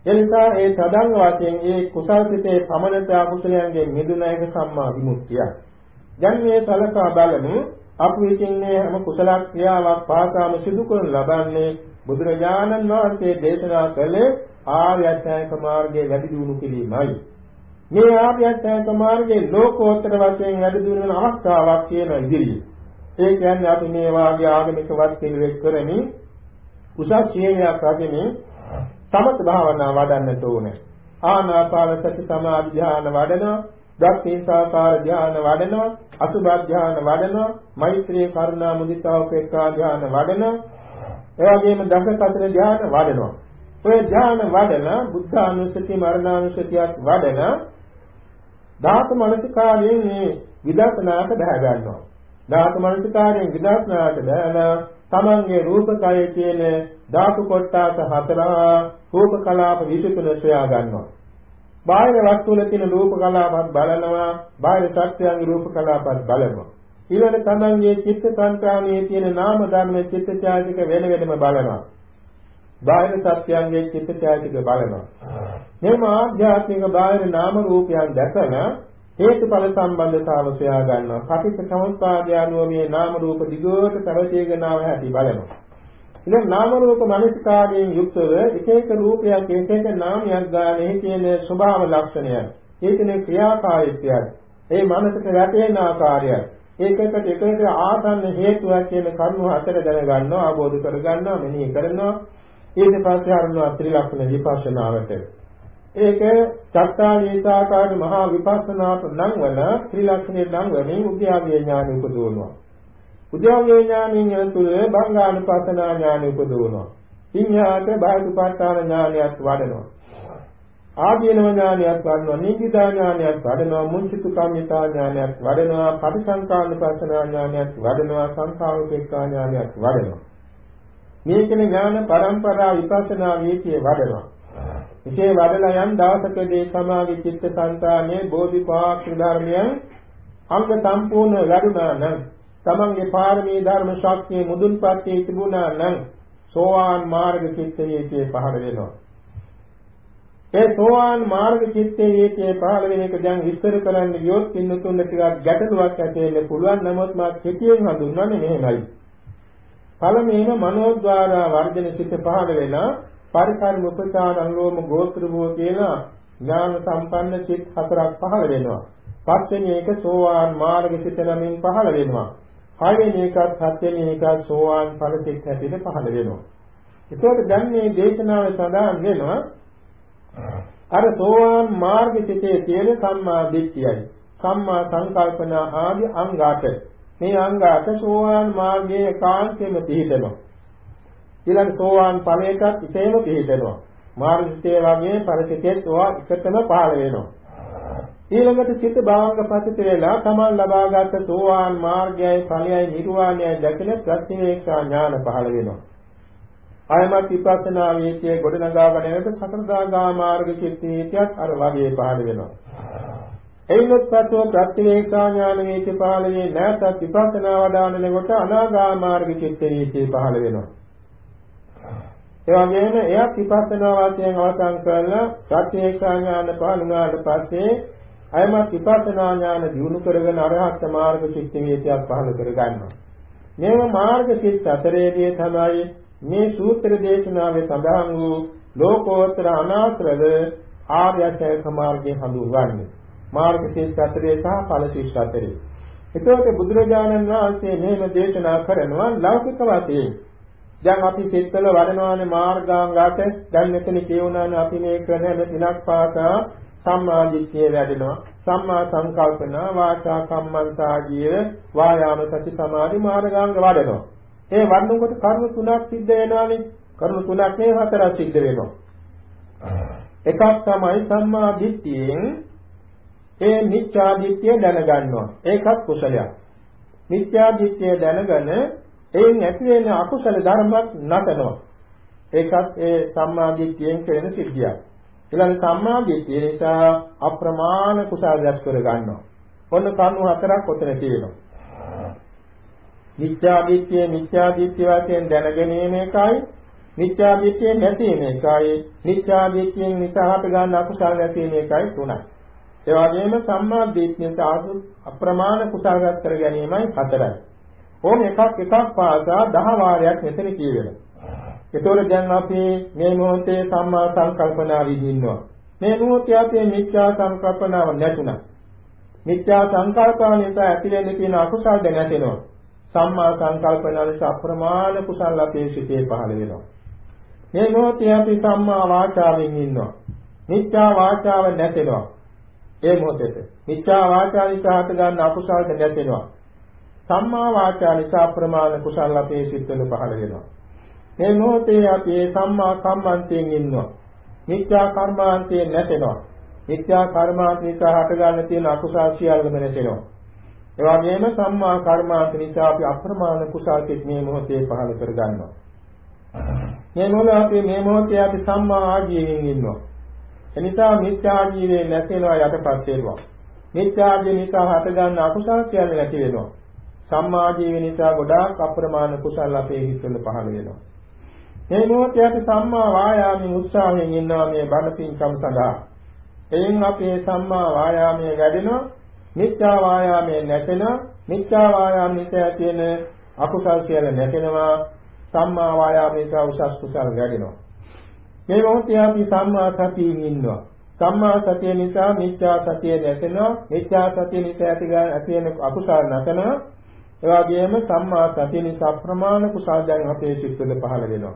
Speaker 3: එනිසා ඒ තදංග වශයෙන් ඒ කුසල්සිතේ පමණත අකුසලයන්ගෙන් මිදුණ එක සම්මා විමුක්තිය. දැන් මේ සලකා බලමු අපි විසින් මේ හැම කුසල ක්‍රියාවක් පාසාම සිදු කරන ලබන්නේ බුදුරජාණන් වහන්සේ දේශනා කළේ ආර්ය අෂ්ටාංග මාර්ගයේ වැඩි දියුණු කිරීමයි. මේ ආර්ය අෂ්ටාංග මාර්ගයේ ලෝකෝත්තර වශයෙන් වැඩි දියුණු වෙන අවස්ථාවක් කියන ඉදිරියේ. ඒ කියන්නේ අපි මේ වාගේ ආගමික වත් පිළිවෙත් කරමින් උසස් ශ්‍රේණියක් රැගෙන සමත භාවනා වඩන්නට ඕනේ. ආනාපාන සති සමාධි ධ්‍යාන වඩනවා, දක්ඛින්සාකාර ධ්‍යාන වඩනවා, අසුභ ධ්‍යාන වඩනවා, මෛත්‍රී කරුණා මුදිතා උපේක්ඛා ධ්‍යාන වඩනවා. ඒ වගේම දස කතර ධ්‍යාන වඩනවා. ඔය ධ්‍යාන වඩන බුද්ධානුස්සති මරණානුස්සතියක් වඩන ධාතු මනසිකාරයෙන් මේ විදර්ශනාට බහැ ගන්නවා. ධාතු මනසිකාරයෙන් විදර්ශනාට බහැලා තමන්ගේ රූපකය කියන ධාතු කොටස හතර රූප කලාප 23 සොයා ගන්නවා. බාහිර වස්තු වල තියෙන රූප කලාපත් බලනවා, බාහිර සත්‍යයන්ගේ රූප කලාපත් බලනවා. ඊළඟ තමන්ගේ චිත්ත සංකාණයේ තියෙන නාම ධර්ම චිත්ත ඡායතික වෙන වෙනම බලනවා. බාහිර සත්‍යයන්ගේ චිත්ත ඡායතික බලනවා. මෙම ආධ්‍යාත්මික බාහිර නාම රූපයන් දැකලා හේතුඵල සම්බන්ධතාව සොයා ගන්නවා. පටිච්ච සමුප්පාදය අනුව මේ නාම රූප දිගට පැවතීගෙන ආව හැටි බලනවා. ඉතින් නාම රූප මනසිකාරයෙන් යුක්තව එක එක රූපයක් එක එක නාමයක් ගානේ තියෙන ස්වභාව ලක්ෂණයන්. ඒකනේ ක්‍රියාකාරීත්වය. ඒ මනසට වැටෙන ආකාරය. ඒකකට එකකට ආසන්න හේතුවක් කියන කරුණු හතර දැනගන්නවා අවබෝධ කරගන්නවා මෙනෙහි කරනවා. ඊට පස්සේ අරනවා ත්‍රිලක්ෂණ විපස්සනාවට. ඒක චත්තාලීසාකාර මහා විපස්සනාට නම් වන ත්‍රිලක්ෂණේ නම් වලින් උද්‍යාවේ ඥාන උපදවනවා. උද්‍යාවේ ඥානින් තුළ බංගානුපස්සනා ඥාන උපදවනවා. ඉන්හාට බාහිරපත්තාන ඥානයත් වඩනවා. ආදීනව ඥානයක් වඩනවා නිගිතා ඥානයක් වඩනවා මුංචිතු කම්මිතා ඥානයක් වඩනවා පටිසංකානුපස්සනා ඥානයක් වඩනවා සංඛාරෝපේක්ඛා ඥානයක් වඩනවා. මේ කියන ඥාන පරම්පරා විපස්සනා වීතිය වඩනවා. ඉතේ වඩලා යම් දවසකදී සමාධි චිත්ත සංතානයේ බෝධිපාක්ෂ ධර්මයන් අංග සම්පූර්ණ වැඩුණා නම් තමන්ගේ පාරමී ධර්ම ශක්තිය මුදුන්පත් වී තිබුණා නම් සෝවාන් මාර්ග චිත්ත වීතිය පහළ වෙනවා. ඒ සෝවාන් මාර්ග චිත්තේ ඒකේ පහළ වෙන එක දැන් විස්තර කරන්න ගියොත් පින්නතුන් ටිකක් ගැටලුවක් ඇති වෙන්න පුළුවන් නමුත් මා කෙටියෙන් හඳුන්වන්නේ මෙහෙමයි. පළමුවෙන මනෝද්වාර වර්ධන සිත පහළ වෙන පරිකර්ම උපචාර අනුලෝම ගෝත්‍ර භෝ කියලා ඥාන සම්පන්න සිත් හතරක් පහළ වෙනවා. පස්වෙනි එක සෝවාන් මාර්ග සිත නමින් පහළ වෙනවා. හයවෙනි එකත් හත්වෙනි එකත් සෝවාන් ඵල සිත් හැටියට පහළ වෙනවා. ඒකෝට දැන් මේ දේශනාවේ සඳහන් වෙනවා අර සෝවාන් මාර්ග සිතේ තියෙන සම්මා දිට්ඨියයි. සම්මා සංකල්පන ආදී අංගාට මේ අංගාට සෝවාන් මාර්ගයේ කාන්තෙම පිහිටනවා. ඊළඟ සෝවාන් ඵලයටත් ඉතේම පිහිටනවා. මාර්ගිතේ වගේ පරිසිතෙත් ඔවා එකතම පහළ වෙනවා. ඊළඟට චිත්ත භාවක පතිත වෙලා තමන් ලබාගත් සෝවාන් මාර්ගයයි ඵලයයි නිර්වාණයයි දැකලා ප්‍රතිවේක්ෂා ඥාන පහළ වෙනවා. ආයමත් විපස්සනා වේතිය ගොඩනගාගෙන යනකොට සතරදාගා මාර්ග චිත්තීතියක් අර වගේ පහළ වෙනවා. එයිනොත් පස්ව ප්‍රතිවේක්ෂා ඥාන වේති පහළ වේ නැත්නම් විපස්සනා වඩානනකොට අනාගා මාර්ග චිත්තීතිය පහළ වෙනවා. ඒ වගේම එයත් විපස්සනා වාසයෙන් අවසන් කරලා ප්‍රතිවේක්ෂා ඥාන පහළ වුණාට පස්සේ අයමත් විපස්සනා ඥාන දිනු කරගෙන අරහත් මාර්ග චිත්තීතියක් පහළ කර ගන්නවා. මේව මාර්ග චිත්ත අතරේදී තමයි මේ සූත්‍ර දේශනාවේ සඳහන් වූ ලෝකෝත්තර අනාත්‍රව ආර්ය අෂ්ටාංග මාර්ගය හඳුන්වන්නේ. මාර්ග ශීර්ෂ අතරේ සහ ඵල ශීර්ෂ අතරේ. එතකොට බුදුරජාණන් වහන්සේ මේව දේශනා කරනවා ලෞකික වශයෙන්. දැන් අපි සිත්වල වඩනවානේ මාර්ගාංගات දැන් මෙතන කියුණානේ අපි මේ කරන හැම දිනක් පාසා සම්මාදිට්ඨිය වැඩෙනවා සම්මා සංකල්පන වාචා කම්මන්තාජීව වායාම සති සමාධි මාර්ගාංග වඩනවා ඒ වඩනකොට කර්ම තුනක් සිද්ධ වෙනවානේ. කර්ම තුනක් නේ හතරක් සිද්ධ වෙනවා. එකක් තමයි සම්මා දිට්ඨියෙන් ඒ මිච්ඡා දිට්ඨිය දැනගන්නවා. ඒකත් කුසලයක්. මිත්‍යා දිට්ඨිය දැනගෙන එයින් ඇති වෙන අකුසල ධර්මයක් නතනවා. ඒකත් ඒ සම්මා දිට්ඨියෙන් කරන සිද්ධියක්. ඊළඟ සම්මා දිට්ඨිය නිසා අප්‍රමාණ කුසල රැස් කර ගන්නවා. ඔන්න කරුණු හතරක් ඔතන තියෙනවා. මිත්‍යා දිට්ඨිය මිත්‍යා දිට්ඨිය වශයෙන් දැනගැනීම එකයි මිත්‍යා දිට්ඨිය නැතිවීම එකයි මිත්‍යා දිට්ඨියෙන් නිසහට ගන්න අකුසල නැතිවීම එකයි තුනයි. ඒ වගේම සම්මා දිට්ඨිය සාසු අප්‍රමාණ කුසලගත කර ගැනීමයි හතරයි. ඕන එකක් එකක් පාසා දහ වාරයක් මෙතන කියවෙනවා. ඒතකොට දැන් අපි මේ මොහොතේ සම්මා සංකල්පනාවෙ ඉන්නවා. මේ මොහොතේ අපේ මිත්‍යා සංකල්පනාව නැතුණා. මිත්‍යා සංකල්පන නිසා ඇතිවෙන්න තියෙන අකුසල් දැ නැතෙනවා සම්මා සංකල්පනාලස අප්‍රමාණ කුසල අපේ සිතේ පහළ වෙනවා. මේ මොහොතේ අපි සම්මා වාචාවෙන් ඉන්නවා. මිත්‍යා වාචාව නැතෙනවා. ඒ මොහොතේ මිත්‍යා වාචා නිසා හට ගන්න අකුසල්ද නැතෙනවා. සම්මා වාචා නිසා අප්‍රමාණ කුසල අපේ සිත්වල පහළ වෙනවා. මේ මොහොතේ අපි සම්මා කම්මන්තයෙන් ඉන්නවා. මිත්‍යා කර්මාන්තයෙන් නැතෙනවා. මිත්‍යා කර්මාන්ත නිසා හට ගන්න තියෙන අකුසල් සියල්ලම නැතෙනවා. ඒ වගේම සම්මා කර්මාන්ත නිසා අපි අප්‍රමාණ කුසල් කෙත් මේ මොහොතේ පහළ කර ගන්නවා. මේ මොහොතේ අපි මේ මොහොතේ අපි සම්මා ආජීවයෙන් ඉන්නවා. එනිසා මිත්‍යා ආජීවයේ නැතිනවා යටපත් වෙනවා. මිත්‍යා ආජීව නිසා හට ගන්න අකුසල් සියල්ල නැති වෙනවා. සම්මා ආජීව නිසා ගොඩාක් අප්‍රමාණ කුසල් අපේ හිතවල පහළ වෙනවා. මේ මොහොතේ අපි සම්මා වායාමයේ උත්සාහයෙන් ඉන්නවා මේ බණ පින්කම් සඳහා. එයින් අපේ සම්මා වායාමයේ වැඩෙනවා මිත්‍යා වායාමයේ නැසෙනවා මිත්‍යා වායාම නිසා ඇති වෙන අකුසල් කියලා නැසෙනවා සම්මා වායාමයේ උසස් කුසල් වැඩෙනවා මේ මොහොතේ අපි සම්මා සතියෙන් ඉන්නවා සම්මා සතිය නිසා මිත්‍යා සතිය නැසෙනවා. මිත්‍යා සතිය නිසා ඇති ඇති වෙන අකුසල නැසෙනවා. ඒ වගේම සම්මා සතිය නිසා ප්‍රමාණ කුසල දැන් අපේ චිත්තවල පහළ වෙනවා.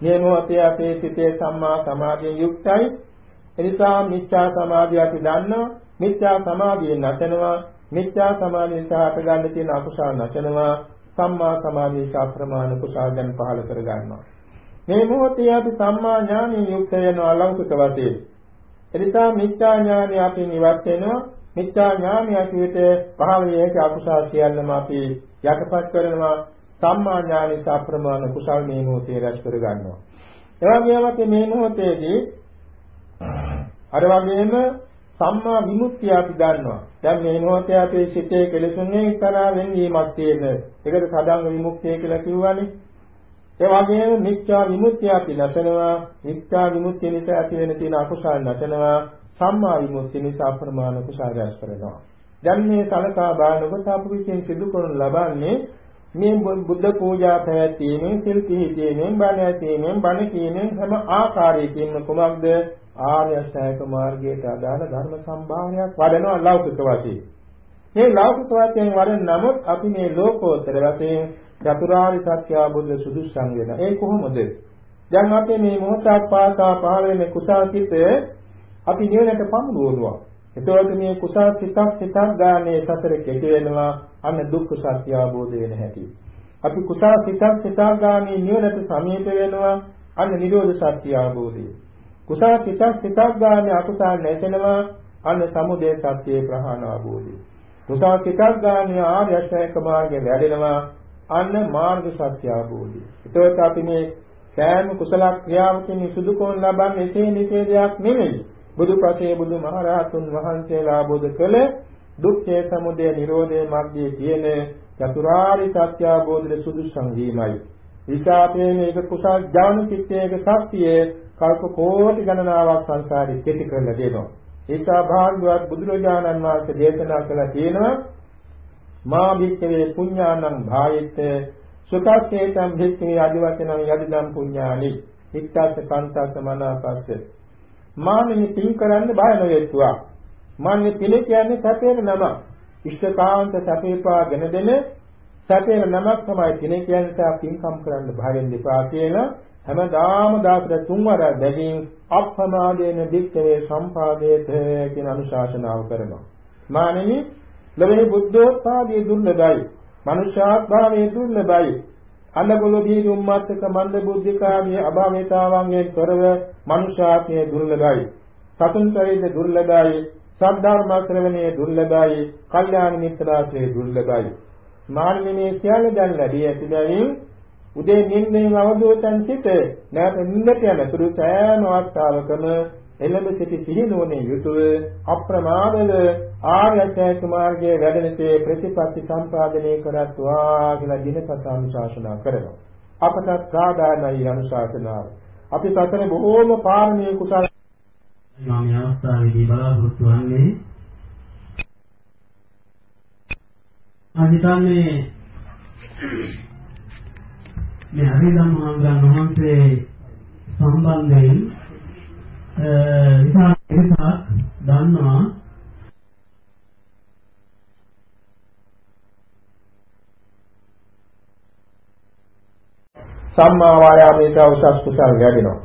Speaker 3: මේ මොහොතේ අපේ සිතේ සම්මා සමාධියෙන් යුක්තයි. එනිසා මිත්‍යා සමාධිය අපි දන්නවා. මිත්‍යා සමාධිය නැසෙනවා. මිත්‍යා සමාධිය සහ අප ගන්න තියෙන අකුසල නැසෙනවා. සම්මා සමාධිය සහ ප්‍රමාණ කුසල දැන් පහළ කර ගන්නවා. මේ මොහොතේ අපි සම්මා ඥානයෙන් යුක්ත වෙනවා ලෞකික වශයෙන්. එනිසා මිත්‍යා ඥානය අපි නිවත් වෙනවා. මිත්‍යා ඥානය ඇතුළත පහළ වේක අකුසල සියල්ලම අපි යටපත් කරනවා. සම්මා ඥානි සාප්‍රමාණ කුසල් මේ මොහොතේ රැස් කර ගන්නවා. ඒ වගේම මේ මොහොතේදී අර වගේම සම්මා විමුක්තිය අපි දන්නවා. දැන් මේ මොහොතේ අපේ සිතේ කෙලෙසුන්නේ එක්තරා වෙන්වීමක් තියෙන. ඒකට සදාංග විමුක්තිය කියලා කිව්වනේ. ඒ වගේම මිත්‍යා විමුක්තිය අපි නැසනවා මිත්‍යා විමුක්තිය නිසා ඇති වෙන තියෙන අකුසල් නැසනවා සම්මා විමුක්තිය නිසා අප්‍රමාණ කුසල රැස් කරනවා දැන් මේ සලකා බලනකොට අපු විසින් සිදු කරනු ලබන්නේ මේ බුද්ධ පූජා පැවැත්වීමෙන් සිල් පිළිපදීමෙන් බණ ඇසීමෙන් බණ කීමෙන් හැම ආකාරයකින්ම කුමක්ද ආර්ය අෂ්ටාංග මාර්ගයට අදාළ ධර්ම සම්භාවනයක් වඩනවා ලෞකික වශයෙන් මේ ලෞකික වශයෙන් වඩන නමුත් අපි මේ ලෝකෝත්තර වශයෙන් චතුරාර්ය සත්‍ය අවබෝධ සුදුසුසං වෙන. ඒ කොහොමද? දැන් අපි මේ මොහොතක් පාසා පහළ වෙන කුසාසිත අපි නිවනට පමුණුවනවා. එතකොට මේ කුසල් සිතක් සිතක් ගානේ සතර කෙටි වෙනවා අන්න දුක්ඛ සත්‍ය අවබෝධ වෙන හැටි. අපි කුසල් සිතක් සිතක් ගානේ නිවනට සමීප වෙනවා අන්න නිරෝධ සත්‍ය අවබෝධය. කුසල් සිතක් සිතක් ගානේ අකුසල් නැසෙනවා අන්න සමුදය සත්‍ය ප්‍රහාණ අවබෝධය. කුසල් සිතක් ගානේ ආර්ය අෂ්ටාංග මාර්ගය වැඩෙනවා අන්න මාර්ග සත්‍ය අවබෝධය. ඒකත් අපි මේ සෑම කුසල ක්‍රියාවකින් සුදු කොන් ලබන්නේ එසේ මෙසේ දෙයක් නෙමෙයි. බුදුපසේ බුදුමහරහතුන් වහන්සේලා අවබෝධ කළ දුක්ඛේ සමුදය නිරෝධේ මාර්ගයේ තියෙන චතුරාර්ය සත්‍ය අවබෝධයේ සුදු සංගීමයි. විචාපේ මේක කුසල් ඥාන චිත්තයක ශක්තිය කල්ප කෝටි ගණනාවක් සංසාරේ කෙටි කරලා දෙනවා. ඒකා භාග්‍යවත් බුදුරජාණන් වහන්සේ දේශනා කළා තියෙනවා මා භික්ඛවේ පුඤ්ඤානං භායෙත් සුඛස්සේතං භික්ඛවේ අදිවචනං යදිදම් පුඤ්ඤානි ඉත්තස්ස කන්තස්ස මනාපස්ස. මානෙනි පින් කරන්න බය නොවෙත්වා මානෙ පිළ කියන්නේ සැපේන නම ඉෂ්ඨකාන්ත සැපේපාගෙන දෙන සැපේන නමක් තමයි පිළ කියන්නේ පින්කම් කරන්න බය වෙන්න එපා කියලා හැමදාම දාසට තුන්වර දැකින් අප්‍රමාදේන දික්කේ සම්පාදේත කියන අනුශාසනාව කරනවා මානෙනි ලැබෙන බුද්ධෝත්පාදයේ දුර්ලභයි. මනුෂ්‍යාත්භාවයේ දුර්ලභයි. අන්නගොළු දීර්ඝ උම්මත්තක මන්ද බුද්ධිකාමයේ අභාවිතාවන්ගෙන් තොරව මනුෂ්‍යාත්මයේ දුර්ලභයි. සතුන් පරිද දුර්ලභයි. සද්ධර්ම ශ්‍රවණයේ දුර්ලභයි. කල්යාණ මිත්‍රාශ්‍රයේ දුර්ලභයි. මාර්ගයේ සියල්ල දැන් ලැබී ඇති බැවින් උදේ නිින්දෙන් අවදෝතන් සිට නැවත නිින්දට යන තුරු සෑම අවස්ථාවකම එළඹ සිටි සිහිනුවනේ යුතුව අප්‍රමාදව ආර්ය අෂ්ටාංග මාර්ගයේ වැඩෙනසේ ප්‍රතිපත්ති සම්පාදනය කරත්වා කියලා දිනපතා අනුශාසනා කරනවා. අපට සාධාරණයි අනුශාසනාව. අපි සතර බොහෝම පාරමී කුසල
Speaker 4: මම අවස්ථාවේදී බලාපොරොත්තු වන්නේ අදිතන්නේ මේ හරිදම් මහාග්‍රහණ වහන්සේ සම්බන්ධයෙන් විශාල පිරිසක් දන්නවා
Speaker 3: සම්මා වායාමයට උසස් කුසල් වැඩෙනවා.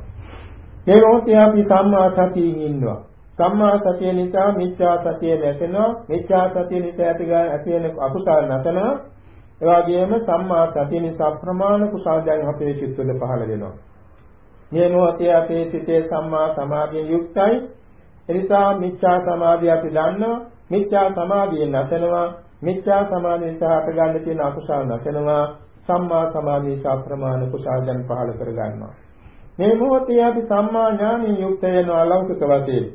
Speaker 3: මේ මොහොතේ අපි සම්මා සතියින් ඉන්නවා. සම්මා සතිය නිසා මිත්‍යා සතිය නැසෙනවා. මිත්‍යා සතිය නිසා ඇති ඇති වෙන අකුසල් නැසෙනවා. ඒ වගේම සම්මා සතිය නිසා ප්‍රමාණ කුසල් දැන් අපේ චිත්තවල පහළ වෙනවා. මේ මොහොතේ අපේ සිතේ සම්මා සමාධියෙන් යුක්තයි. එනිසා මිච්ඡා සමාධිය අපි දන්නවා. මිච්ඡා සමාධිය නැසෙනවා. මිච්ඡා සමාධිය නිසා අප ගන්න තියෙන අකුසල නැසෙනවා. සම්මා සමාධිය සාප්‍රමාණ කුසලයන් පහළ කර ගන්නවා. මේ මොහොතේ අපි සම්මා ඥානයෙන් යුක්ත වෙනවා ලෞකික වශයෙන්.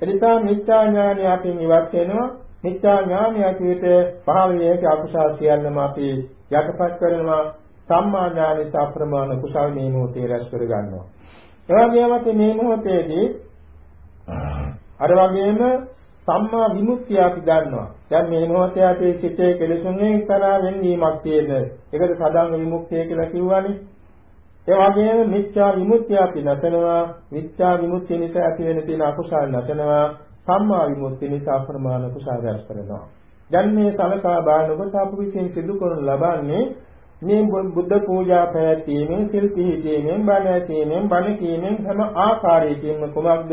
Speaker 3: එනිසා මිච්ඡා ඥානය අපි ඉවත් වෙනවා. මිච්ඡා ඥානය ඇතුළත පහළ වේක අකුසල සියල්ලම අපි යටපත් කරනවා. සම්මා ඥානෙ සප්‍රමාණ කුසල් මේ මොහොතේ රැස් කර ගන්නවා. ඒ වගේම මේ මොහොතේදී අර වගේම සම්මා විමුක්තිය අපි ගන්නවා. දැන් මේ මොහොතේ අපේ සිතේ කෙලෙසුන්ගෙන් කරා වෙනීමක් තියෙන. ඒකට සදාංග විමුක්තිය කියලා කිව්වනේ. ඒ වගේම මිත්‍යා විමුක්තිය අපි නැතනවා මිත්‍යා විමුක්තිය නිසා ඇති වෙන තියෙන අකුසල නැතනවා සම්මා විමුක්තිය නිසා අප්‍රමාණ කුසල රැස් කරනවා. දැන් මේ සලකා බලනකොට අප විසින් සිදු කරනු ලබන්නේ මේ බුද්ධ පූජා පැවැත්වීමෙන් සිල් පිහිටීමෙන් බණ ඇසීමෙන් බණ කීමෙන් හැම ආකාරයකින්ම කුමක්ද?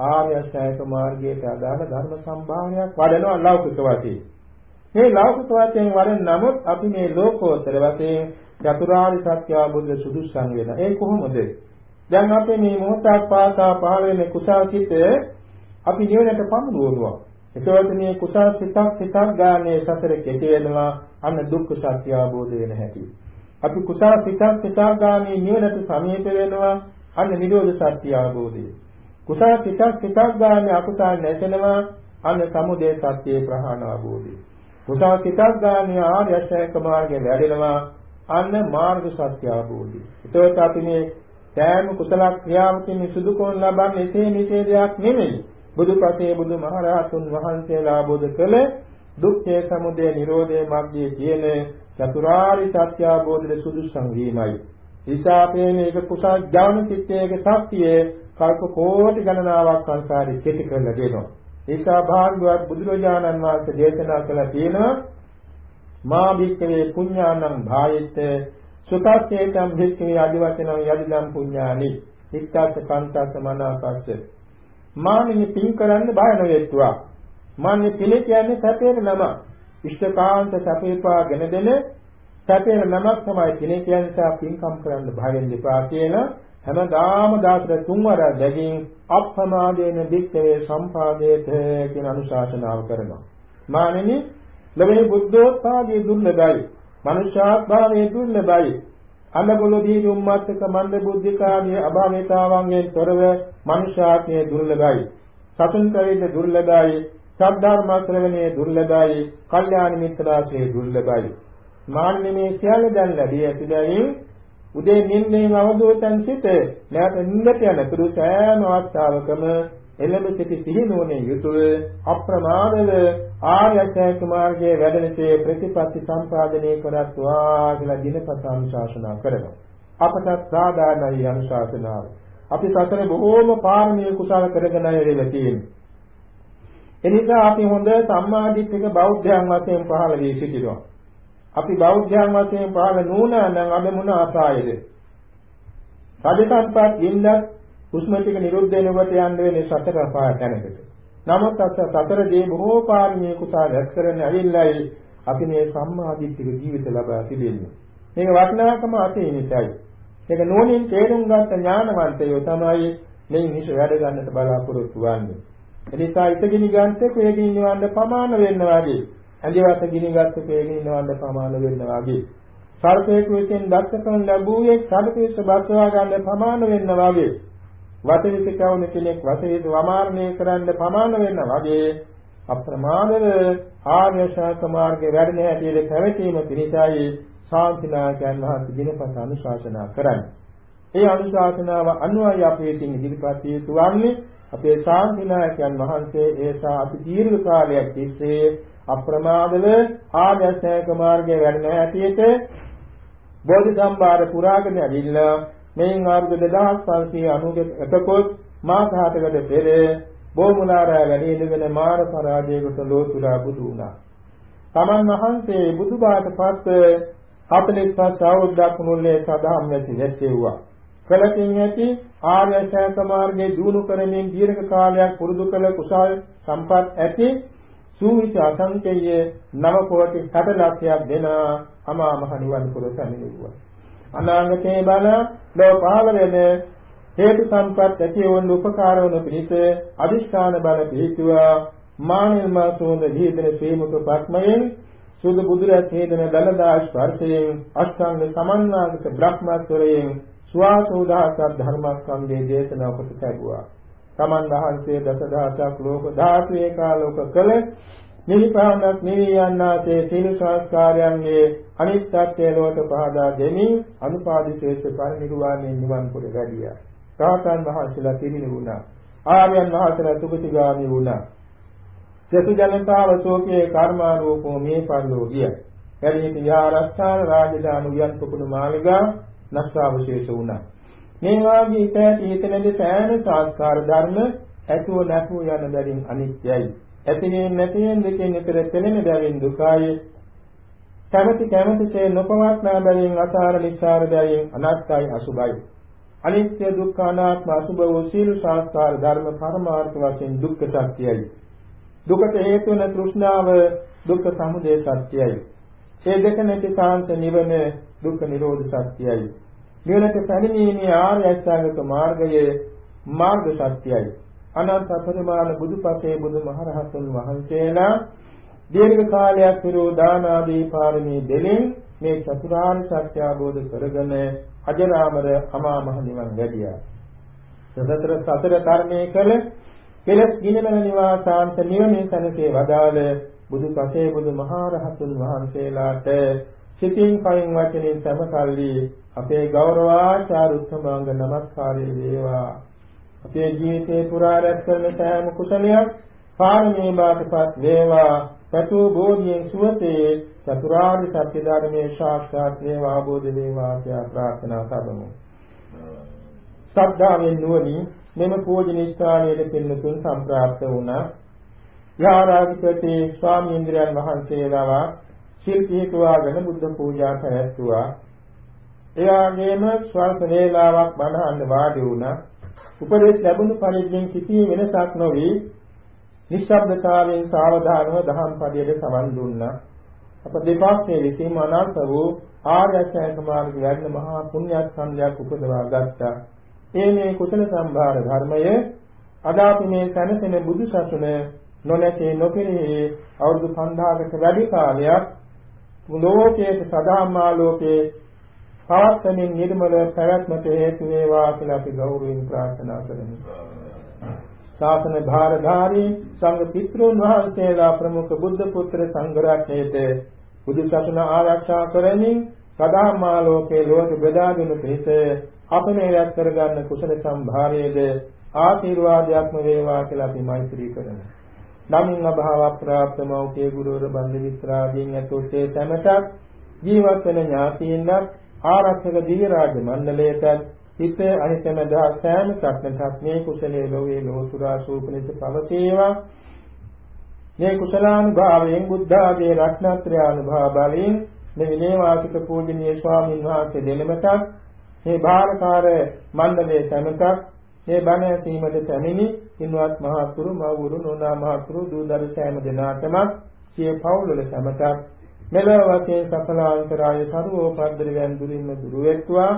Speaker 3: ආර්ය අෂ්ටාංග මාර්ගයට අදාළ ධර්ම සම්භාවනයක් වඩනවා ලෞකික වශයෙන්. මේ ලෞකික වශයෙන් වඩන නමුත් අපි මේ ලෝකෝත්තර වශයෙන් චතුරාර්ය සත්‍ය අවබෝධ සුදුසුසන් වෙන. ඒ කොහොමද? දැන් අපි මේ මොහොතක් පාසා පහළ වෙන කුසල් සිත අපි නිවනට පමුණුවනවා. එතකොට මේ කුසල් සිතක් සිතක් ගානේ සතර කෙටි වෙනවා අන්න දුක්ඛ සත්‍ය අවබෝධ වෙන හැටි. අපි කුසල් සිතක් සිතක් ගානේ නිවනට සමීප වෙනවා අන්න නිරෝධ සත්‍ය අවබෝධය. කුසල සිතක් සිතක් ගානේ අකුසල් නැසෙනවා අන්න සමුදය සත්‍ය ප්‍රහාණ අවබෝධය. කුසල සිතක් ගානේ ආර්ය අෂ්ටාංග මාර්ගයේ වැඩෙනවා අන්න මාර්ග සත්‍ය අවබෝධය. ඒකත් අපි මේ සෑම කුසල ක්‍රියාවකින් සුදු කරන ලබන්නේ එසේ මෙසේ දෙයක් නෙමෙයි. බුදුපසේ බුදුමහරහතුන් වහන්සේලා අවබෝධ කළ දුක්ඛේ සමුදය නිරෝධේ මාර්ගයේ කියන චතුරාර්ය සත්‍ය අවබෝධයේ සුදුසුසං වීමයි. ඊසාපේ මේක කුසල ඥාන චිත්තයේ ශක්තිය කල්ප කෝටි ගණනාවක් සංසාරේ කෙටි කරලා දෙනවා. ඒසා භාග්‍යවත් බුදුරජාණන් වහන්සේ දේශනා කළා තියෙනවා මා භික්ඛවේ පුඤ්ඤානං භායිත සුතස්සේතම් භික්ඛවේ අදිවචනං යදිදම් පුඤ්ඤානි ඉක්කස්ස කන්තස්ස මනාපස්ස. මානෙනි පින් කරන්න බය නොවේත්වා. මානෙ පිළ කියන්නේ සැපේන නම ඉෂ්ඨකාන්ත සැපේපාගෙන දෙන සැපේන නමක් තමයි පිළ කියන නිසා පින්කම් කරන්න බය වෙන්න එපා කියන හැමදාම දාසර තුන්වර දැකින් අප්‍රමාදේන භික්ඛවේ සම්පාදේත කියන අනුශාසනාව කරනවා මානෙනි ලැබෙන බුද්ධෝත්පාදයේ දුර්ලභයි. මනුෂ්‍යාත්භාවයේ දුර්ලභයි. අලගොලදී උම්මත්තක මන්ද බුද්ධිකාමී අභාවිතාවන්ගෙන් තොරව මනුෂ්‍යාත්මයේ දුර්ලභයි. සතුන් කරින්ද දුර්ලභයි. සද්ධර්ම ශ්‍රවණයේ දුර්ලභයි. කල්යාණ මිත්‍රාශ්‍රයේ දුර්ලභයි. මාන්නේ මේ සියල්ල දැන් ලැබී ඇතිදැයි උදේ නිින්දෙන් අවදෝතන් සිට නැවත නිින්දට යන තුරු සෑම අවස්ථාවකම එළඹ සිටි සිහිනුවණින් යුතුව අප්‍රමාදව ආර්ය අෂ්ටාංග මාර්ගයේ වැඩෙනසේ ප්‍රතිපත්ති සම්පාදනය කරත්වා කියලා දිනපතා අනුශාසනා කරනවා. අපට සාධාරණයි අනුශාසනාව. අපි සතර බොහෝම පාරමී කුසල කරගෙන ඉරෙලා තියෙනවා. එනිසා අපි හොඳ සම්මාදිට්ඨික බෞද්ධයන් වශයෙන් පහළ වී සිටිනවා. අපි බෞද්ධයන් වශයෙන් පහළ නුණා නම් අද මොන ආසායද? සාධිකත්පත් ඉන්නත් හුස්ම ටික නිරුද්ධ වෙනකොට යන්න වෙන්නේ සතර අපාය තැනකට. නමුත් අත සතරදී බොහෝ පාරමී කුසල රැස් කරගෙන ඇවිල්ලායි අපි මේ සම්මාදිට්ඨික ජීවිත ලබා තිබෙන්නේ. මේක වටිනාකම අතේ නිසායි. ඒක නෝනින් තේරුම් ගත්ත ඥානවන්තයෝ තමයි මේ මිස වැඩ ගන්නට බලාපොරොත්තු වෙන්නේ. එනිසා ඉතගිනි ගන්නත් කොයගිනි නිවන්න ප්‍රමාණ වෙන්න වගේ. ඇඳිවත ගිනි ගත්ත කොයගිනි නිවන්න ප්‍රමාණ වෙන්න වගේ. සර්පේක විසින් දක්ෂකම් ලැබුවේ සබ්පේස බස්වා ගන්න ප්‍රමාණ වෙන්න වගේ. වතවිත කවුන කෙනෙක් වතවිත වමාරණය කරන්න ප්‍රමාණ වෙන්න වගේ අප්‍රමාණව ආර්ය ශාස්ත්‍ර මාර්ගයේ වැඩෙන හැටියට පැවතීම පිණිසයි ශාන්තිනායකයන් වහන්සේ දිනපත අනුශාසනා කරන්නේ. ඒ අනුශාසනාව අනුවයි අපේ තින් ඉදිරිපත් යුතු වන්නේ අපේ ශාන්තිනායකයන් වහන්සේ ඒසා අති දීර්ඝ කාලයක් තිස්සේ අප්‍රමාදව ආර්ය ශාස්ත්‍ර මාර්ගයේ වැඩෙන හැටියට බෝධි සම්භාර පුරාගෙන ඇවිල්ලා මෙයින් අවුරුදු 2591කොත් මාස 7කට පෙර බෝමුලාරා වැඩි ඉඳගෙන මාර පරාජයකට ලෝතුරා බුදු වුණා. තමන් වහන්සේ බුදුබාට පස්සේ 45 අවුරුද්දක් මුල්ලේ සදාම් නැති නැතිවුවා. කලකින් ඇති ආර්ය ශ්‍රේෂ්ඨ මාර්ගයේ දිනු කරමින් දීර්ඝ කාලයක් පුරුදු කළ කුසල් සම්පත් ඇති සූවිච අසංකේය නව කෝටි 60 ලක්ෂයක් දෙන අමා මහ නිවන් පුර සමිනුවා. අනාගතේ බල ලෝ පහළ වෙන හේතු සම්පත් ඇති වන උපකාර වන පිණිස අදිෂ්ඨාන බල පිහිටුවා මානෙල් මාසෝන දීදෙන ශ්‍රීමුක පත්මයෙන් සුදු බුදුරත් හේදන දලදා ස්පර්ශයෙන් අෂ්ටාංග සමන්වාගත බ්‍රහ්මස්වරයෙන් සුවාසෝදාසත් ධර්මස්කන්ධයේ දේශනා කොට ලැබුවා. තමන් වහන්සේ දසදහසක් ලෝක ධාතු ඒකාලෝක කළ නිවිපාණක් නිවී යන්නාසේ සීල සංස්කාරයන්ගේ අනිත්‍යත්වය ලෝක පහදා දෙමින් අනුපාදිශේෂ පරිනිර්වාණය නිවන් පුර වැඩියා. රාතන් වහන්සේලා පිරිනි වුණා. ආර්යයන් වහන්සේලා සුගතිගාමි වුණා. සතු ජනතාව සෝකේ කර්මාරූපෝ මේ පරිලෝකිය. වැඩිහිටි විහාරස්ථාන රාජධානි උයන් පුකුණු මාලිගා නෂ්ටාවශේෂ වුණා. මේ වාගේ ඉතට ඊතනදී සෑම සංස්කාර ධර්ම ඇතුව නැතුව යන බැවින් අනිත්‍යයි. ඇතිවෙන නැතිවෙන දෙකෙන් විතර තෙලෙන බැවින් දුකයි. කැමැති කැමැතිසේ නොපවත්නා බැවින් අසාර නිස්සාර බැවින් අනාත්මයි අසුභයි. අනිත්‍ය දුක්ඛ අනාත්ම අසුභ වූ සීල සංස්කාර ධර්ම පරමාර්ථ වශයෙන් දුක්ඛ සත්‍යයි. දුකට හේතු වන තෘෂ්ණාව දුක්ඛ සමුදය සත්‍යයි. ඒ දෙක නැති සාන්ත නිවන දුක්ඛ නිරෝධ සත්‍යයි. නිවනට පැමිණීමේ ආර්ය අෂ්ටාංගික මාර්ගයේ මාර්ග සත්‍යයි. අනන්ත පරිමාණ බුදුපසේ බුදුමහරහතුන් වහන්සේලා දීර්ඝ කාලයක් පිරු දාන ආදී පාරමී දෙලින් මේ චතුරාර්ය සත්‍ය අවබෝධ කරගෙන අජරාමර අමා මහ නිවන් වැඩියා. සතර සතර කර්මයේ කළ කෙලස් ගිනමන නිවාසාන්ත නිවනේ සැනසේ වදාළ බුදු පසේ බුදු මහරහතුන් වහන්සේලාට සිතින් කයින් වචනෙන් සමකල්ලි අපේ ගෞරවාචාර උත්තමාංග නමස්කාරය වේවා අපේ ජීවිතේ පුරා රැස් කරන සෑම කුසලයක් පාරමී බාටපත් වේවා සතු බෝධියෙන් සුවසේ චතුරාර්ය සත්‍ය ධර්මයේ සාක්ෂාත් වේවා අවබෝධ වේවා කියලා ප්‍රාර්ථනා කරමු. ශ්‍රද්ධාවෙන් නුවණින් මෙම පූජනීය ස්ථානයේ පින්නතුන් සම්ප්‍රාප්ත වුණා. යාරාධිපති ස්වාමීන් වහන්සේලා ශිල්පීතුවාගෙන බුද්ධ පූජා පැවැත්වුවා. එයාගේම ස්වල්ප වේලාවක් බණහන්න වාඩි වුණා. උපදෙස් ලැබුණු පරිද්දෙන් කිසි වෙනසක් නොවි නිශ්ශබ්දතාවයෙන් සාවධානව දහම් පදයට සවන් දුන්නා. අප දෙපාර්ශ්වයේ විසින්ම අනන්ත වූ ආර්ය අෂ්ටාංග මාර්ග වැඩන මහා පුණ්‍යස්කන්ධයක් උපදවා ගත්තා. ඒ මේ කුසල සම්භාර ධර්මය අද අපි මේ සැනසෙන බුදු සසුන නොනැතේ නොපිරෙහි අවුරුදු 5000කට වැඩි කාලයක් ලෝකයේ සදාමාලෝකයේ පවත්වමින් නිර්මල පැවැත්මට හේතු වේවා කියලා අපි ගෞරවයෙන් ප්‍රාර්ථනා කරමු. ශාසන භාරධාරී සංඝ පිටුන් වහන්සේලා ප්‍රමුඛ බුද්ධ පුත්‍ර සංඝ රත්නයේත බුදු සසුන ආරක්ෂා කරමින් සදාමාලෝකයේ ලෝක බෙදා දෙනු පිණිස අපනේ රැස් කරගන්න කුසල සම්භාරයේද ආශිර්වාදයක්ම වේවා කියලා අපි මෛත්‍රී කරමු. නමින් අභාව ප්‍රාප්ත මෞඛ්‍ය ගුරුවර බන්ධ මිත්‍රාදීන් ඇතුළේ සැමටත් ජීවත් වෙන ඥාතීන්වත් ආරක්ෂක දිව්‍ය රාජ මණ්ඩලයට හිත අනිතම දා සෑම සත්‍යයක් මේ කුසලයේ ලෝවේ ලෝතුරා සූපනිත පවතේවා මේ කුසලානුභාවයෙන් බුද්ධ ආදී රත්නත්‍රය අනුභව බලයෙන් මේ විනයවාසික පූජනීය ස්වාමීන් වහන්සේ දෙලමටත් මේ භාරකාර මණ්ඩලයේ සැමටත් මේ බණ ඇසීමට පැමිණි ඉන්වත් මහතුරු මවුරු නෝනා මහතුරු දූ දරු සෑම දෙනාටම සිය පවුල්වල සැමටත් මෙලොව වශයෙන් සකලාන්තරාය සරුවෝපද්දරයන් දුරින්ම දුරු වෙත්වා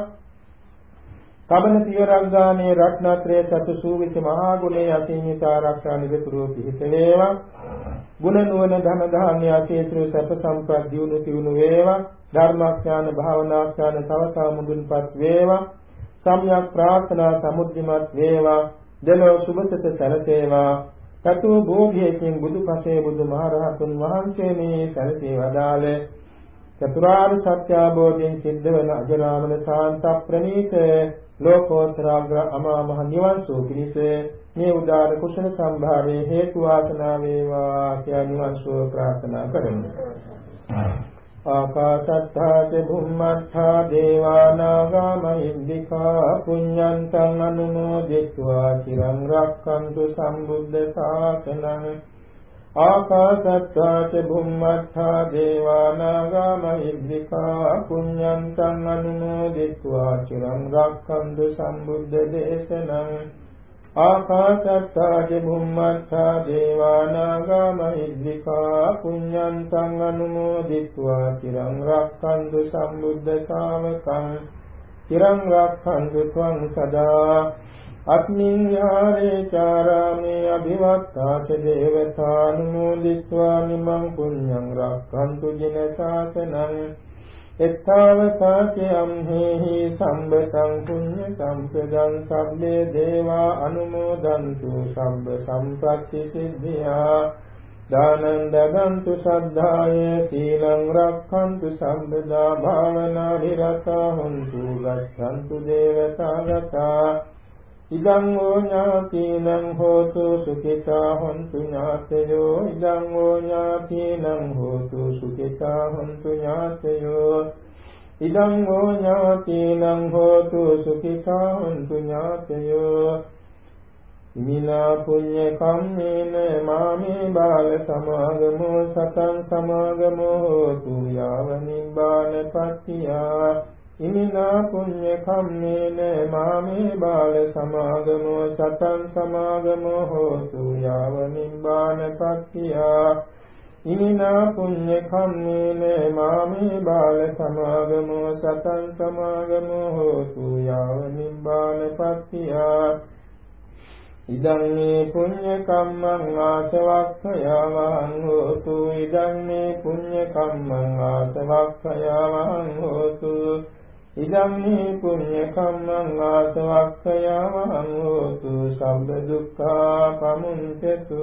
Speaker 3: කබන පියරංගානේ රත්නත්‍රයේ සතු සූවිච්ච මහා ගුණේ අසීමිත ආරක්ෂා නිරතුරුව පිහිට වේවා. ගුණ නුවණ ධන ධාන්‍ය අසීතුරු සැප සම්පත් දියුණු තියුණු වේවා. ධර්මාඥාන භාවනාඥාන තව තව මුදුන්පත් වේවා. සම්‍යක් ප්‍රාර්ථනා සමුද්ධිමත් වේවා. දෙලොව සුභසත සැලසේවා සතු බෝධියකින් බුදුපසේ බුදුමහරහතුන් වහන්සේ මේ සැලසේ වදාළ චතුරාර්ය සත්‍ය අවබෝධයෙන් සිද්ධ වන අජරාමන සාන්ත ප්‍රණීත ලෝකෝත්තර අමා මහ නිවන් සෝ පිණිස මේ උදාර කුසල සම්භාරයේ හේතු වාසනා වේවා කියලා නිවන් සුව ප්‍රාර්ථනා කරමු. ආකාශත්තා ච දේවානාගා මහින්దికා පුඤ්ඤන්තං අනුමෝදිत्वा চিරං රක්ඛන්තු සම්බුද්ධ ශාසනං ආකාශත්තා ච දේවානාගා මහින්దికා පුඤ්ඤන්තං අනුමෝදිत्वा চিරං රක්ඛන්තු සම්බුද්ධ දේශනං ආකාශත්තා චුම්මත්තා දේවානාගා මහිද්దికා පුඤ්ඤන්තං අනුමෝදිत्वा চিරං රක්ඛන්තු සම්බුද්ධ ශාවකං চিරං රක්ඛන්තු ත්වං සදා අත්මින් යාරේ චාරාමේ අභිවත්තා ච දේවතානුමෝදිत्वा නිමං පුඤ්ඤං රක්ඛන්තු ජින ශාසනං එත්තාවතාචයම් හේහි සම්බතං පුඤ්ඤ සම්පදං සබ්බේ දේවා අනුමෝදන්තු සම්බ සම්පත්‍ති සිද්ධියා. දානං දගන්තු සද්ධාය සීලං රක්ඛන්තු සම්බදා භාවනා විරතා හොන්තු ගච්ඡන්තු දේවතාගතා ඉදං ඕ ඥාතිනං හෝතු සුඛිතා හොන්තු ඥාතයෝ ඉදං ඕ ඥාතිනං හෝතු සුඛිතා හොන්තු ඥාතයෝ ඉදං හෝ ඥාතිනං හෝතු සුඛිතා හොන්තු ඥාතයෝ. ඉමිනා පුඤ්ඤ කම්මේන මාමේ බාල සමාගමෝ සතං සමාගමෝ හෝතු යාව නිබ්බාන පත්තියා. ඉමිනා පුඤ්ඤ කම්මේන මාමේ බාල සමාගමෝ සතං සමාගමෝ හෝතු යාව නිබ්බාන පත්තියා ඉමිනා පුඤ්ඤ කම්මේන මාමේ බාල සමාගමෝ සතං සමාගමෝ හෝතු යාව නිබ්බාන පත්තියා ඉදං මේ පුඤ්ඤ කම්මං ආසවක්ඛයවං හෝතු ඉදං මේ පුඤ්ඤ කම්මං ආසවක්ඛයවං හෝතු ඉදං මේ පුඤ්ඤ කම්මං ආසවක්ඛයවං හෝතු සම්බ දුක්ඛා පමුඤ්චතු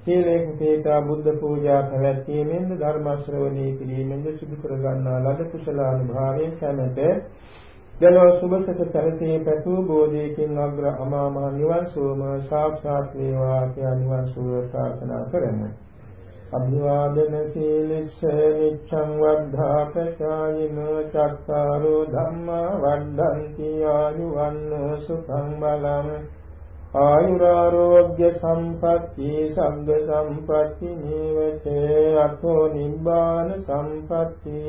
Speaker 3: සීලෙන් පිටා බුද්ධ පූජා පැවැත්වීමෙන්ද ධර්ම ශ්‍රවණී කිරීමෙන්ද සිදු කර ගන්නා ලද කුසලානුභාවයෙන් සැමට දලෝ සුභසත සැලසී පැතු බෝධියකින් අග්‍ර අමා මහ නිවන් සෝම සාක්ෂාත් වේවා කියන නිවන් සුව ප්‍රාර්ථනා කරමු. අභිවාදන සීලිස්ස නිච්ඡං වද්ධා ප්‍රචායින චක්කාරෝ ධම්මා වණ්ඩන්ති ආයුවන්න සුඛං බලං ආයුරාෝග්‍ය සම්පatti සග්ග සම්පatti නීවචේ අතෝ නිබ්බාන සම්පatti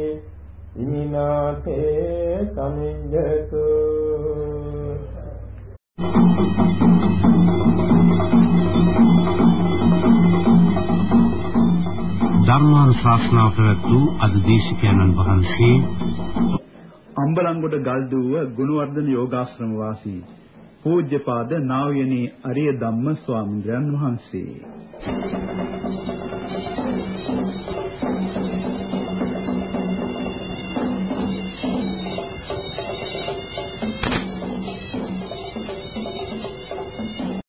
Speaker 3: ඉමිනාතේ සමිඤ්ඤතු.
Speaker 1: ධර්මානුශාසනාව පැවැත් වූ අද දේශකයන්න් වහන්සේ
Speaker 2: අම්බලන්ගොඩ ගල්දුව ගුණවර්ධන යෝගාශ්‍රම වාසී පූජ්‍යපාද නා වූ යනි අරිය ධම්ම ස්වාමීන් වහන්සේ